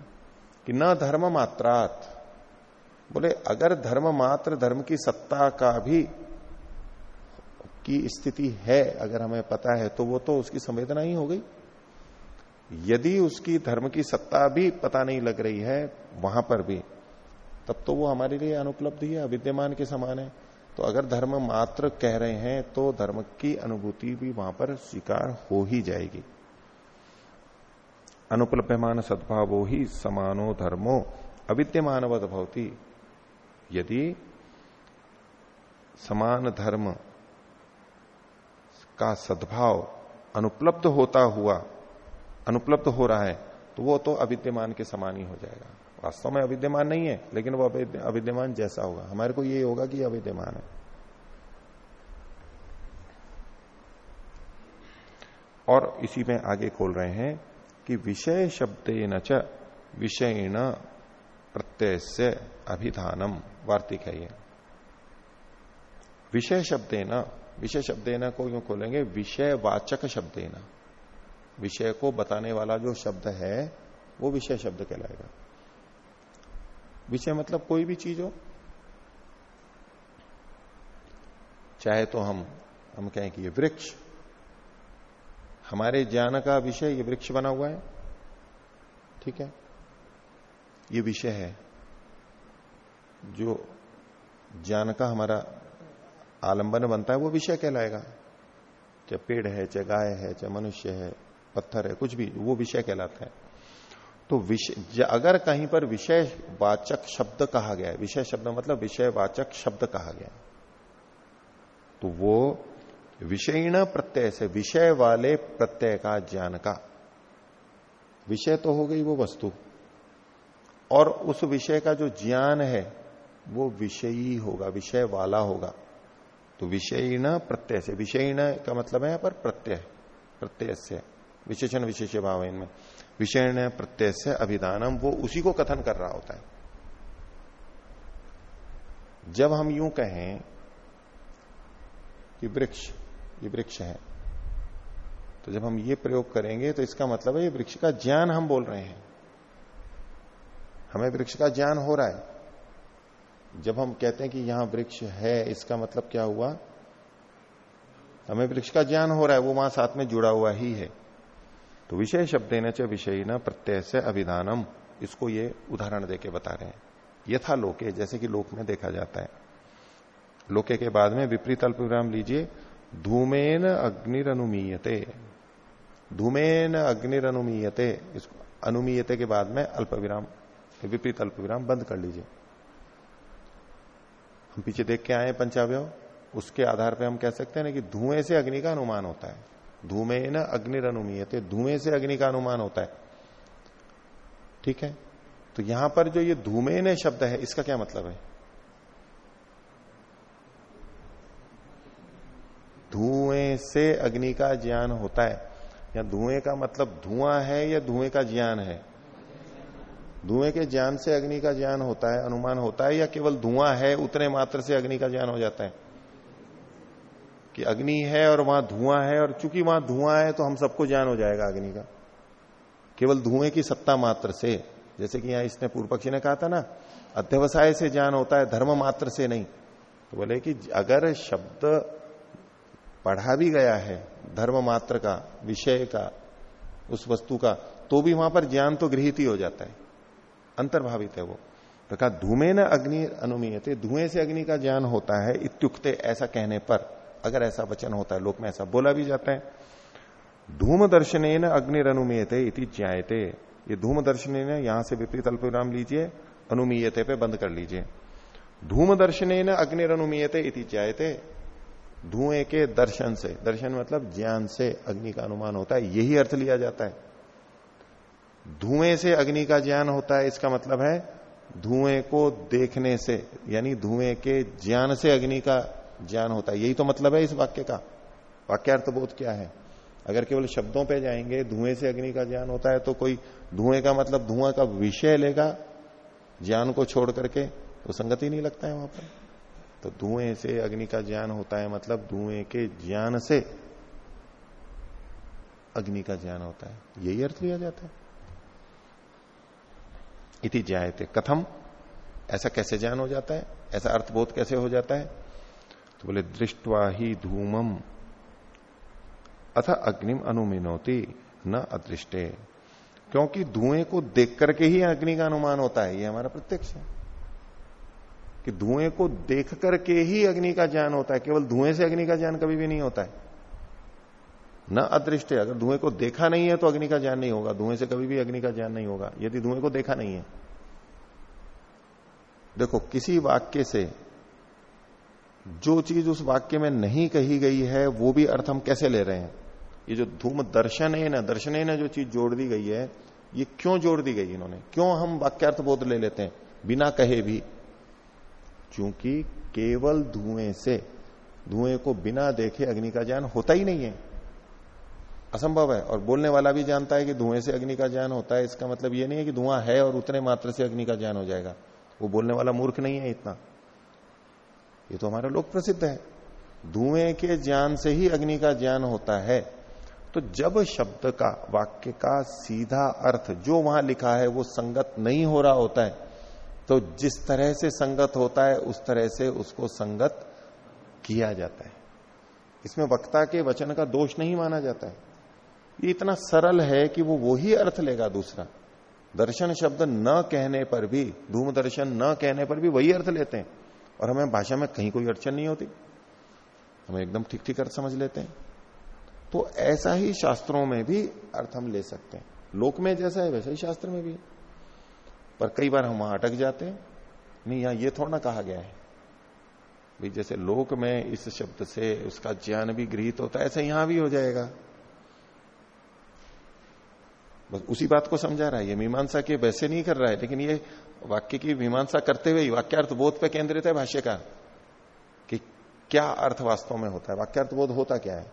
Speaker 1: कि न धर्म मात्रात बोले, अगर धर्म मात्र धर्म की सत्ता का भी की स्थिति है, अगर हमें पता है तो वो तो उसकी संवेदना ही हो गई। यदि उसकी धर्म की सत्ता भी पता नहीं लग रही है, वहाँ पर भी, तब तो वो हमारे लिए अनुपलब्धि है, अविद्यमान के समान है। तो अगर धर्म मात्र कह रहे हैं तो धर्म की अनुभूति भी वहाँ पर स्वीकार हो ही जाएगी। अनुपलभ्यमान सद्भावो ही समानो धर्मो अविद्यमान भवती। यदि समान धर्म का सद्भाव अनुपलब्ध होता हुआ, अनुपलब्ध हो रहा है तो वो तो अविद्यमान के समान ही हो जाएगा। वास्तव में अविद्यमान नहीं है, लेकिन वो अविद्यमान जैसा होगा। हमारे को ये होगा कि अविद्यमान है। और इसी में आगे खोल रहे हैं कि विषय शब्द न च प्रत्यय से अभिधानम। वार्तिक है ये। विषय शब्द न विषय शब्द न को यूँ खोलेंगे, विषय वाचक शब्द न विषय को बताने वाला जो शब्द है, वो विषय शब्द कहलाएगा। विषय मतलब कोई भी चीज़ हो। चाहे तो हम हम कहें कि ये वृक्ष। हमारे ज्ञान का विषय ये वृक्ष बना हुआ है। ठीक है? ये विषय है। जो ज्ञान का हमारा आलंबन बनता है, वो विषय कहलाएगा। चाहे पेड़ है, चाहे गाय है, चाहे मनुष्य है, पत्थर है, कुछ भी, वो विषय कहलाता है। तो विषय अगर कहीं पर विषय वाचक शब्द कहा गया है, विषय शब्द मतलब विषय वाचक शब्द कहा गया तो वो विषयण प्रत्यय से, विषय वाले प्रत्यय का ज्ञान का। विषय तो हो गई वो वस्तु। और उस विषय का जो ज्ञान है वो विषयी होगा, विषय वाला होगा। तो विषयी विषयण प्रत्यय से, विषयी विषयण का मतलब है पर प्रत्यय प्रत्यय से। विशेषण विशेष भाव है इनमें। विषय प्रत्यय से अभिधानम, वो उसी को कथन कर रहा होता है। जब हम यूँ कहें कि वृक्ष, ये वृक्ष है तो जब हम ये प्रयोग करेंगे तो इसका मतलब है ये वृक्ष का ज्ञान हम बोल रहे हैं। हमें वृक्ष का ज्ञान हो रहा है। जब हम कहते हैं कि यहाँ वृक्ष है, इसका मतलब क्या हुआ? हमें वृक्ष का ज्ञान हो रहा है, वो वहाँ साथ में जुड़ा हुआ ही है। तो विषय शब्द न च विषय न प्रत्यय से अभिधानम, इसको ये उदाहरण देके बता रहे हैं। यथा लोके, जैसे कि लोक में देखा जाता है। लोके के बाद में विपरीत अल्प विराम लीजिए, धूमेन अग्निरनुमीयते। धूमेन अग्निरनुमीयते, इसको अनुमीयते के बाद में अल्प विराम विपरीत अल्प विराम बंद कर लीजिए। हम पीछे देख के आए पंचावय उसके आधार पर हम कह सकते हैं ना कि धुएँ से अग्नि का अनुमान होता है। धूमे न अग्निरनुमीयते धुएँ से अग्नि का अनुमान होता है। ठीक है? तो यहाँ पर जो ये धूमेन शब्द है, इसका क्या मतलब है? धुएँ से अग्नि का ज्ञान होता है। या धुएँ का मतलब धुआँ है या धुएँ का ज्ञान है? धुएँ के ज्ञान से अग्नि का ज्ञान होता है, अनुमान होता है, या केवल धुआँ है, उतने मात्र से अग्नि का ज्ञान हो जाता है? कि अग्नि है और वहाँ धुआँ है, और चूँकि वहाँ धुआँ है तो हम सबको ज्ञान हो जाएगा अग्नि का। केवल धुएँ की सत्ता मात्र से, जैसे कि यहाँ इसने पूर्व पक्षी ने कहा था ना, अध्यवसाय से ज्ञान होता है, धर्म मात्र से नहीं। तो बोले कि अगर शब्द पढ़ा भी गया है, धर्म मात्र का, विषय का, उस वस्तु का तो भी वहाँ पर ज्ञान तो गृहित ही हो जाता है। अंतर्भावित है वो। तो कहा धूमे न अग्नि अनुमीयते, धुएँ से अग्नि का ज्ञान होता है इत्युक्ते ऐसा कहने पर, अगर ऐसा वचन होता है, लोक में ऐसा बोला भी जाता है। धूम दर्शन न अग्निरनुमीयते इति ज्यायते ये धूम दर्शन यहाँ से विपरीत अल्प लीजिए, अनुमीयते पे बंद कर लीजिए। धूम दर्शन न अग्निरनुमीयते इति ज्यायते धुएँ के दर्शन से, दर्शन मतलब ज्ञान से अग्नि का अनुमान होता है, यही अर्थ लिया जाता है। धुएँ से अग्नि का ज्ञान होता है, इसका मतलब है धुएँ को देखने से, यानी धुएँ के ज्ञान से अग्नि का ज्ञान होता है। यही तो मतलब है इस वाक्य का। वाक्यार्थ बोध क्या है? अगर केवल शब्दों पे जाएँगे, धुएँ से अग्नि का ज्ञान होता है तो कोई धुएँ का मतलब धुआँ का विषय लेगा ज्ञान को छोड़ करके तो संगति नहीं लगता है वहाँ पर। तो धुएँ से अग्नि का ज्ञान होता है मतलब धुएँ के ज्ञान से अग्नि का ज्ञान होता है। यही अर्थ लिया जाता है। इति ज्ञाते कथम? ऐसा कैसे ज्ञान हो जाता है? ऐसा अर्थबोध कैसे हो जाता है? तो बोले, दृष्टवा ही धूमम। अथ अग्निम अनुमिनोती, न अदृष्टे। क्योंकि धुएँ को देख करके ही अग्नि का अनुमान होता है, ये हमारा प्रत्यक्ष है। कि धुएँ को देख करके ही अग्नि का ज्ञान होता है, केवल धुएँ से अग्नि का ज्ञान कभी भी नहीं होता है। न अदृष्ट, अगर धुएँ को देखा नहीं है तो अग्नि का ज्ञान नहीं होगा। धुएँ से कभी भी अग्नि का ज्ञान नहीं होगा। यदि धुएँ को देखा नहीं है। देखो, किसी वाक्य से जो चीज़ उस वाक्य में नहीं कही गई है, वो भी अर्थ हम कैसे ले रहे हैं? ये जो धूम दर्शन है ना, दर्शन है ना जो चीज़ जोड़ दी गई है, ये क्यों जोड़ दी गई इन्होंने? क्यों हम वाक्यार्थ बोध ले लेते हैं? बिना कहे भी। क्योंकि केवल धुएँ से, धुएँ को बिना देखे अग्नि का ज्ञान होता ही नहीं है। असंभव है। और बोलने वाला भी जानता है कि धुएँ से अग्नि का ज्ञान होता है। इसका मतलब ये नहीं है कि धुआँ है और उतने मात्र से अग्नि का ज्ञान हो जाएगा। वो बोलने वाला मूर्ख नहीं है इतना। ये तो हमारा लोक प्रसिद्ध है। धुएँ के ज्ञान से ही अग्नि का ज्ञान होता है। तो जब शब्द का, वाक्य का सीधा अर्थ जो वहाँ लिखा है, वो संगत नहीं हो रहा होता है तो जिस तरह से संगत होता है, उस तरह से उसको संगत किया जाता है। इसमें वक्ता के वचन का दोष नहीं माना जाता है। ये इतना सरल है कि वो वही अर्थ लेगा दूसरा। दर्शन शब्द न कहने पर भी, धूम दर्शन न कहने पर भी वही अर्थ लेते हैं। और हमें भाषा में कहीं कोई अड़चन नहीं होती। हम एकदम ठीक ठीक अर्थ समझ लेते हैं। तो ऐसा ही शास्त्रों में भी अर्थ हम ले सकते हैं। लोक में जैसा है वैसा ही शास्त्र में भी पर कई बार हम वहाँ अटक जाते हैं। नहीं, यहाँ ये थोड़ा ना कहा गया है। भाई जैसे लोक में इस शब्द से उसका ज्ञान भी गृहित होता है, ऐसे यहाँ भी हो जाएगा। बस उसी बात को समझा रहा है। ये मीमांसा के वैसे नहीं कर रहा है, लेकिन ये वाक्य की मीमांसा करते हुए वाक्यार्थ बोध पे केंद्रित है भाष्य का क्या अर्थ वास्तव में होता है? वाक्यार्थ बोध होता क्या है?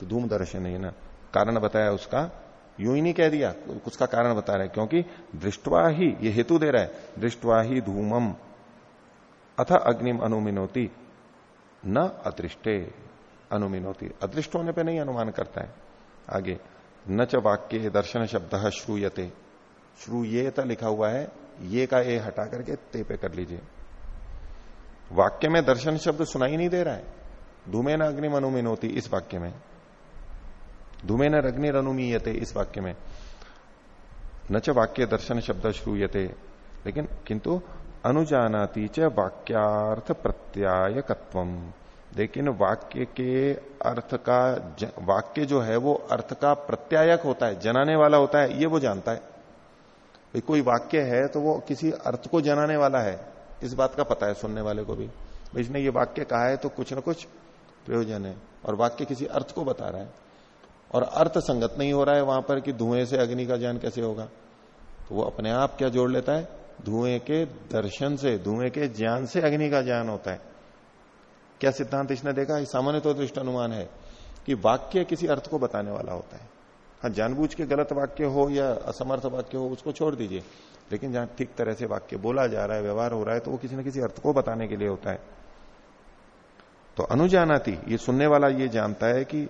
Speaker 1: तो धूम दर्शन है ना। कारण बताया उसका, यूँ ही नहीं कह दिया उसका कारण बता रहे क्योंकि दृष्टवा ही, ये हेतु दे रहा है, दृष्टवा ही धूमम, अथ अग्निम अनुमिनोती, न अदृष्टे अनुमिनोती। अदृष्ट होने पर नहीं अनुमान करता है, आगे। न च वाक्य दर्शन शब्द श्रूयते। श्रू ये श्रूयेत लिखा हुआ है, ये का ए हटा करके ते पे कर लीजिए। वाक्य में दर्शन शब्द सुनाई नहीं दे रहा है। धूमे न अग्नि अनुमीन होती इस वाक्य में। धूमे न अग्नि अनुमीयते इस वाक्य में। न च वाक्य दर्शन शब्द श्रूयते, लेकिन किंतु अनुजानाती च वाक्यार्थ प्रत्यायकत्वम। लेकिन वाक्य के अर्थ का वाक्य जो है वो अर्थ का प्रत्यायक होता है, जनाने वाला होता है, ये वो जानता है। भाई, कोई वाक्य है तो वो किसी अर्थ को जनाने वाला है, इस बात का पता है सुनने वाले को भी। इसने ये वाक्य कहा है तो कुछ ना कुछ प्रयोजन है, और वाक्य किसी अर्थ को बता रहा है। और अर्थ संगत नहीं हो रहा है वहाँ पर कि धुएँ से अग्नि का ज्ञान कैसे होगा। तो वो अपने आप क्या जोड़ लेता है? धुएँ के दर्शन से, धुएँ के ज्ञान से अग्नि का ज्ञान होता है। क्या सिद्धांत इसने देखा? सामान्य तो दृष्ट अनुमान है कि वाक्य किसी अर्थ को बताने वाला होता है। हाँ जानबूझ के गलत वाक्य हो या असमर्थ वाक्य हो, उसको छोड़ दीजिए। लेकिन जहाँ ठीक तरह से वाक्य बोला जा रहा है, व्यवहार हो रहा है तो वो किसी न किसी अर्थ को बताने के लिए होता है। तो अनुजानाती, ये सुनने वाला ये जानता है कि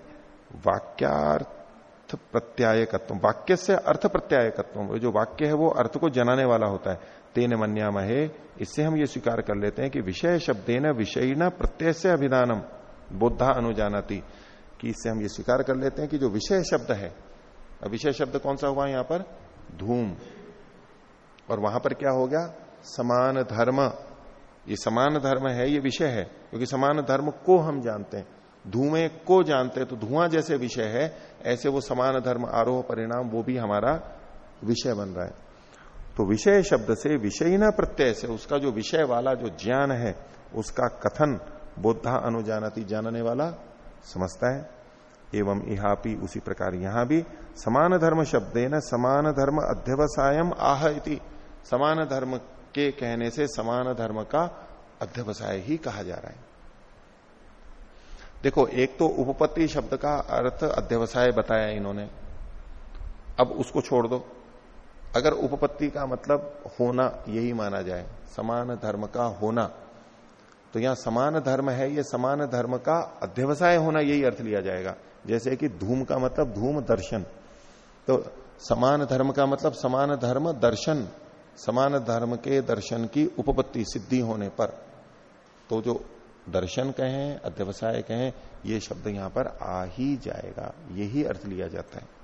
Speaker 1: वाक्यार्थ प्रत्यायकत्व, वाक्य से अर्थ प्रत्यायकत्व, जो वाक्य है वो अर्थ को जनाने वाला होता है। तेन मन्या इससे हम ये स्वीकार कर लेते हैं कि विषय शब्देन विषयी न प्रत्यय से अभिधानम, बुद्धा अनुजानाती, कि इससे हम ये स्वीकार कर लेते हैं कि जो विषय शब्द है विषय शब्द कौन सा हुआ यहाँ पर? धूम। और वहाँ पर क्या हो गया? समान धर्म। ये समान धर्म है, ये विषय है, क्योंकि समान धर्म को हम जानते हैं। धुएँ को जानते हैं तो धुआँ जैसे विषय है, ऐसे वो समान धर्म आरोह परिणाम, वो भी हमारा विषय बन रहा है। तो विषय शब्द से विषय न प्रत्यय से, उसका जो विषय वाला जो ज्ञान है, उसका कथन बोधा अनुजानती जानने वाला समझता है। एवं इहापी उसी प्रकार यहाँ भी, समान धर्म शब्दे न समान धर्म अध्यवसायम आह इति। समान धर्म के कहने से समान धर्म का अध्यवसाय ही कहा जा रहा है। देखो, एक तो उपपत्ति शब्द का अर्थ अध्यवसाय बताया इन्होंने। अब उसको छोड़ दो। अगर उपपत्ति का मतलब होना यही माना जाए, समान धर्म का होना तो यहाँ समान धर्म है, ये समान धर्म का अध्यवसाय होना यही अर्थ लिया जाएगा। जैसे कि धूम का मतलब धूम दर्शन। तो समान धर्म का मतलब समान धर्म दर्शन, समान धर्म के दर्शन की उपपत्ति सिद्धि होने पर। तो जो दर्शन कहें, अध्यवसाय कहें, ये शब्द यहाँ पर आ ही जाएगा। यही अर्थ लिया जाता है।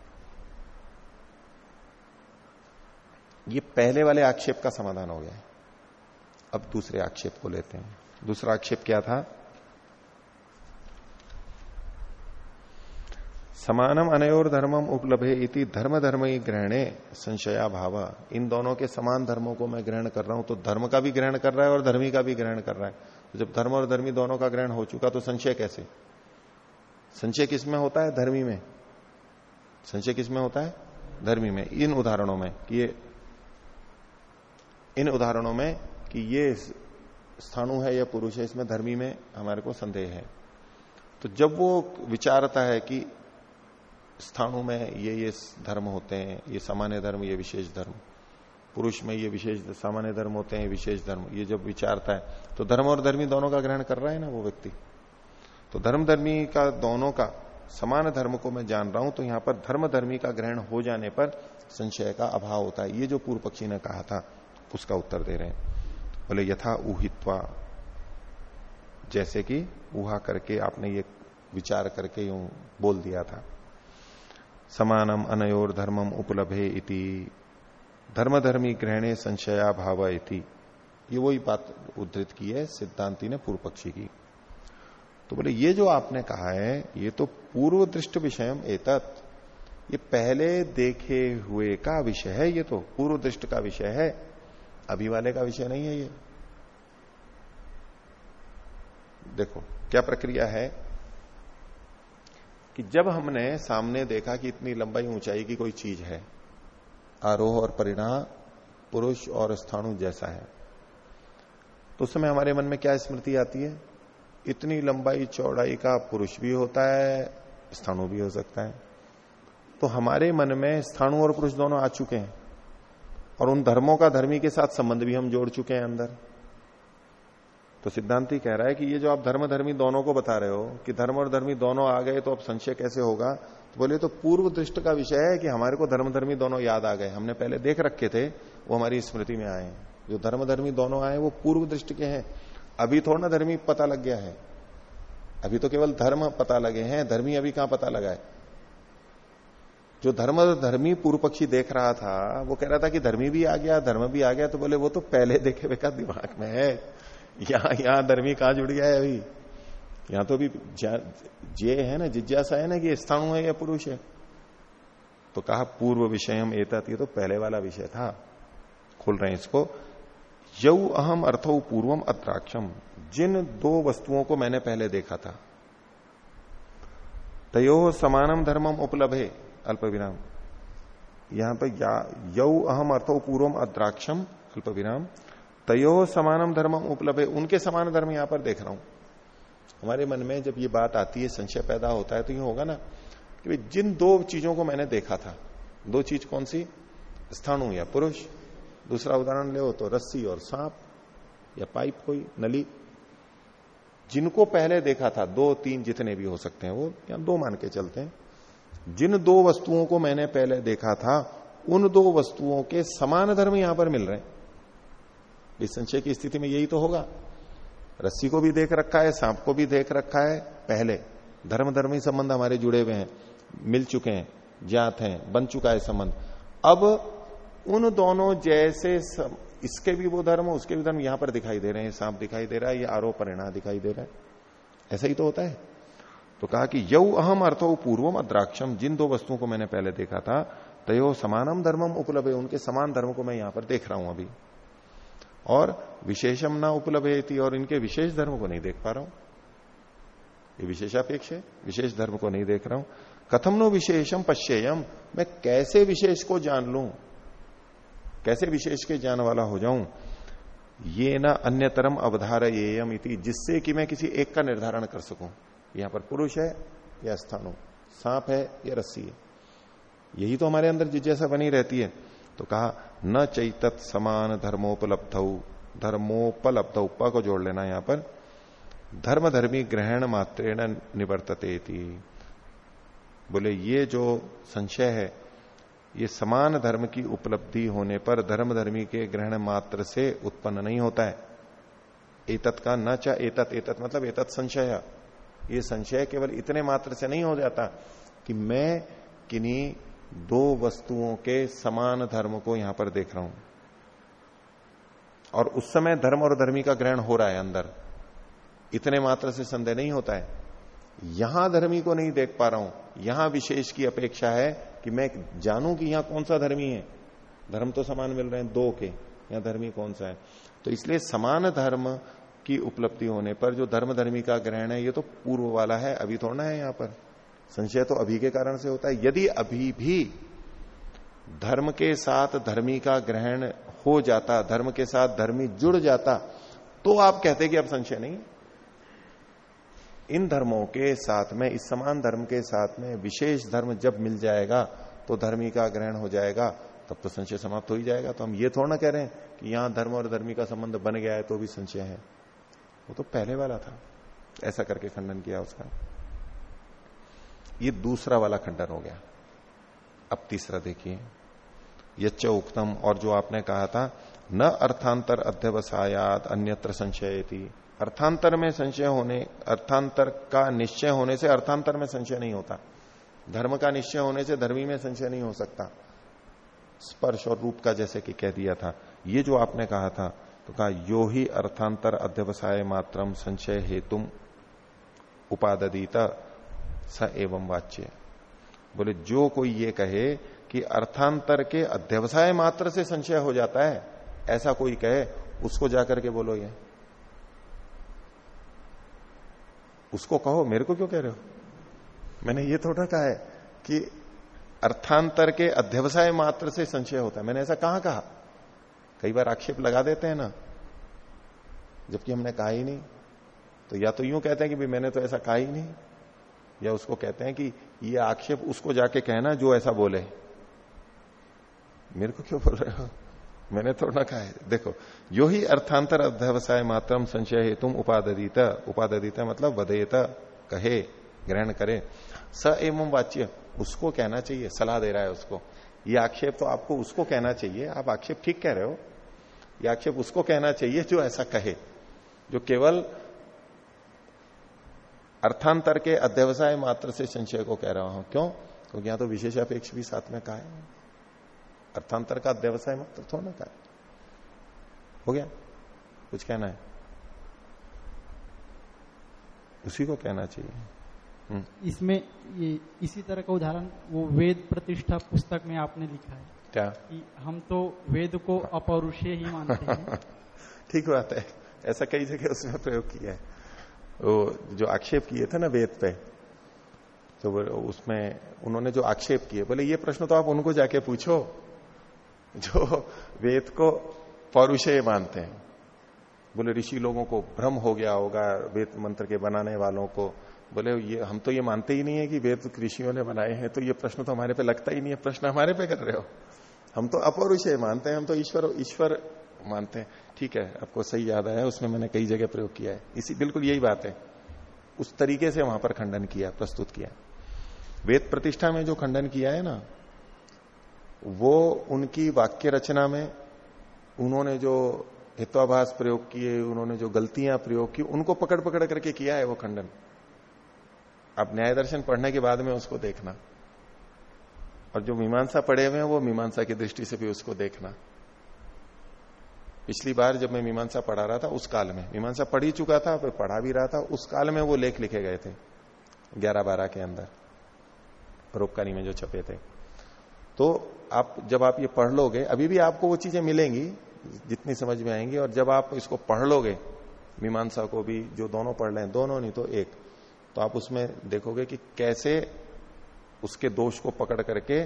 Speaker 1: ये पहले वाले आक्षेप का समाधान हो गया। अब दूसरे आक्षेप को लेते हैं। दूसरा आक्षेप क्या था? समानम अनयोर धर्मम उपलब्धे इति धर्म धर्म ही ग्रहणे संशया भाव। इन दोनों के समान धर्मों को मैं ग्रहण कर रहा हूँ तो धर्म का भी ग्रहण कर रहा है और धर्मी का भी ग्रहण कर रहा है। तो जब धर्म और धर्मी दोनों का ग्रहण हो चुका तो संशय कैसे? संशय किसमें होता है? धर्मी में। संशय किसमें होता है? धर्मी में। इन उदाहरणों में कि ये इन उदाहरणों में कि ये स्थाणु है या पुरुष है, इसमें धर्मी में हमारे को संदेह है। तो जब वो विचारता है कि स्थाणु में ये ये धर्म होते हैं, ये सामान्य धर्म, ये विशेष धर्म, पुरुष में ये विशेष सामान्य धर्म होते हैं विशेष धर्म, ये जब विचारता है तो धर्म और धर्मी दोनों का ग्रहण कर रहा है ना वो व्यक्ति? तो धर्म धर्मी का, दोनों का, समान धर्म को मैं जान रहा हूँ तो यहाँ पर धर्म धर्मी का ग्रहण हो जाने पर संशय का अभाव होता है। ये जो पूर्व पक्षी ने कहा था उसका उत्तर दे रहे हैं। बोले, यथा ऊहित्वा। जैसे कि ऊहा करके आपने ये विचार करके यूँ बोल दिया था। समानम अनयोर धर्मम उपलब्धे इति। धर्म धर्मी ग्रहणे संशया भाव इति। ये वही बात उद्धृत की है, सिद्धांति ने पूर्व पक्षी की। तो बोले, ये जो आपने कहा है, ये तो पूर्व दृष्ट विषय एतत्। ये पहले देखे हुए का विषय है, ये तो पूर्व दृष्ट का विषय है। अभी वाले का विषय नहीं है ये। देखो, क्या प्रक्रिया है? कि जब हमने सामने देखा कि इतनी लंबाई ऊंचाई की कोई चीज़ है, आरोह और परिणाम पुरुष और स्थाणु जैसा है तो उस समय हमारे मन में क्या स्मृति आती है? इतनी लंबाई चौड़ाई का पुरुष भी होता है, स्थाणु भी हो सकता है। तो हमारे मन में स्थाणु और पुरुष दोनों आ चुके हैं। और उन धर्मों का धर्मी के साथ संबंध भी हम जोड़ चुके हैं अंदर। तो सिद्धांत ही कह रहा है कि ये जो आप धर्म धर्मी दोनों को बता रहे हो कि धर्म और धर्मी दोनों आ गए तो अब संशय कैसे होगा? तो बोले तो पूर्व दृष्ट का विषय है कि हमारे को धर्म धर्मी दोनों याद आ गए। हमने पहले देख रखे थे, वो हमारी स्मृति में आए जो धर्म धर्मी दोनों आए वो पूर्व दृष्टि के हैं। अभी थोड़ा ना धर्मी पता लग गया है। अभी तो केवल धर्म पता लगे हैं, धर्मी अभी कहाँ पता लगा है? जो धर्म धर्मी पूर्व पक्षी देख रहा था, वो कह रहा था कि धर्मी भी आ गया, धर्म भी आ गया तो बोले वो तो पहले देखे हुए का दिमाग में है। यहाँ यहाँ धर्मी कहाँ जुड़ गया है अभी? यहाँ तो अभी जे है ना, जिज्ञासा है ना कि स्थानु है या पुरुष है? तो कहा, पूर्व विषय एतत, ये तो पहले वाला विषय था। खोल रहे हैं इसको। यौ अहम अर्थो पूर्वम अत्राक्षम। जिन दो वस्तुओं को मैंने पहले देखा था, तयो समानम धर्मम उपलब्धे अल्प विराम यहाँ पर यौ अहम अर्थो पूर्वम अद्राक्षम अल्प विराम तयो समानम धर्मम उपलब्ध उनके समान धर्म यहाँ पर देख रहा हूँ। हमारे मन में जब ये बात आती है, संशय पैदा होता है तो ये होगा ना कि जिन दो चीज़ों को मैंने देखा था, दो चीज़ कौन सी? स्थाणु या पुरुष। दूसरा उदाहरण ले तो रस्सी और सांप या पाइप कोई, नली। जिनको पहले देखा था, दो तीन जितने भी हो सकते हैं वो, या दो मान के चलते हैं। जिन दो वस्तुओं को मैंने पहले देखा था उन दो वस्तुओं के समान धर्म यहाँ पर मिल रहे हैं। संशय की स्थिति में यही तो होगा। रस्सी को भी देख रखा है सांप को भी देख रखा है पहले। धर्म धर्म ही संबंध हमारे जुड़े हुए हैं मिल चुके हैं ज्ञात हैं बन चुका है संबंध। अब उन दोनों जैसे सम, इसके भी वो धर्म उसके भी धर्म यहाँ पर दिखाई दे रहे हैं सांप दिखाई दे रहा है ये आरोप परिणाम दिखाई दे रहा है। ऐसा ही तो होता है। तो कहा कि यौ अहम अर्थो पूर्वम अद्राक्षम, जिन दो वस्तुओं को मैंने पहले देखा था, तयो समानम धर्मम उपलब्ध उनके समान धर्म को मैं यहाँ पर देख रहा हूँ अभी। और विशेषम ना उपलब्ध थी और इनके विशेष धर्म को नहीं देख पा रहा हूँ। ये विशेषापेक्ष विशेष धर्म को नहीं देख रहा हूँ। कथम नो विशेषम पश्चेयम मैं कैसे विशेष को जान लू? कैसे विशेष के जान वाला हो जाऊँ? ये ना अन्यतरम अवधार इति, जिससे कि मैं किसी एक का निर्धारण कर सकूँ। यहाँ पर पुरुष है, या स्थानु। सांप है, या रस्सी है। यही तो हमारे अंदर जिज्ञासा बनी रहती है। तो कहा, न चैतत समान धर्मोपलब्ध। धर्मोपलब्ध, प को जोड़ लेना यहाँ पर। धर्म धर्मी ग्रहण मात्रेण निवर्तते थी बोले, ये जो संशय है, ये समान धर्म की उपलब्धि होने पर धर्म धर्मी के ग्रहण मात्र से उत्पन्न नहीं होता है। एतत का न चा एतत एतत मतलब एतत संशय। ये संशय केवल इतने मात्र से नहीं हो जाता कि मैं किन्हीं दो वस्तुओं के समान धर्म को यहाँ पर देख रहा हूँ। और उस समय धर्म और धर्मी का ग्रहण हो रहा है अंदर। इतने मात्र से संदेह नहीं होता है। यहाँ धर्मी को नहीं देख पा रहा हूँ। यहाँ विशेष की अपेक्षा है कि मैं जानूं कि यहाँ कौन सा धर्मी है। धर्म तो समान मिल रहे हैं दो के। यहाँ धर्मी कौन सा है? तो इसलिए समान धर्म की उपलब्धि होने पर जो धर्म धर्मी का ग्रहण है, ये तो पूर्व वाला है, अभी थोड़ा है यहाँ पर। संशय तो अभी के कारण से होता है। यदि अभी भी धर्म के साथ धर्मी का ग्रहण हो जाता, धर्म के साथ धर्मी जुड़ जाता तो आप कहते कि अब संशय नहीं इन धर्मों के साथ में, इस समान धर्म के साथ में विशेष धर्म जब मिल जाएगा तो धर्मी का ग्रहण हो जाएगा, तब तो संशय समाप्त हो ही जाएगा। तो हम ये थोड़ा ना कह रहे हैं कि यहाँ धर्म और धर्मी का संबंध बन गया है तो भी संशय है। वो तो पहले वाला था। ऐसा करके खंडन किया उसका। ये दूसरा वाला खंडन हो गया। अब तीसरा देखिए। यच्च उक्तम, और जो आपने कहा था, न अर्थांतर अध्यवसायात अन्यत्र संशय थी अर्थांतर में संशय होने, अर्थांतर का निश्चय होने से अर्थांतर में संशय नहीं होता। धर्म का निश्चय होने से धर्मी में संशय नहीं हो सकता। स्पर्श और रूप का जैसे कि कह दिया था। ये जो आपने कहा था तो कहा यो ही अर्थांतर अध्यवसाय मात्रम संशय हेतु उपादीत स एवं वाच्य। बोले, जो कोई ये कहे कि अर्थांतर के अध्यवसाय मात्र से संशय हो जाता है, ऐसा कोई कहे, उसको जाकर के बोलो ये। उसको कहो, मेरे को क्यों कह रहे हो? मैंने ये थोड़ा कहा है कि अर्थांतर के अध्यवसाय मात्र से संशय होता है। मैंने ऐसा कहा कहा? कई बार आक्षेप लगा देते हैं ना, जबकि हमने कहा ही नहीं। तो या तो यूँ कहते हैं कि मैंने तो ऐसा कहा ही नहीं, या उसको कहते हैं कि ये आक्षेप उसको जाके कहना जो ऐसा बोले। मेरे को क्यों बोल रहे हो? मैंने थोड़ा ना कहा है। देखो, यो ही अर्थांतर अध्यवसाय मात्रम संशय हेतु उपादित उपादित मतलब वदेत कहे, ग्रहण करे। स एवं वाच्य, उसको कहना चाहिए, सलाह दे रहा है उसको। ये आक्षेप तो आपको उसको कहना चाहिए। आप आक्षेप ठीक कह रहे हो ये आक्षेप उसको कहना चाहिए जो ऐसा कहे, जो केवल अर्थांतर के अध्यवसाय मात्र से संशय को कह रहा हूँ। क्यों? क्योंकि यहाँ तो विशेषापेक्ष भी साथ में कहा है। अर्थांतर का अध्यवसाय मात्र थोड़ा कहा हो गया? कुछ कहना है? उसी को कहना चाहिए। हम्म।
Speaker 5: इसमें ये, इसी तरह का उदाहरण वो वेद प्रतिष्ठा पुस्तक में आपने लिखा है।
Speaker 1: क्या?
Speaker 5: हम तो वेद को अपौरुषीय ही मानते हैं।
Speaker 1: ठीक बात है। ऐसा कई जगह उसमें प्रयोग किया है। वो जो आक्षेप किए थे ना वेद पे तो उसमें उन्होंने जो आक्षेप किए बोले ये प्रश्न तो आप उनको जाके पूछो जो वेद को पौरुषेय मानते हैं। बोले ऋषि लोगों को भ्रम हो गया होगा वेद मंत्र के बनाने वालों को। बोले ये हम तो ये मानते ही नहीं है कि वेद ऋषियों ने बनाए हैं तो ये प्रश्न तो हमारे पे लगता ही नहीं है। प्रश्न हमारे पे कर रहे हो। हम तो अपौरुषेय मानते हैं, हम तो ईश्वर ईश्वर मानते हैं। ठीक है, आपको सही याद आया, उसमें मैंने कई जगह प्रयोग किया है। इसी, बिल्कुल यही बात है। उस तरीके से वहाँ पर खंडन किया, प्रस्तुत किया। वेद प्रतिष्ठा में जो खंडन किया है ना, वो उनकी वाक्य रचना में, उन्होंने जो हित्वाभास प्रयोग किए, उन्होंने जो गलतियाँ प्रयोग की, उनको पकड़ पकड़ करके किया है वो खंडन। अब न्याय दर्शन पढ़ने के बाद में उसको देखना। और जो मीमांसा पढ़े हुए हैं, वो मीमांसा की दृष्टि से भी उसको देखना। पिछली बार जब मैं मीमांसा पढ़ा रहा था, उस काल में। मीमांसा पढ़ ही चुका था, फिर पढ़ा भी रहा था। उस काल में वो लेख लिखे गए थे, ग्यारह बारह के अंदर, परोपकारी में जो छपे थे। तो आप, जब आप ये पढ़ लोगे, अभी भी आपको वो चीज़ें मिलेंगी, जितनी समझ में आएँगी, और जब आप इसको पढ़ लोगे, मीमांसा को भी, जो दोनों पढ़ लें, दोनों नहीं तो एक तो आप उसमें देखोगे कि कैसे उसके दोष को पकड़ करके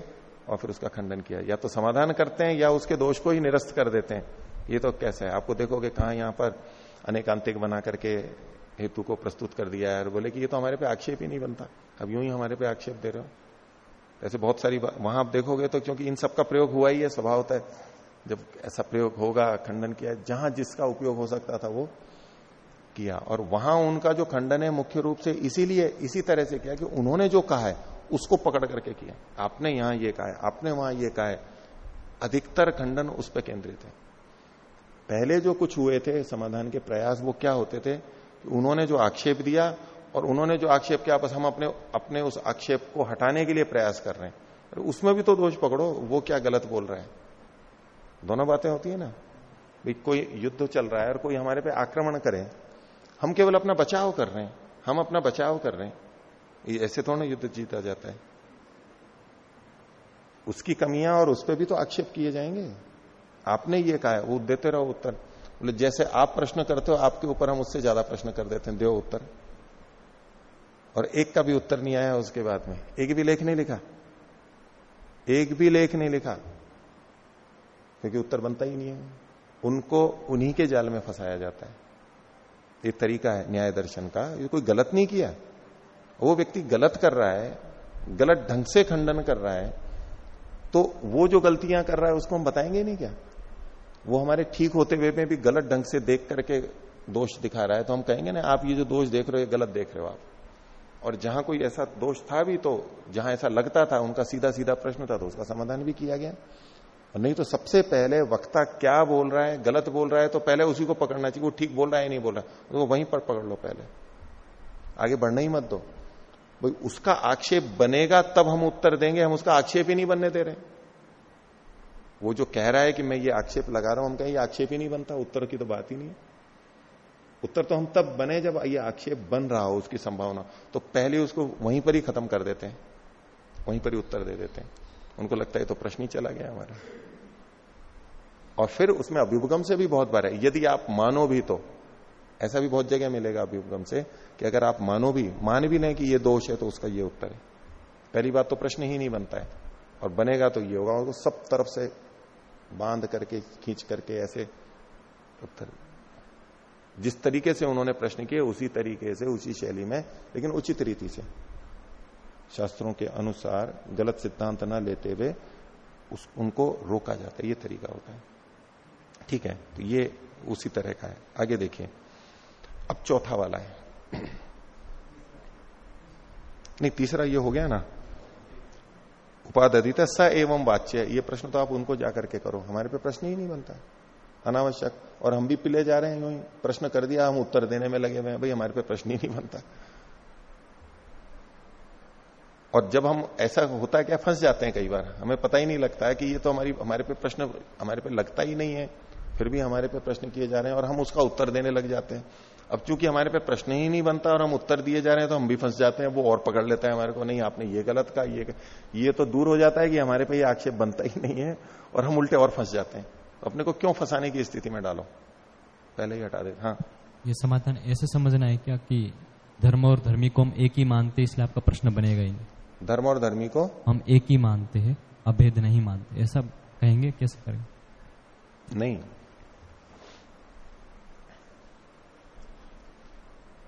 Speaker 1: और फिर उसका खंडन किया। या तो समाधान करते हैं या उसके दोष को ही निरस्त कर देते हैं। ये तो कैसे है? आपको देखोगे कहा यहाँ पर अनेकांतिक बना करके हेतु को प्रस्तुत कर दिया है और बोले कि ये तो हमारे पे आक्षेप ही नहीं बनता। अब यूँ ही हमारे पे आक्षेप दे रहे हो। ऐसे बहुत सारी वहाँ आप देखोगे तो क्योंकि इन सबका प्रयोग हुआ ही है, स्वभाव होता है। जब ऐसा प्रयोग होगा, खंडन किया, जहाँ जिसका उपयोग हो सकता था वो किया। और वहाँ उनका जो खंडन है मुख्य रूप से इसीलिए, इसी तरह से किया कि उन्होंने जो कहा है उसको पकड़ करके किया। आपने यहाँ ये कहा है, आपने वहाँ ये कहा है। अधिकतर खंडन उस पर केंद्रित है। पहले जो कुछ हुए थे समाधान के प्रयास, वो क्या होते थे? उन्होंने जो आक्षेप दिया और उन्होंने जो आक्षेप किया, बस हम अपने अपने उस आक्षेप को हटाने के लिए प्रयास कर रहे हैं। उसमें भी तो दोष पकड़ो, वो क्या गलत बोल रहा है? दोनों बातें होती है ना? भाई, कोई युद्ध चल रहा है और कोई हमारे पे आक्रमण करे, हम केवल अपना बचाव कर रहे हैं। हम अपना बचाव कर रहे हैं। ऐसे थोड़ा ना युद्ध जीता जाता है। उसकी कमियाँ और उस पर भी तो आक्षेप किए जाएँगे। आपने ये कहा वो देते रहो उत्तर। बोले, जैसे आप प्रश्न करते हो, आपके ऊपर हम उससे ज़्यादा प्रश्न कर देते हैं, दो उत्तर। और एक का भी उत्तर नहीं आया उसके बाद में। एक भी लेख नहीं लिखा। एक भी लेख नहीं लिखा। क्योंकि उत्तर बनता ही नहीं है। उनको उन्हीं के जाल में फंसाया जाता है। ये तरीका है न्याय दर्शन का। ये कोई गलत नहीं किया। वो व्यक्ति गलत कर रहा है, गलत ढंग से खंडन कर रहा है तो वो जो गलतियाँ कर रहा है उसको हम बताएँगे नहीं क्या? वो हमारे ठीक होते हुए में भी गलत ढंग से देख करके दोष दिखा रहा है तो हम कहेंगे ना, आप ये जो दोष देख रहे हो गलत देख रहे हो आप। और जहाँ कोई ऐसा दोष था भी तो जहाँ ऐसा लगता था, उनका सीधा सीधा प्रश्न था तो उसका समाधान भी किया गया। और नहीं तो सबसे पहले वक्ता क्या बोल रहा है, गलत बोल रहा है तो पहले उसी को पकड़ना चाहिए, वो ठीक बोल रहा है नहीं बोल रहा है? तो वहीं पर पकड़ लो पहले। आगे बढ़ना ही मत दो। भाई, उसका आक्षेप बनेगा, तब हम उत्तर देंगे, हम उसका आक्षेप ही नहीं बनने दे रहे। वो जो कह रहा है कि मैं ये आक्षेप लगा रहा हूँ, हम कहें आक्षेप ही नहीं बनता, उत्तर की तो बात ही नहीं है। उत्तर तो हम तब बने जब ये आक्षेप बन रहा हो, उसकी संभावना। तो पहले उसको वहीं पर ही खत्म कर देते हैं, वहीं पर ही उत्तर दे देते हैं। उनको लगता है तो प्रश्न ही चला गया हमारा। और फिर उसमें अभिभुगम से भी बहुत बार है। यदि आप मानो भी तो ऐसा भी बहुत जगह मिलेगा अभिगम से कि अगर आप मानो भी, मान भी लें कि ये दोष है तो उसका ये उत्तर है। पहली बात तो प्रश्न ही नहीं बनता है। और बनेगा तो ये होगा, और सब तरफ़ से बाँध करके, खींच करके ऐसे उत्तर। जिस तरीके से उन्होंने प्रश्न किए, उसी तरीके से, उसी शैली में, लेकिन उचित रीति से। शास्त्रों के अनुसार गलत सिद्धांत न लेते हुए उस, उनको रोका जाता है। ये तरीका होता है। ठीक है तो ये उसी तरह का है। आगे देखिए। अब चौथा वाला है। नहीं, तीसरा ये हो गया ना। उपाधित स एवं वाच्य, ये प्रश्न तो आप उनको जाकर के करो। हमारे पे प्रश्न ही नहीं बनता। अनावश्यक। और हम भी पिले जा रहे हैं, यूँ प्रश्न कर दिया, हम उत्तर देने में लगे हुए हैं। भाई, हमारे पे प्रश्न ही नहीं बनता। और जब हम ऐसा होता है क्या फंस जाते हैं कई बार। हमें पता ही नहीं लगता है कि ये तो हमारी, हमारे पे प्रश्न, हमारे पे लगता ही नहीं है। फिर भी हमारे पे प्रश्न किए जा रहे हैं और हम उसका उत्तर देने लग जाते हैं। अब चूँकि हमारे पे प्रश्न ही नहीं बनता और हम उत्तर दिए जा रहे हैं तो हम भी फंस जाते हैं वो और पकड़ लेता है हमारे को नहीं आपने ये गलत कहा ये ये तो दूर हो जाता है कि हमारे पे ये आक्षेप बनता ही नहीं है और हम उल्टे और फंस जाते हैं। तो अपने को क्यों फंसाने की स्थिति में डालो? पहले ही हटा दे हाँ।
Speaker 4: ये समाधान ऐसे समझना है क्या कि धर्म और धर्मी को हम एक ही मानते इसलिए आपका प्रश्न बनेगा ही नहीं?
Speaker 1: धर्म और धर्मी को?
Speaker 4: हम एक ही मानते हैं अभेद नहीं मानते। ऐसा कहेंगे? कैसे करेंगे?
Speaker 1: नहीं।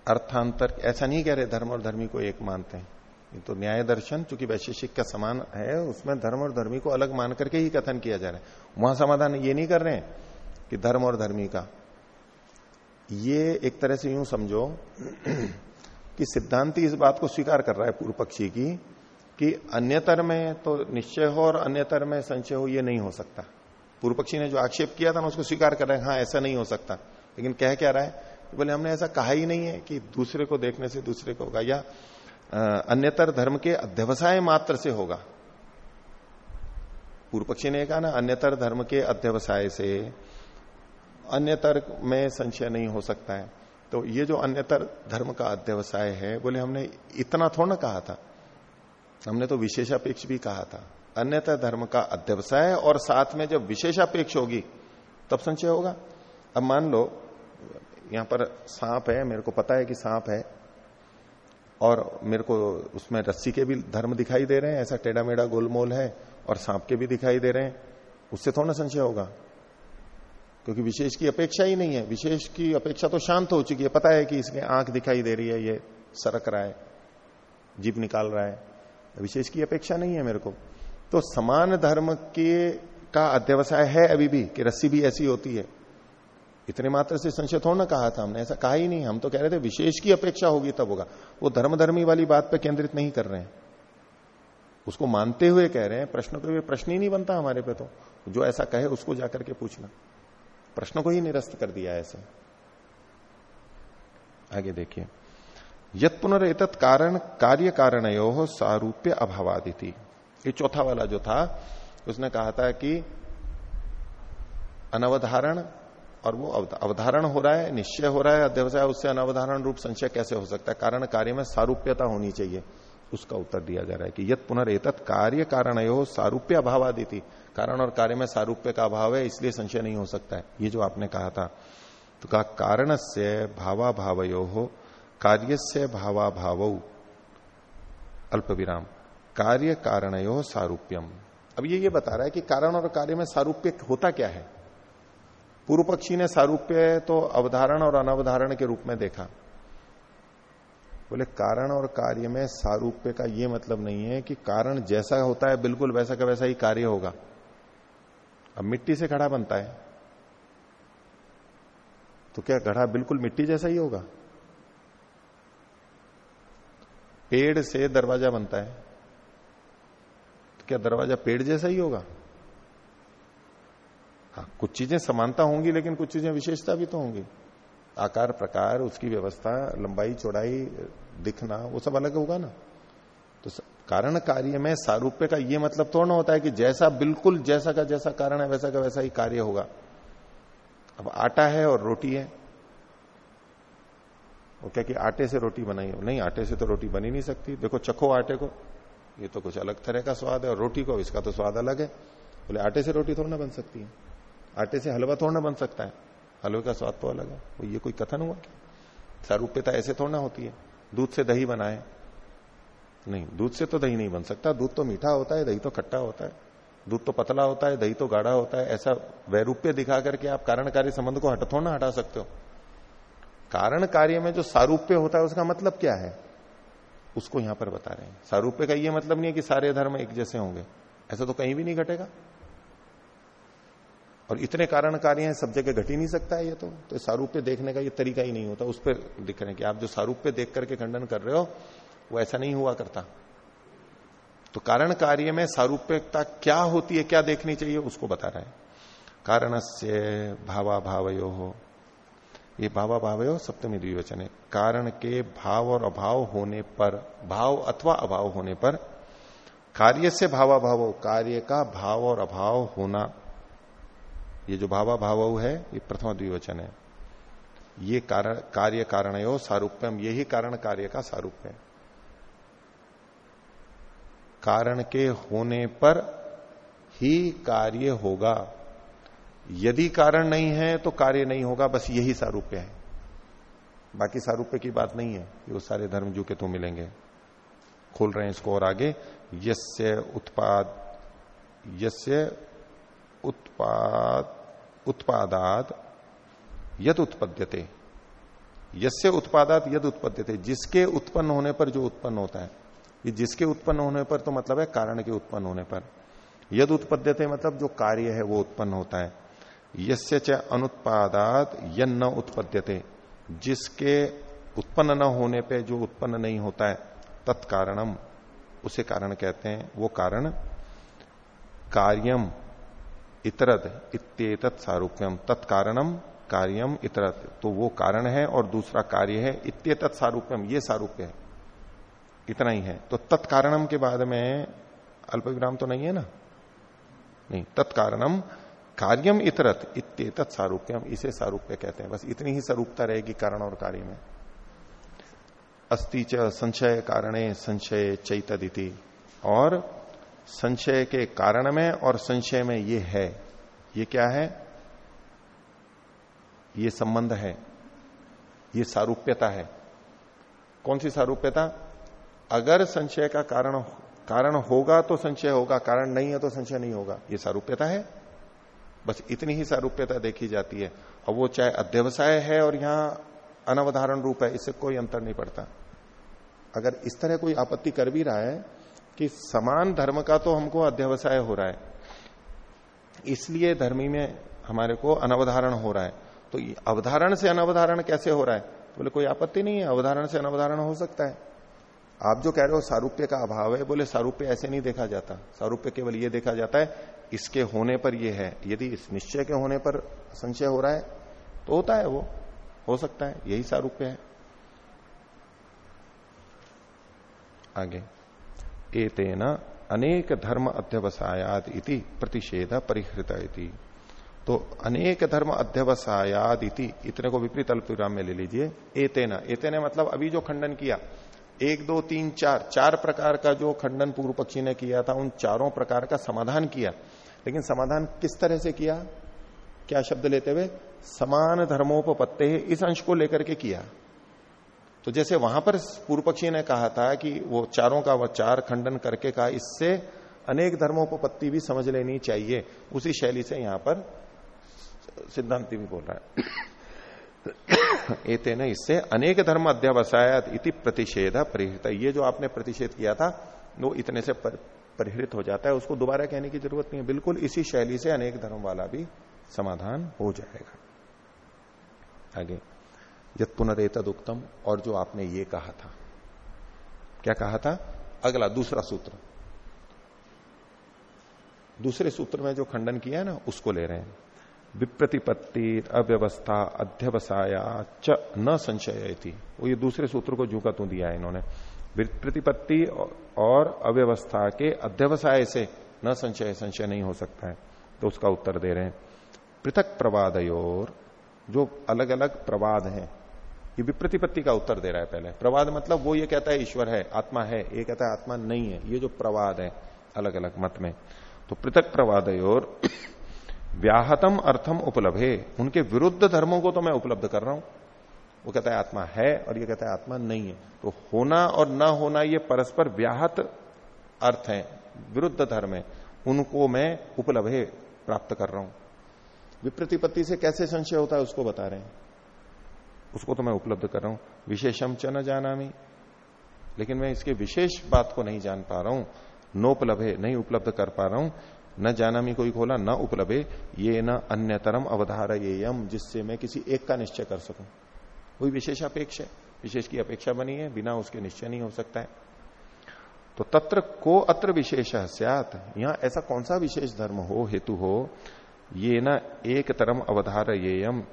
Speaker 1: अर्थांतर, ऐसा नहीं कह रहे धर्म और धर्मी को एक मानते हैं। ये तो न्याय दर्शन, चूँकि वैशेषिक का समान है, उसमें धर्म और धर्मी को अलग मान करके ही कथन किया जा रहा है। वहाँ समाधान ये नहीं कर रहे हैं कि धर्म और धर्मी का। ये एक तरह से यूँ समझो कि सिद्धांति इस बात को स्वीकार कर रहा है पूर्व पक्षी की कि अन्यतर में तो निश्चय हो और अन्यतर में संशय हो, ये नहीं हो सकता। पूर्व पक्षी ने जो आक्षेप किया था ना, उसको स्वीकार कर रहे हैं हाँ ऐसा नहीं हो सकता। लेकिन कह क्या रहा है? बोले, हमने ऐसा कहा ही नहीं है कि दूसरे को देखने से दूसरे को होगा, या अन्यतर धर्म के अध्यवसाय मात्र से होगा। पूर्व पक्षी ने कहा ना, अन्यतर धर्म के अध्यवसाय से अन्यतर में संशय नहीं हो सकता है। तो ये जो अन्यतर धर्म का अध्यवसाय है, बोले, हमने इतना थोड़ा ना कहा था। हमने तो विशेषापेक्ष भी कहा था। अन्यतर धर्म का अध्यवसाय और साथ में जब विशेषापेक्ष होगी, तब संशय होगा। अब मान लो यहाँ पर सांप है, मेरे को पता है कि सांप है। और मेरे को उसमें रस्सी के भी धर्म दिखाई दे रहे हैं, ऐसा टेढ़ा मेढ़ा गोलमोल है, और सांप के भी दिखाई दे रहे हैं। उससे थोड़ा संशय होगा, क्योंकि विशेष की अपेक्षा ही नहीं है। विशेष की अपेक्षा तो शांत हो चुकी है, पता है कि इसके आँख दिखाई दे रही है, ये सरक रहा है जीप निकाल रहा है। विशेष की अपेक्षा नहीं है मेरे को। तो समान धर्म के का अध्यवसाय है अभी भी, कि रस्सी भी ऐसी होती है। इतने मात्र से संशय थोड़ा ना कहा था हमने, ऐसा कहा ही नहीं। हम तो कह रहे थे विशेष की अपेक्षा होगी तब होगा। वो धर्मधर्मी वाली बात पर केंद्रित नहीं कर रहे हैं। उसको मानते हुए कह रहे हैं, प्रश्न पे प्रश्न ही नहीं बनता हमारे पे तो। जो ऐसा कहे उसको जाकर के पूछना। प्रश्न को ही निरस्त कर दिया ऐसे। आगे देखिए। यत पुनरेत कारण कार्य कारण यो सारूप्य अभावादि थी ये चौथा वाला जो था, उसने कहा था कि अनवधारण और वो अवधारण हो रहा है, निश्चय हो रहा है, अध्यवसाय उससे अनवधारण रूप संशय कैसे हो सकता है? कारण कार्य में सारूप्यता होनी चाहिए। उसका उत्तर दिया जा रहा है कि यद पुनरेत कार्य कारण यो सारूप्य अभाव आदि थी कारण और कार्य में सारूप्य का अभाव है, इसलिए संशय नहीं हो सकता है। ये जो आपने कहा था। तो कहा कारण से भावा भावयो हो कार्य से भावा भाव अल्प विराम कार्य कारणयो सारूप्यम। अब ये ये बता रहा है कि कारण और कार्य में सारूप्य होता क्या है? पूर्व पक्षी ने सारूप्य तो अवधारण और अनवधारण के रूप में देखा। बोले, कारण और कार्य में सारूप्य का यह मतलब नहीं है कि कारण जैसा होता है, बिल्कुल वैसा का वैसा ही कार्य होगा। अब मिट्टी से घड़ा बनता है। तो क्या घड़ा बिल्कुल मिट्टी जैसा ही होगा? पेड़ से दरवाज़ा बनता है। तो क्या दरवाज़ा पेड़ जैसा ही होगा? हाँ कुछ चीज़ें समानता होंगी, लेकिन कुछ चीज़ें विशेषता भी तो होंगी। आकार, प्रकार, उसकी व्यवस्था, लंबाई, चौड़ाई, दिखना, वो सब अलग होगा ना। तो कारण कार्य में सारूप्य का ये मतलब थोड़ा ना होता है कि जैसा, बिल्कुल जैसा का जैसा कारण है, वैसा का वैसा ही कार्य होगा। अब आटा है और रोटी है। वो क्या कि आटे से रोटी बनाई हो? नहीं, आटे से तो रोटी बनी नहीं सकती। देखो, चखो आटे को। ये तो कुछ अलग तरह का स्वाद है, और रोटी को, इसका तो स्वाद अलग है। बोले, आटे से रोटी थोड़ा ना बन सकती है। आटे से हलवा थोड़ा बन सकता है। हलवे का स्वाद तो अलग है। वो ये कोई कथन हुआ? सारूप्यता ऐसे थोड़ा होती है। दूध से दही बनाए। नहीं, दूध से तो दही नहीं बन सकता। दूध तो मीठा होता है, दही तो खट्टा होता है। दूध तो पतला होता है, दही तो गाढ़ा होता है। ऐसा वैरूप्य दिखा करके आप कारण कार्य संबंध को हट, थोड़ा हटा सकते हो। कारण कार्य में जो सारूप्य होता है, उसका मतलब क्या है? उसको यहाँ पर बता रहे हैं। सारूप्य का ये मतलब नहीं है कि सारे धर्म एक जैसे होंगे। ऐसा तो कहीं भी नहीं घटेगा। और इतने कारण कार्य हैं सब जगह घट ही नहीं सकता है ये तो, तो सारूप्य देखने का ये तरीका ही नहीं होता। उस पर दिख रहे हैं कि आप जो सारूप्य देख करके खंडन कर रहे हो वो ऐसा नहीं हुआ करता। तो कारण कार्य में सारूप्यता क्या होती है क्या देखनी चाहिए उसको बता रहा है। कारण से भावा भावयो हो ये भावा भावयो सप्तमी द्विवचन है। कारण के भाव और अभाव होने पर भाव अथवा अभाव होने पर कार्य से भावा भाव कार्य का भाव और अभाव होना ये जो भावा भाव है, ये प्रथम द्विवचन है। ये कारण, कार्य कारण सारूप्यम, यही कारण कार्य का सारूप्य है। कारण के होने पर ही कार्य होगा। यदि कारण नहीं है तो कार्य नहीं होगा, बस यही सारूप्य है। बाकी सारूप्य की बात नहीं है, ये वो सारे धर्म जो के तो मिलेंगे। खोल रहे हैं इसको और आगे। यस्य उत्पाद यस्य उत्पाद उत्पादात यद उत्पद्यते। यस्य उत्पादात यद उत्पद्यते। जिसके उत्पन्न होने पर जो उत्पन्न होता है। ये जिसके उत्पन्न होने पर तो मतलब है कारण के उत्पन्न होने पर। यद उत्पद्यते मतलब जो कार्य है वो उत्पन्न होता है। यस्य च अनुत्पादात यन न उत्पद्यते। जिसके उत्पन्न न होने पे जो उत्पन्न नहीं होता है, तत्कारणम, उसे कारण कहते हैं। वो कारण, कार्यम इतरद इत्येतत सारूप्यम तत्कारणम कार्यम इतरत। तो वो कारण है और दूसरा कार्य है, इत्येतत सारूप्यम ये सारूप्य है। इतना ही है। तो तत्कारणम के बाद में अल्प विराम तो नहीं है ना? नहीं तत्कारणम कार्यम इतरत, इत्येतत सारूप्यम इसे सारूप्य कहते हैं। बस इतनी ही स्वरूपता रहेगी कारण और कार्य में। अस्ति च संशय कारणे संशय चैतदिति। और संशय के कारण में और संशय में ये है। ये क्या है? ये संबंध है। ये सारूप्यता है। कौन सी सारूप्यता? अगर संशय का कारण कारण होगा तो संशय होगा, कारण नहीं है तो संशय नहीं होगा। ये सारूप्यता है। बस इतनी ही सारूप्यता देखी जाती है। और वो चाहे अध्यवसाय है और यहाँ अनवधारण रूप है, इससे कोई अंतर नहीं पड़ता। अगर इस तरह कोई आपत्ति कर भी रहा है कि समान धर्म का तो हमको अध्यवसाय हो रहा है। इसलिए धर्मी में हमारे को अनवधारण हो रहा है। तो अवधारण से अनवधारण कैसे हो रहा है? तो बोले, कोई आपत्ति नहीं है, अवधारण से अनवधारण हो सकता है। आप जो कह रहे हो, सारूप्य का अभाव है, बोले, सारूप्य ऐसे नहीं देखा जाता। सारूप्य केवल ये देखा जाता है, इसके होने पर यह है। यदि इस निश्चय के होने पर संशय हो रहा है तो होता है वो, हो सकता है, यही सारूप्य है। आगे। एतेन अनेक धर्म अध्यवसायाद इति प्रतिषेध परिहृत इति। तो अनेक धर्म अध्यवसायाद इति, इतने को विपरीत अल्प विराम में ले लीजिए। एतेना एतेना मतलब अभी जो खंडन किया, एक, दो, तीन, चार चार प्रकार का जो खंडन पूर्व पक्षी ने किया था, उन चारों प्रकार का समाधान किया। लेकिन समाधान किस तरह से किया? क्या शब्द लेते हुए? समान धर्मोपत्ते इस अंश को लेकर के किया। तो जैसे वहाँ पर पूर्व पक्षी ने कहा था कि वो चारों का वह चार खंडन करके कहा इससे अनेक धर्मोपत्ति भी समझ लेनी चाहिए। उसी शैली से यहाँ पर सिद्धांति भी बोल रहा है। एते इससे अनेक धर्म अध्यावसायत इति प्रतिषेध परिहृत। ये जो आपने प्रतिषेध किया था वो इतने से पर, परिहृत हो जाता है उसको दोबारा कहने की ज़रूरत नहीं है। बिल्कुल इसी शैली से अनेक धर्म वाला भी समाधान हो जाएगा। आगे। यद पुनरेतद उत्तम और जो आपने ये कहा था। क्या कहा था? अगला, दूसरा सूत्र। दूसरे सूत्र में जो खंडन किया है ना, उसको ले रहे हैं। विप्रतिपत्ति अव्यवस्था, अध्यवसाया, च, न संशय थी वो ये दूसरे सूत्र को झुका तू दिया है इन्होंने। विप्रतिपत्ति और अव्यवस्था के अध्यवसाय से न संशय संशय नहीं हो सकता है। तो उसका उत्तर दे रहे हैं। पृथक प्रवादयोर, जो अलग अलग प्रवाद हैं ये विप्रतिपत्ति का उत्तर दे रहा है पहले। प्रवाद मतलब वो ये कहता है ईश्वर है, आत्मा है, ये कहता है आत्मा नहीं है, ये जो प्रवाद है अलग अलग मत में। तो पृथक प्रवाद और व्याहतम अर्थम उपलब्धे उनके विरुद्ध धर्मों को तो मैं उपलब्ध कर रहा हूँ। वो कहता है आत्मा है और ये कहता है आत्मा नहीं है। तो होना और न होना ये परस्पर व्याहत अर्थ है, विरुद्ध धर्म है, उनको मैं उपलब्ध प्राप्त कर रहा हूँ। विप्रतिपत्ति से कैसे संशय होता है उसको बता रहे हैं। उसको तो मैं उपलब्ध कर रहा हूँ। विशेषम च न जाना लेकिन मैं इसके विशेष बात को नहीं जान पा रहा हूँ, नोपलभे, नहीं उपलब्ध कर पा रहा हूँ। न जाना मी कोई खोला, न उपलभे, ये न अन्यतरम अवधार यम जिससे मैं किसी एक का निश्चय कर सकूँ। वही विशेष अपेक्षा, विशेष की अपेक्षा बनी है, बिना उसके निश्चय नहीं हो सकता है। तो तत्र को अत्र विशेष सियात, यहाँ ऐसा कौन सा विशेष धर्म हो, हेतु हो, ये ना एक तरम अवधार येयम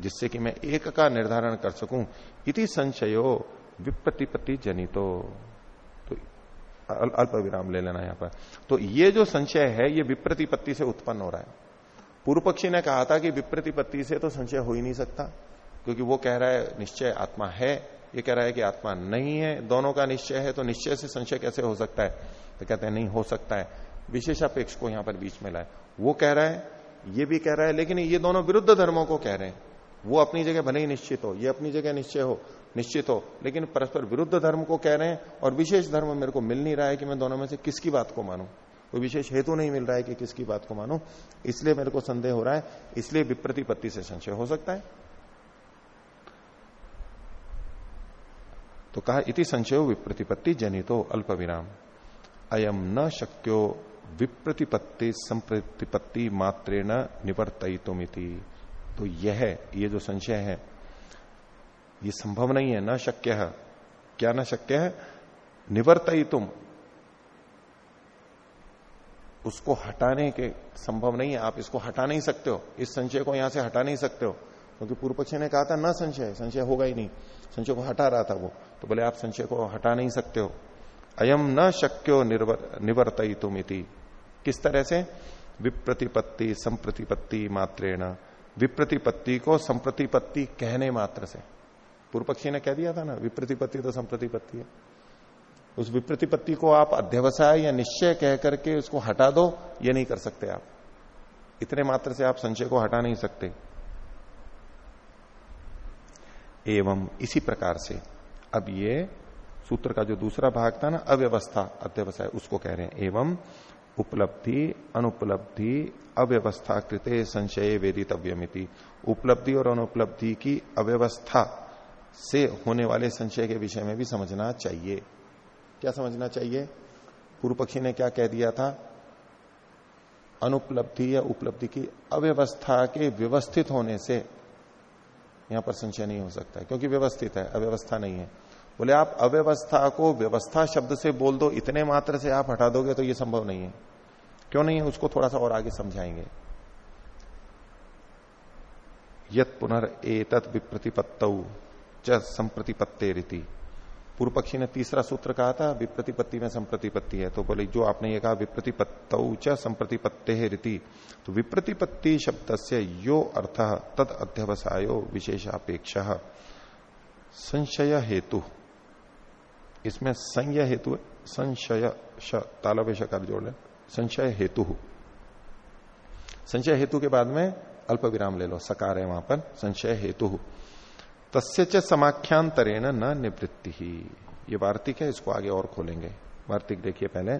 Speaker 1: जिससे कि मैं एक का निर्धारण कर सकूँ, इति संशयो विप्रतिपत्ति जनितो। तो अल्प विराम ले लेना यहाँ पर। तो ये जो संशय है, ये विप्रतिपत्ति से उत्पन्न हो रहा है। पूर्व पक्षी ने कहा था कि विप्रतिपत्ति से तो संशय हो ही नहीं सकता, क्योंकि वो कह रहा है, निश्चय आत्मा है। ये कह रहा है कि आत्मा नहीं है, दोनों का निश्चय है तो निश्चय से संशय कैसे हो सकता है? तो कहते हैं, नहीं, हो सकता है। विशेषापेक्ष को यहाँ पर बीच में लाए। वो कह रहा है, ये भी कह रहा है, लेकिन ये दोनों विरुद्ध धर्मों को कह रहे हैं। वो अपनी जगह भले ही निश्चित हो, ये अपनी जगह निश्चय हो, निश्चित हो, लेकिन परस्पर विरुद्ध धर्म को कह रहे हैं और विशेष धर्म मेरे को मिल नहीं रहा है कि मैं दोनों में से किसकी बात को मानू। कोई विशेष हेतु नहीं मिल रहा है कि किसकी बात को मानू। इसलिए मेरे को संदेह हो रहा है, इसलिए विप्रतिपत्ति से संशय हो सकता है। तो कहा, इति संशय विप्रतिपत्ति जनितो अल्प विराम अयम न शक्यो विप्रतिपत्ति संप्रतिपत्ति मात्रेण निवर्तितुमिति तो यह, ये जो संशय है, ये संभव नहीं है, न शक्य। है क्या ना शक्य? है निवर्तितुम उसको हटाने के संभव नहीं है। आप इसको हटा नहीं सकते हो। इस संशय को यहाँ से हटा नहीं सकते हो। क्योंकि पूर्व पक्ष ने कहा था, न संशय संशय होगा ही नहीं। संशय को हटा रहा था वो। तो बोले, आप संशय को हटा नहीं सकते हो। अयम न शक्यो निवर्तितुम इति। किस तरह से? विप्रतिपत्ति, संप्रतिपत्ति मात्रेण। विप्रतिपत्ति को संप्रतिपत्ति कहने मात्र से। पूर्व पक्षी ने कह दिया था ना, विप्रतिपत्ति तो संप्रतिपत्ति है। उस विप्रतिपत्ति को आप अध्यवसाय या निश्चय कह करके उसको हटा दो, ये नहीं कर सकते आप। इतने मात्र से आप संशय को हटा नहीं सकते। एवं इसी प्रकार से, अब ये सूत्र का जो दूसरा भाग था ना, अव्यवस्था, अध्यवसाय, उसको कह रहे हैं। एवं उपलब्धि, अनुपलब्धि, अव्यवस्था कृते संशय वेदितव्यमिति। उपलब्धि और अनुपलब्धि की अव्यवस्था से होने वाले संशय के विषय में भी समझना चाहिए। क्या समझना चाहिए? पूर्व पक्षी ने क्या कह दिया था? अनुपलब्धि या उपलब्धि की अव्यवस्था के व्यवस्थित होने से यहाँ पर संशय नहीं हो सकता क्योंकि व्यवस्थित है, अव्यवस्था नहीं है। बोले, आप अव्यवस्था को व्यवस्था शब्द से बोल दो, इतने मात्र से आप हटा दोगे तो ये संभव नहीं है। क्यों नहीं? है उसको थोड़ा सा और आगे समझाएँगे। यत पुनर् एतत् विप्रतिपत्त च संप्रतिपत्ते रीति। पूर्व पक्षी ने तीसरा सूत्र कहा था, विप्रतिपत्ति में संप्रतिपत्ति है। तो बोले, जो आपने ये कहा, विप्रतिपत्त च संप्रतिपत्ते है रीति। तो विप्रतिपत्ति शब्द से यो अर्थ तद अध्यवसायो विशेषापेक्ष। संशय हेतु इसमें संय हेतु संशय तालवेश कर जोड़ ले, संशय हेतु संशय हेतु के बाद में अल्प विराम ले लो, सकार है वहाँ पर, संशय हेतु तस्य च समाख्यांतरेण न निवृत्ति ही। ये वार्तिक है, इसको आगे और खोलेंगे। वार्तिक देखिए पहले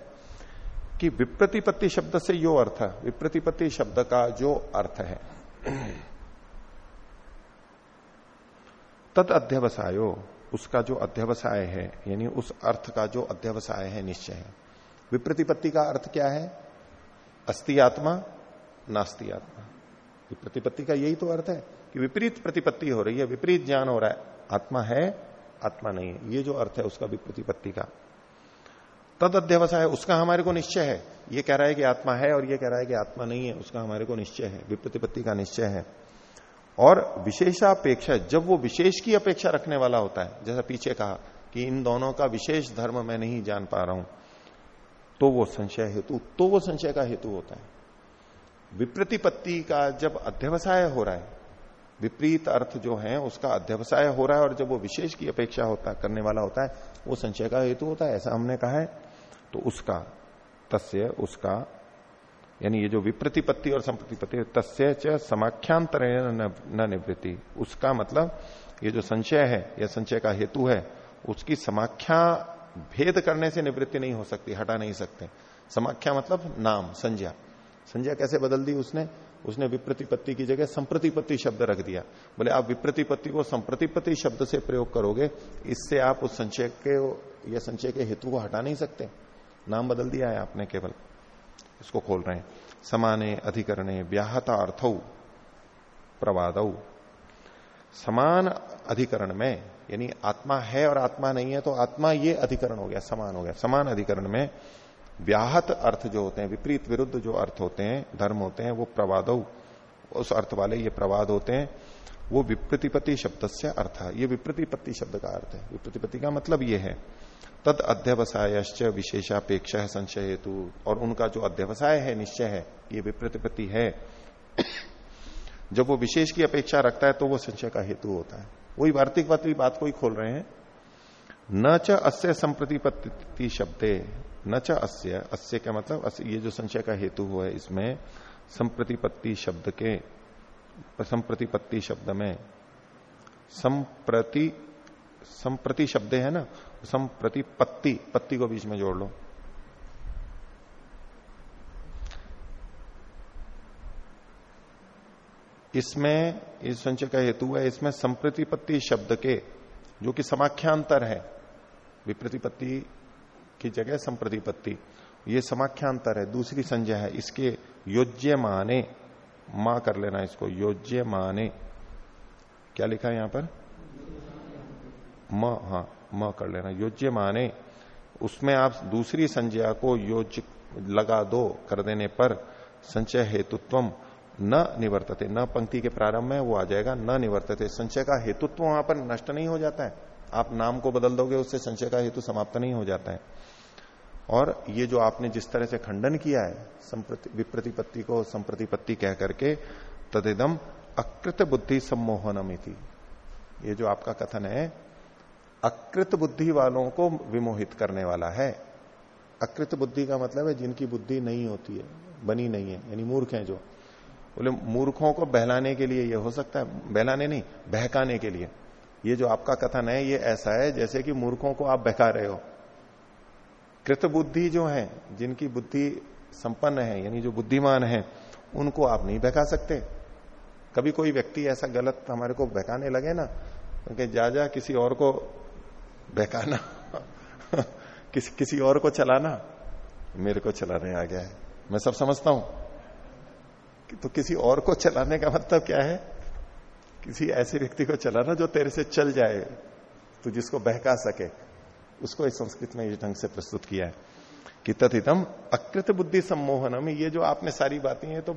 Speaker 1: कि विप्रतिपत्ति शब्द से यो अर्थ विप्रतिपत्ति शब्द का जो अर्थ है। तद अध्यवसायो। उसका जो अध्यवसाय है, यानी उस अर्थ का जो अध्यवसाय है, निश्चय है। विप्रतिपत्ति का अर्थ क्या है? अस्ति आत्मा, नास्ति आत्मा। विप्रतिपत्ति का यही तो अर्थ है कि विपरीत प्रतिपत्ति हो रही है, विपरीत ज्ञान हो रहा है। आत्मा है, आत्मा नहीं है। ये जो अर्थ है उसका विप्रतिपत्ति का। तद अध्यवसाय, उसका हमारे को निश्चय है। ये कह रहा है कि आत्मा है और ये कह रहा है कि आत्मा नहीं है। उसका हमारे को निश्चय है। विप्रतिपत्ति का निश्चय है। और विशेषापेक्षा, जब वो विशेष की अपेक्षा रखने वाला होता है, जैसा पीछे कहा कि इन दोनों का विशेष धर्म मैं नहीं जान पा रहा हूँ तो वो संशय हेतु तो वो संशय का हेतु होता है। विप्रतिपत्ति का जब अध्यवसाय हो रहा है, विपरीत अर्थ जो है, उसका अध्यवसाय हो रहा है और जब वो विशेष की अपेक्षा होता, करने वाला होता है, वो संशय का हेतु होता है, ऐसा हमने कहा है तो उसका तस्य, उसका यानी ये जो विप्रतिपत्ति और संप्रतिपत्ति तस्य च समाख्यांतर न निवृत्ति। उसका मतलब ये जो संशय है, या संशय का हेतु है, उसकी समाख्या भेद करने से निवृत्ति नहीं हो सकती, हटा नहीं सकते। समाख्या मतलब नाम, संज्ञा। संज्ञा कैसे बदल दी उसने? उसने विप्रतिपत्ति की जगह संप्रतिपत्ति शब्द रख दिया। बोले, आप विप्रतिपत्ति को संप्रतिपत्ति शब्द से प्रयोग करोगे, इससे आप उस संचय के, या संचय के हेतु को हटा नहीं सकते। नाम बदल दिया है आपने केवल। इसको खोल रहे हैं। समाने अधिकरणे व्याहता अर्थ प्रवाद। समान अधिकरण में, यानी आत्मा है और आत्मा नहीं है तो आत्मा ये अधिकरण हो गया, समान हो गया। समान अधिकरण में व्याहत अर्थ जो होते हैं, विपरीत विरुद्ध जो अर्थ होते हैं, धर्म होते हैं, वो प्रवाद। उस अर्थ वाले ये प्रवाद होते हैं। वो विप्रतिपति शब्द से अर्थ है। ये विप्रतिपत्ति शब्द का अर्थ है। विप्रतिपत्ति का मतलब ये है, तद अध्यवसायश्च विशेषापेक्षा है संशय हेतु और उनका जो अध्यवसाय है, निश्चय है, ये विप्रतिपत्ति है। जब वो विशेष की अपेक्षा रखता है तो वो संशय का हेतु होता है। वही वार्तिक बात को ही खोल रहे हैं। न च अस्य संप्रतिपत्ति शब्दे, न च अस्य अस्य का मतलब? ये जो संशय का हेतु हुआ है इसमें, संप्रतिपत्ति शब्द के संप्रतिपत्ति शब्द में, संप्रति संप्रति शब्द है ना, संप्रतिपत्ति, पत्ती को बीच में जोड़ लो। इसमें, इस संचय का हेतु है, इसमें संप्रतिपत्ति शब्द के, जो कि समाख्यांतर है, विप्रतिपत्ति की जगह संप्रतिपत्ति, ये समाख्यांतर है, दूसरी संजय है, इसके योज्य माने माँ कर लेना इसको। योज्य माने। क्या लिखा है यहाँ पर? म हाँ म कर लेना। योज्य माने। उसमें आप दूसरी संज्ञा को योज्य लगा दो कर देने पर संचय हेतुत्व न निवर्तते। न पंक्ति के प्रारंभ में वो आ जाएगा, न निवर्तते। संचय का हेतुत्व वहाँ पर नष्ट नहीं हो जाता है। आप नाम को बदल दोगे, उससे संचय का हेतु समाप्त नहीं हो जाता है। और ये जो आपने जिस तरह से खंडन किया है विप्रतिपत्ति को संप्रतिपत्ति कह करके, तदिदम अकृत बुद्धि सम्मोहनम ये जो आपका कथन है, अकृत बुद्धि वालों को विमोहित करने वाला है। अकृत बुद्धि का मतलब है जिनकी बुद्धि नहीं होती है, बनी नहीं है, यानी मूर्ख हैं जो। बोले, मूर्खों को बहलाने के लिए ये हो सकता है, बहलाने नहीं, बहकाने के लिए। ये जो आपका कथन है, ये ऐसा है जैसे कि मूर्खों को आप बहका रहे हो। कृत बुद्धि जो है जिनकी बुद्धि संपन्न है यानी जो बुद्धिमान है उनको आप नहीं बहका सकते। कभी कोई व्यक्ति ऐसा गलत हमारे को बहकाने लगे ना क्योंकि जा जा किसी और को बहकाना किस, किसी और को चलाना मेरे को चलाने आ गया है। मैं सब समझता हूँ। तो किसी और को चलाने का मतलब क्या है? किसी ऐसे व्यक्ति को चलाना जो तेरे से चल जाए तो जिसको बहका सके। उसको इस संस्कृत में इस ढंग से प्रस्तुत किया है कि तथितम अकृत बुद्धि सम्मोहनम, ये जो आपने सारी बातें हैं तो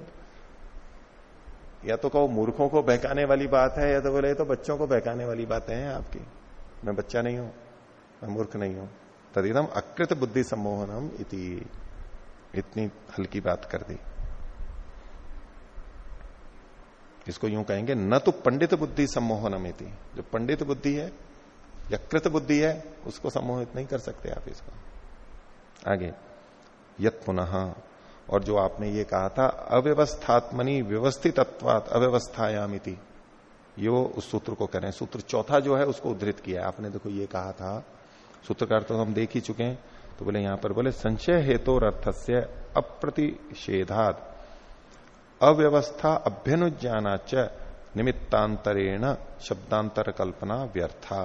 Speaker 1: या तो कहो मूर्खों को बहकाने वाली बात है, या तो बोले तो बच्चों को बहकाने वाली बातें हैं आपकी। मैं बच्चा नहीं हूँ, मैं मूर्ख नहीं हूँ। तदिदम अकृत बुद्धि सम्मोहनम इति, इतनी हल्की बात कर दी। इसको यूँ कहेंगे, न तो पंडित बुद्धि सम्मोहनम इति। जो पंडित बुद्धि है या कृत बुद्धि है, उसको सम्मोहित नहीं कर सकते आप इसको। आगे, यत पुनः, और जो आपने ये कहा था, अव्यवस्थात्मनि व्यवस्थित अव्यवस्थायामिति, ये वो उस सूत्र को करें। सूत्र चौथा जो है, उसको उद्धृत किया है। आपने देखो ये कहा था, सूत्रकार तो हम देख ही चुके हैं तो बोले यहाँ पर बोले, संशय हेतु अर्थ से अप्रतिषेधात, अव्यवस्था अभ्यनुज्ञानाच निमित्तांतरेण शब्दांतर कल्पना व्यर्था।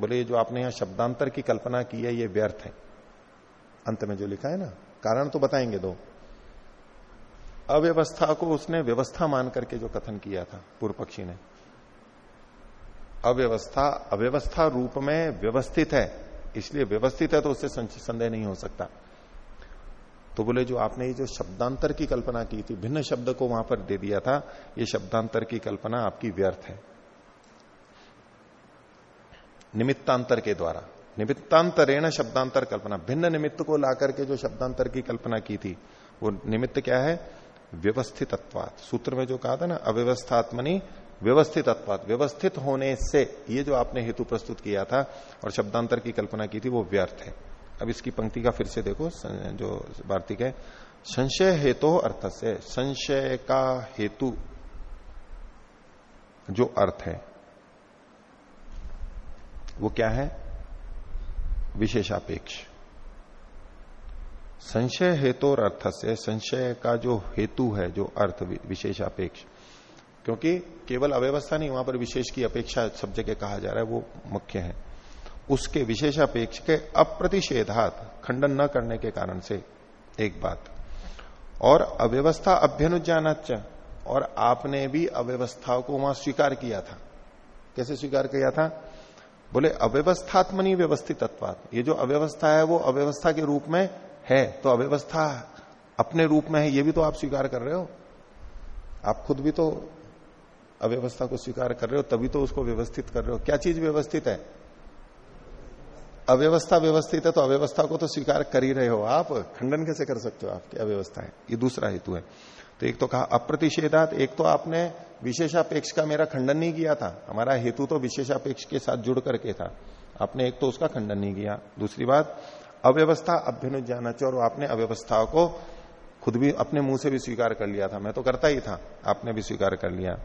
Speaker 1: बोले जो आपने यहाँ शब्दांतर की कल्पना की है, ये व्यर्थ है। अंत में जो लिखा है ना, कारण तो बताएँगे दो। अव्यवस्था को उसने व्यवस्था मान करके जो कथन किया था पूर्व पक्षी ने। अव्यवस्था अव्यवस्था रूप में व्यवस्थित है, इसलिए व्यवस्थित है तो उससे संदेह नहीं हो सकता। तो बोले, जो आपने ये जो शब्दांतर की कल्पना की थी, भिन्न शब्द को वहाँ पर दे दिया था, ये शब्दांतर की कल्पना आपकी व्यर्थ है। निमित्तांतर के द्वारा। निमित्तांतरेण शब्दांतर कल्पना। भिन्न निमित्त को लाकर के जो शब्दांतर की कल्पना की थी, वो निमित्त क्या है? व्यवस्थित सूत्र में जो कहा था ना, अव्यवस्थात्मनी व्यवस्थित व्यवस्थित होने से, ये जो आपने हेतु प्रस्तुत किया था और शब्दांतर की कल्पना की थी, वो व्यर्थ है। अब इसकी पंक्ति का फिर से देखो जो वार्तिक है। संशय हेतु अर्थ से संशय का हेतु जो अर्थ है। वो क्या है? विशेषापेक्ष। संशय हेतु और अर्थ से, संशय का जो हेतु है, जो अर्थ विशेषापेक्ष। क्योंकि केवल अव्यवस्था नहीं, वहाँ पर विशेष की अपेक्षा सब जगह कहा जा रहा है, वो मुख्य है। उसके विशेषापेक्ष के अप्रतिषेधात खंडन न करने के कारण से, एक बात। और अव्यवस्था अभ्यनुज्ञानाच और आपने भी अव्यवस्था को वहाँ स्वीकार किया था। कैसे स्वीकार किया था? बोले, अव्यवस्थात्मनी व्यवस्थित ये जो अव्यवस्था है, वो अव्यवस्था के रूप में है। तो अव्यवस्था अपने रूप में है, ये भी तो आप स्वीकार कर रहे हो? आप खुद भी तो अव्यवस्था को स्वीकार कर रहे हो, तभी तो उसको व्यवस्थित कर रहे हो। क्या चीज़ व्यवस्थित है? अव्यवस्था व्यवस्थित है तो अव्यवस्था को तो स्वीकार कर ही रहे हो आप। खंडन कैसे कर सकते हो आपकी अव्यवस्था है? ये दूसरा हेतु है। तो एक तो कहा, अप्रतिषेधात, एक तो आपने विशेषापेक्ष का मेरा खंडन नहीं किया था। हमारा हेतु तो विशेषापेक्ष के साथ जुड़ करके था। आपने एक तो उसका खंडन नहीं किया। दूसरी बात, अव्यवस्था अभ्युनुजाना और आपने अव्यवस्था को खुद भी अपने मुँह से भी स्वीकार कर लिया था। मैं तो करता ही था। आपने भी स्वीकार कर लिया।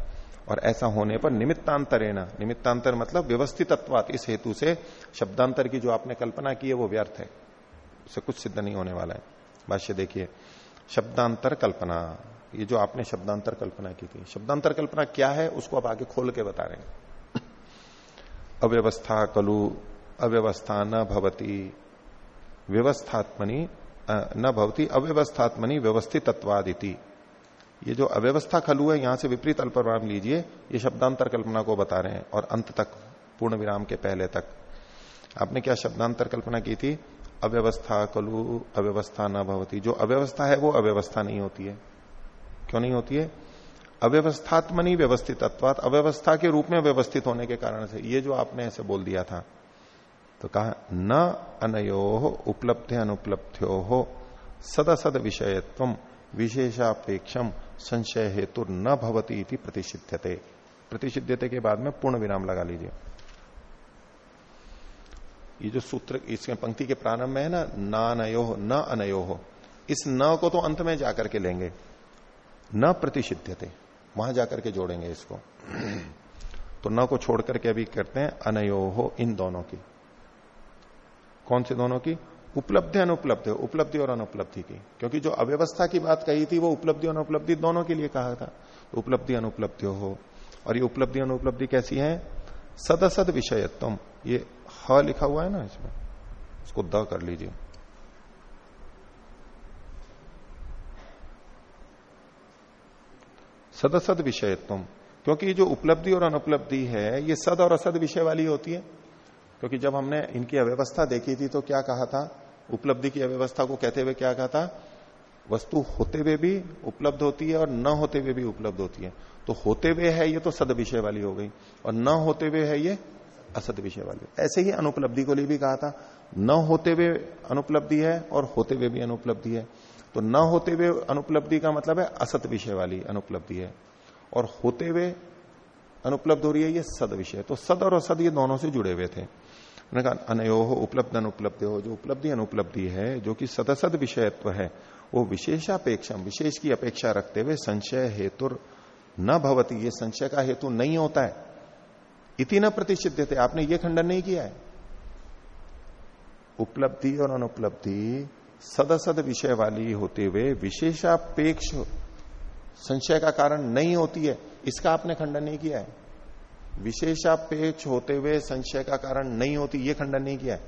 Speaker 1: और ऐसा होने पर निमित्तांतर निमित्तांतरेण, निमित्तांतर मतलब व्यवस्थित तत्वात इस हेतु से शब्दांतर की जो आपने कल्पना की है, वो व्यर्थ है। उसे कुछ सिद्ध नहीं होने वाला है। भाष्य देखिए, शब्दांतर कल्पना। ये जो आपने शब्दांतर कल्पना की थी। शब्दांतर कल्पना क्या है, उसको आप आगे खोल के बता रहे अव्यवस्था कलु, अव्यवस्था न भवती, व्यवस्थात्मनी न भवती, अव्यवस्थात्मनी व्यवस्थित तत्वादिति ये जो अव्यवस्था खलु है, यहाँ से विपरीत अल्पविराम लीजिए, ये शब्दांतर कल्पना को बता रहे हैं, और अंत तक पूर्ण विराम के पहले तक। आपने क्या शब्दांतर कल्पना की थी? अव्यवस्था कलु, अव्यवस्था न भवती। जो अव्यवस्था है, वो अव्यवस्था नहीं होती है। क्यों नहीं होती है? अव्यवस्थात्मनी व्यवस्थित अत्वात अव्यवस्था के रूप में व्यवस्थित होने के कारण से। ये जो आपने ऐसे बोल दिया था। तो कहा, न अनयो उपलब्ध अनुपलब्ध्यो हो सदसद विषयत्व विशेषापेक्षम संशय हेतु न भवती इति प्रतिषिध्यते। प्रतिषिध्यते के बाद में पूर्ण विराम लगा लीजिए। ये जो सूत्र इसमें पंक्ति के प्रारंभ में है ना ना नयो न अनयो। इस न को तो अंत में जाकर के लेंगे। न प्रतिषिध्यते। वहाँ जाकर के जोड़ेंगे इसको। तो न को छोड़ करके अभी करते हैं अनयो हो इन दोनों की। कौन से दोनों की? उपलब्धि अनुपलब्धि, उपलब्धि और अनुपलब्धि की। क्योंकि जो अव्यवस्था की बात कही थी, वो उपलब्धि अनुपलब्धि दोनों के लिए कहा था। उपलब्धि अनुपलब्धि हो। और ये उपलब्धि अनुपलब्धि कैसी है? सदसद विषयत्म ये ह लिखा हुआ है ना इसमें? इसको द कर लीजिए। सदसद विषय तुम क्योंकि ये जो उपलब्धि और अनुपलब्धि है, ये सद और असद विषय वाली होती है। क्योंकि जब हमने इनकी अव्यवस्था देखी थी तो क्या कहा था? उपलब्धि की अव्यवस्था को कहते हुए क्या कहा था? वस्तु होते हुए भी उपलब्ध होती है और न होते हुए भी उपलब्ध होती है। तो होते हुए है, ये तो सद विषय वाली हो गई। और न होते हुए है, ये असद विषय वाली ऐसे ही अनुपलब्धि को लिए भी कहा था। न होते हुए अनुपलब्धि है और होते हुए भी अनुपलब्धि है। तो न होते हुए अनुपलब्धि का मतलब है असत विषय वाली अनुपलब्धि है। और होते हुए अनुपलब्ध हो रही है ये सद विषय। तो सद और असद ये दोनों से जुड़े हुए थे। कहा, अनयो हो, उपलब्ध अनुपलब्ध हो, जो उपलब्धि अनुपलब्धि है, जो कि सदसद विषयत्व है, वो विशेषापेक्षा विशेष की अपेक्षा रखते हुए संशय हेतु न भवती। ये संशय का हेतु नहीं होता है। इति न प्रतिषिध्य थे। आपने ये खंडन नहीं किया है। उपलब्धि और अनुपलब्धि सदसद विषय वाली होते हुए विशेषापेक्ष संशय का कारण नहीं होती है। इसका आपने खंडन नहीं किया है। विशेषापेक्ष होते हुए संशय का कारण नहीं होती, ये खंडन नहीं किया है।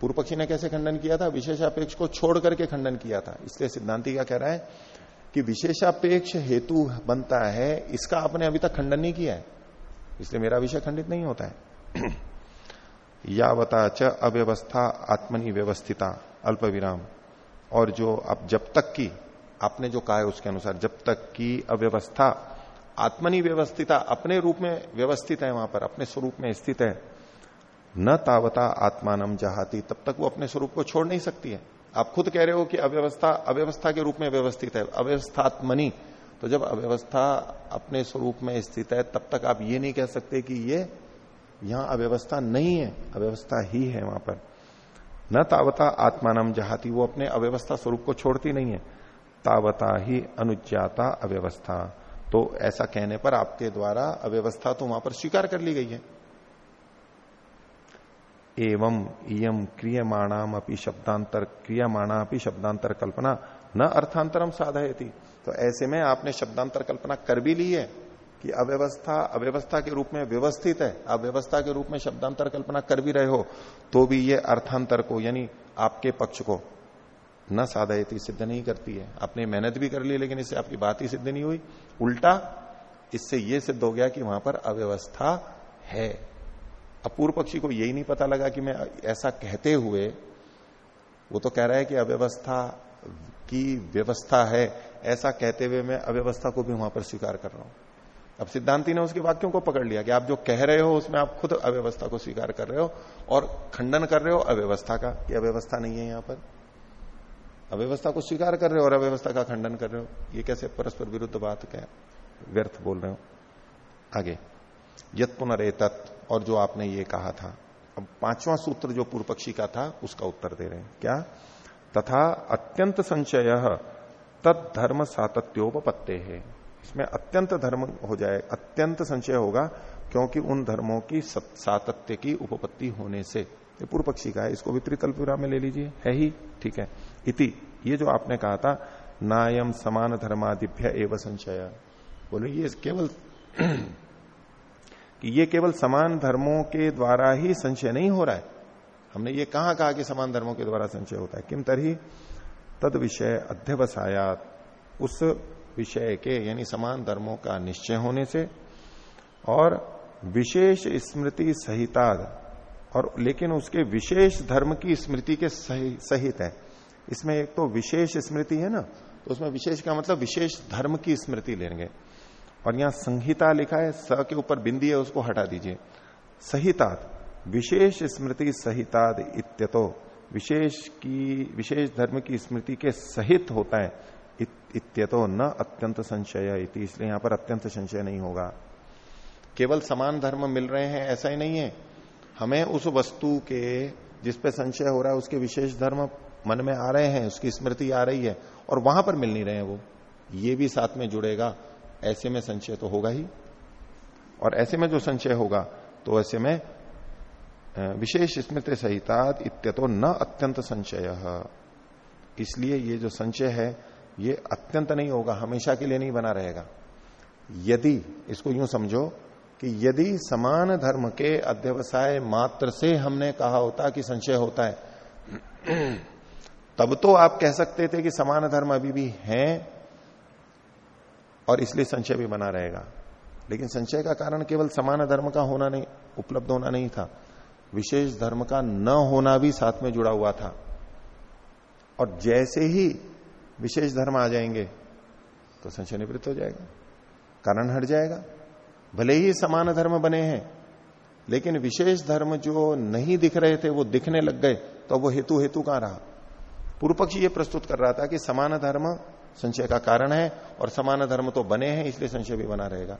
Speaker 1: पूर्व पक्षी ने कैसे खंडन किया था? विशेषापेक्ष को छोड़ करके खंडन किया था। इसलिए सिद्धांति क्या कह रहा है कि विशेषापेक्ष हेतु बनता है, इसका आपने अभी तक खंडन नहीं किया है। इसलिए मेरा विषय खंडित नहीं होता है। यावता च अव्यवस्था आत्मनि व्यवस्थिता अल्प विराम और जो आप जब तक की, आपने जो कहा है उसके अनुसार, जब तक की अव्यवस्था आत्मनि व्यवस्थिता अपने रूप में व्यवस्थित है वहाँ पर, अपने स्वरूप में स्थित है, न तावता आत्मानम जहाती, तब तक वो अपने स्वरूप को छोड़ नहीं सकती है। आप खुद कह रहे हो कि अव्यवस्था अव्यवस्था के रूप में व्यवस्थित है, अव्यवस्थात्मनी। तो जब अव्यवस्था अपने स्वरूप में स्थित है, तब तक आप ये नहीं कह सकते कि ये यहाँ अव्यवस्था नहीं है, अव्यवस्था ही है वहाँ पर। न तावता आत्मानम जहाती, वो अपने अव्यवस्था स्वरूप को छोड़ती नहीं है। तावता ही अनुज्ञाता अव्यवस्था। तो ऐसा कहने पर आपके द्वारा अव्यवस्था तो वहाँ पर स्वीकार कर ली गई है। एवं इयम क्रियमाणाम अपनी शब्दांतर क्रियमाणा अपनी शब्दांतर कल्पना न अर्थांतरम साधयती। तो ऐसे में आपने शब्दांतर कल्पना कर भी ली है। कि अव्यवस्था अव्यवस्था के रूप में व्यवस्थित है, अव्यवस्था के रूप में शब्दांतर कल्पना कर भी रहे हो तो भी ये अर्थांतर को, यानी आपके पक्ष को न साधयती सिद्ध नहीं करती है। आपने मेहनत भी कर ली, लेकिन इससे आपकी बात ही सिद्ध नहीं हुई। उल्टा, इससे यह सिद्ध हो गया कि वहाँ पर अव्यवस्था है। अपूर्व पक्षी को यही नहीं पता लगा कि मैं ऐसा कहते हुए, वो तो कह रहा है कि अव्यवस्था की व्यवस्था है, ऐसा कहते हुए मैं अव्यवस्था को भी वहाँ पर स्वीकार कर रहा हूँ। अब सिद्धांति ने उसके वाक्यों को पकड़ लिया कि आप जो कह रहे हो उसमें आप खुद अव्यवस्था को स्वीकार कर रहे हो और खंडन कर रहे हो अव्यवस्था का, कि अव्यवस्था नहीं है यहाँ पर। अव्यवस्था को स्वीकार कर रहे हो और अव्यवस्था का खंडन कर रहे हो। ये कैसे परस्पर विरुद्ध बात क्या व्यर्थ बोल रहे हो? आगे। यत पुनरेतत और जो आपने ये कहा था। अब पांचवां सूत्र जो पूर्व पक्षी का था, उसका उत्तर दे रहे हैं। क्या? तथा अत्यंत संचय तद धर्म सातत्योपत्ते है इसमें अत्यंत धर्म हो जाए, अत्यंत संचय होगा, क्योंकि उन धर्मों की सातत्य की उपपत्ति होने से। ये पूर्व पक्षी का है, इसको वितरित कल्पना में ले लीजिए। है ही, ठीक है। इति, ये जो आपने कहा था, नायम समान धर्मादिभ्य एवं संचय बोले, ये केवल कि ये केवल समान धर्मों के द्वारा ही संचय नहीं हो रहा है। हमने ये कहा कहा कि समान धर्मों के द्वारा संचय होता है? किम तरही? तद विषय अध्यवसायात। उस विषय के, यानी समान धर्मों का निश्चय होने से, और विशेष स्मृति सहिता और लेकिन उसके विशेष धर्म की स्मृति के सहित है। इसमें एक तो विशेष स्मृति है ना तो उसमें विशेष का मतलब विशेष धर्म की स्मृति लेंगे। और यहाँ संहिता लिखा है, स के ऊपर बिंदी है, उसको हटा दीजिए। सहिताद, विशेष स्मृति सहिताद इत्यतो, विशेष की, विशेष धर्म की स्मृति के सहित होता है। इत्यतो न अत्यंत संशय इति, इसलिए यहाँ पर अत्यंत संशय नहीं होगा। केवल समान धर्म मिल रहे हैं, ऐसा ही नहीं है। हमें उस वस्तु के जिस पे संशय हो रहा है, उसके विशेष धर्म मन में आ रहे हैं, उसकी स्मृति आ रही है, और वहाँ पर मिल नहीं रहे हैं वो। ये भी साथ में जुड़ेगा, ऐसे में संशय तो होगा ही। और ऐसे में जो संशय होगा तो ऐसे में विशेष स्मृति सहिता इत्यतो न अत्यंत संशय। इसलिए ये जो संशय है ये अत्यंत नहीं होगा, हमेशा के लिए नहीं बना रहेगा। यदि, इसको यूँ समझो कि यदि समान धर्म के अध्यवसाय मात्र से हमने कहा होता कि संशय होता है, तब तो आप कह सकते थे कि समान धर्म अभी भी है और इसलिए संशय भी बना रहेगा। लेकिन संशय का कारण केवल समान धर्म का होना नहीं, उपलब्ध होना नहीं था। विशेष धर्म का न होना भी साथ में जुड़ा हुआ था। और जैसे ही विशेष धर्म आ जाएँगे तो संशय निवृत्त हो जाएगा। कारण हट जाएगा। भले ही समान धर्म बने हैं, लेकिन विशेष धर्म जो नहीं दिख रहे थे, वो दिखने लग गए तो वो हेतु हेतु कहाँ रहा? पूर्व पक्षी ये प्रस्तुत कर रहा था कि समान धर्म संशय का कारण है, और समान धर्म तो बने हैं, इसलिए संशय भी बना रहेगा।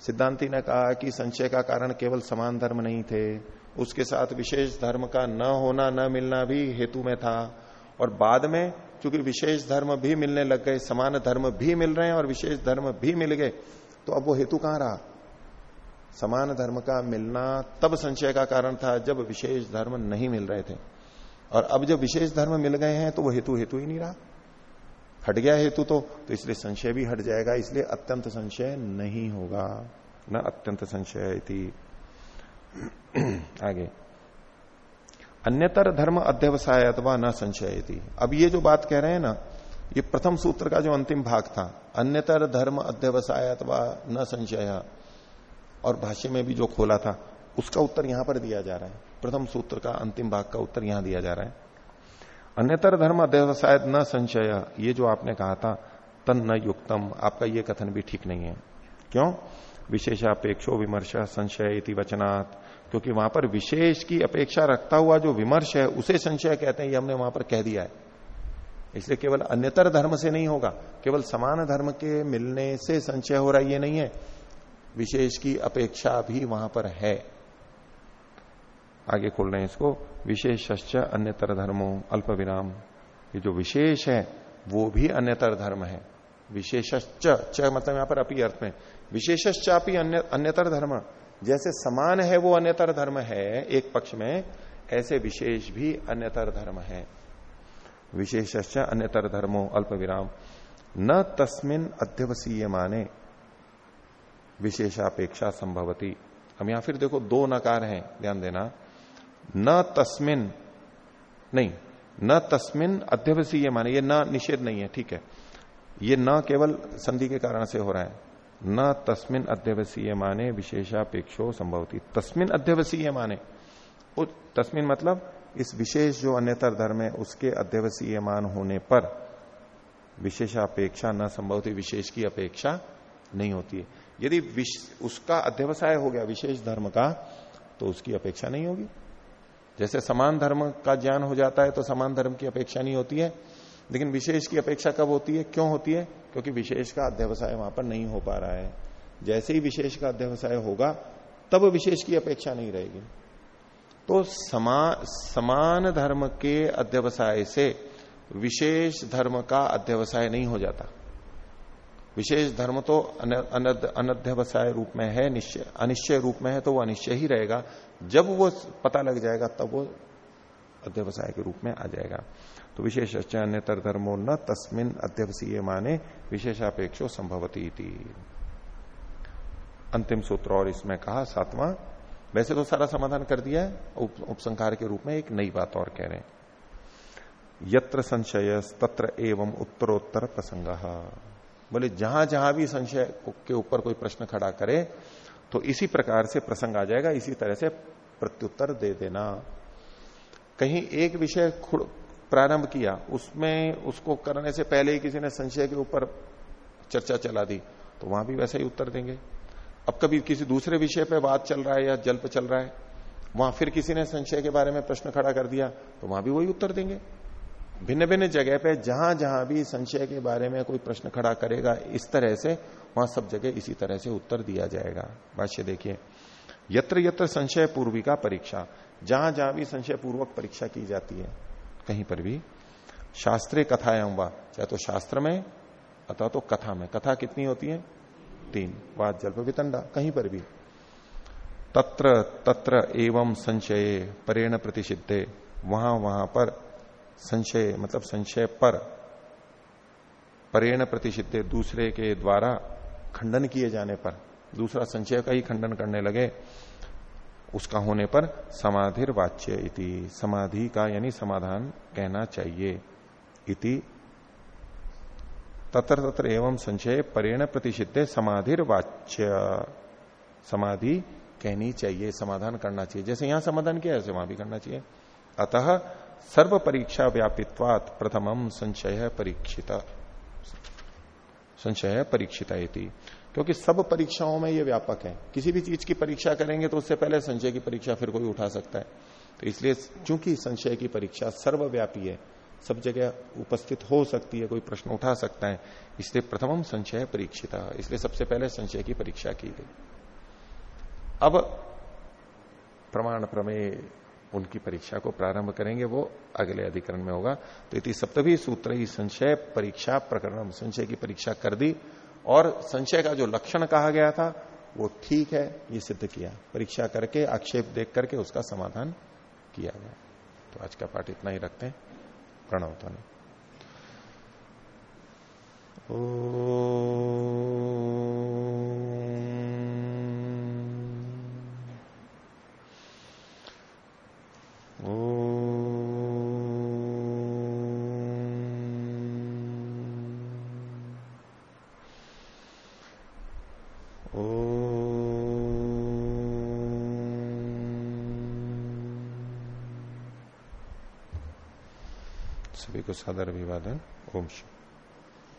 Speaker 1: सिद्धांति ने कहा कि संशय का कारण केवल समान धर्म नहीं थे, उसके साथ विशेष धर्म का न होना, न मिलना भी हेतु में था, और बाद में चूँकि विशेष धर्म भी मिलने लग गए समान धर्म भी मिल रहे हैं और विशेष धर्म भी मिल गए तो अब वो हेतु कहाँ रहा? समान धर्म का मिलना तब संशय का कारण था जब विशेष धर्म नहीं मिल रहे थे। और अब जब विशेष धर्म मिल गए हैं तो वो हेतु हेतु ही नहीं रहा। हट गया हेतु तो, तो इसलिए संशय भी हट जाएगा इसलिए अत्यंत संशय नहीं होगा। न अत्यंत संशय थी आगे। अन्यतर धर्म अध्यवसाय अथवा न संशय अब ये जो बात कह रहे हैं ना, ये प्रथम सूत्र का जो अंतिम भाग था, अन्यतर धर्म अध्यवसाय अथवा न संशय, और भाष्य में भी जो खोला था, उसका उत्तर यहाँ पर दिया जा रहा है। प्रथम सूत्र का अंतिम भाग का उत्तर यहाँ दिया जा रहा है। अन्यतर धर्म अध्यवसाय न संशय, ये जो आपने कहा था, तन न युक्तम, आपका ये कथन भी ठीक नहीं है। क्यों? विशेषापेक्षो विमर्श, संशय इति वचनात्। क्योंकि वहाँ पर विशेष की अपेक्षा रखता हुआ जो विमर्श है, उसे संशय कहते हैं, ये हमने वहाँ पर कह दिया है। इसलिए केवल अन्यतर धर्म से नहीं होगा, केवल समान धर्म के मिलने से संशय हो रहा ये नहीं है। विशेष की अपेक्षा भी वहाँ पर है। आगे खोल रहे हैं इसको। विशेष अन्यतर धर्मो अल्प विराम ये जो विशेष है, वो भी अन्यतर धर्म है। विशेषश्च मतलब यहाँ पर अपी अर्थ में। विशेषश्चापी अन्य, अन्यतर धर्म। जैसे समान है वो अन्यतर धर्म है, एक पक्ष में, ऐसे विशेष भी अन्यतर धर्म है। विशेष अन्यतर धर्मो अल्प विराम न तस्मिन अध्यवसीय माने विशेषापेक्षा संभवती। हम यहाँ फिर देखो, दो नकार हैं, ध्यान देना। न तस्मिन, नहीं, न तस्मिन अध्यवसीय माने ये न निषेध नहीं है, ठीक है। ये न केवल संधि के कारण से हो रहा है न तस्मिन अध्यवसीय माने विशेषापेक्षो संभवती। तस्मिन अध्यवसीय माने तस्मिन मतलब इस विशेष जो अन्यतर धर्म है, उसके अध्यवसीय मान होने पर विशेषापेक्षा न संभवती, विशेष की अपेक्षा नहीं होती है। यदि उसका अध्यवसाय हो गया विशेष धर्म का तो उसकी अपेक्षा नहीं होगी। जैसे समान धर्म का ज्ञान हो जाता है तो समान धर्म की अपेक्षा नहीं होती है। लेकिन विशेष की अपेक्षा कब होती है? क्यों होती है? क्योंकि विशेष का अध्यवसाय वहाँ पर नहीं हो पा रहा है। जैसे ही विशेष का अध्यवसाय होगा तब विशेष की अपेक्षा नहीं रहेगी। तो समा, समान धर्म के अध्यवसाय से विशेष धर्म का अध्यवसाय नहीं हो जाता। विशेष धर्म तो अनध्यवसाय रूप में है निश्चय अनिश्चय रूप में है तो वो अनिश्चय ही रहेगा। जब वो पता लग जाएगा तब वो अध्यवसाय के रूप में आ जाएगा। तो विशेष अन्यतर धर्मो न तस्मिन अध्यवसीय माने विशेषापेक्षो संभवती अंतिम सूत्र और इसमें कहा सातवां वैसे तो सारा समाधान कर दिया है उप, उपसंहार के रूप में एक नई बात और कह रहे यत्र संशय तत्र एवं उत्तरोत्तर प्रसंग। बोले जहाँ जहाँ भी संशय के ऊपर कोई प्रश्न खड़ा करे तो इसी प्रकार से प्रसंग आ जाएगा इसी तरह से प्रत्युत्तर दे देना। कहीं एक विषय प्रारंभ किया, उसमें उसको करने से पहले ही किसी ने संशय के ऊपर चर्चा चला दी तो वहाँ भी वैसा ही उत्तर देंगे। अब कभी किसी दूसरे विषय पर बात चल रहा है या जल्प चल रहा है, वहाँ फिर किसी ने संशय के बारे में प्रश्न खड़ा कर दिया तो वहाँ भी वही उत्तर देंगे। भिन्न भिन्न जगह पे जहाँ जहाँ भी संशय के बारे में कोई प्रश्न खड़ा करेगा, इस तरह से वहाँ सब जगह इसी तरह से उत्तर दिया जाएगा। भाष्य देखिए यत्र यत्र संशय पूर्वी का परीक्षा जहाँ जहाँ भी संशय पूर्वक परीक्षा की जाती है, कहीं पर भी, शास्त्रीय कथाएँ वा चाहे तो शास्त्र में, अथवा तो कथा में। कथा कितनी होती है? तीन। वाद, जल्प, वितंडा, कहीं पर भी। तत्र तत्र एवं संशय, परेण प्रतिषिद्धे। वहाँ वहाँ पर संशय मतलब संशय पर परेण प्रतिषिद्धे दूसरे के द्वारा खंडन किए जाने पर। दूसरा संशय का ही खंडन करने लगे। उसका होने पर समाधिर वाच्य इति। समाधि का यानी समाधान कहना चाहिए इति। तत्र तत्र एवं संशय परेण प्रतिषिद्धे समाधिर वाच्य समाधि कहनी चाहिए, समाधान करना चाहिए। जैसे यहाँ समाधान किया ऐसे वहाँ भी करना चाहिए। अतः सर्व परीक्षा व्यापित्वात प्रथमम संशय परीक्षित। संशय परीक्षिता क्योंकि सब परीक्षाओं में ये व्यापक है। किसी भी चीज़ की परीक्षा करेंगे तो उससे पहले संशय की परीक्षा फिर कोई उठा सकता है। तो इसलिए चूँकि संशय की परीक्षा सर्वव्यापी है, सब जगह उपस्थित हो सकती है, कोई प्रश्न उठा सकता है, इसलिए प्रथम संशय परीक्षिता, इसलिए सबसे पहले संशय की परीक्षा की गई। अब प्रमाण प्रमेय उनकी परीक्षा को प्रारंभ करेंगे, वो अगले अधिकरण में होगा। तो इति सप्तभी सूत्र ही संशय परीक्षा प्रकरण संशय की परीक्षा कर दी। और संशय का जो लक्षण कहा गया था, वो ठीक है, ये सिद्ध किया। परीक्षा करके, आक्षेप देख करके उसका समाधान किया गया। तो आज का पाठ इतना ही रखते हैं। प्रणव ध्वनि। सभी सादर अभिवादन। ओम शिव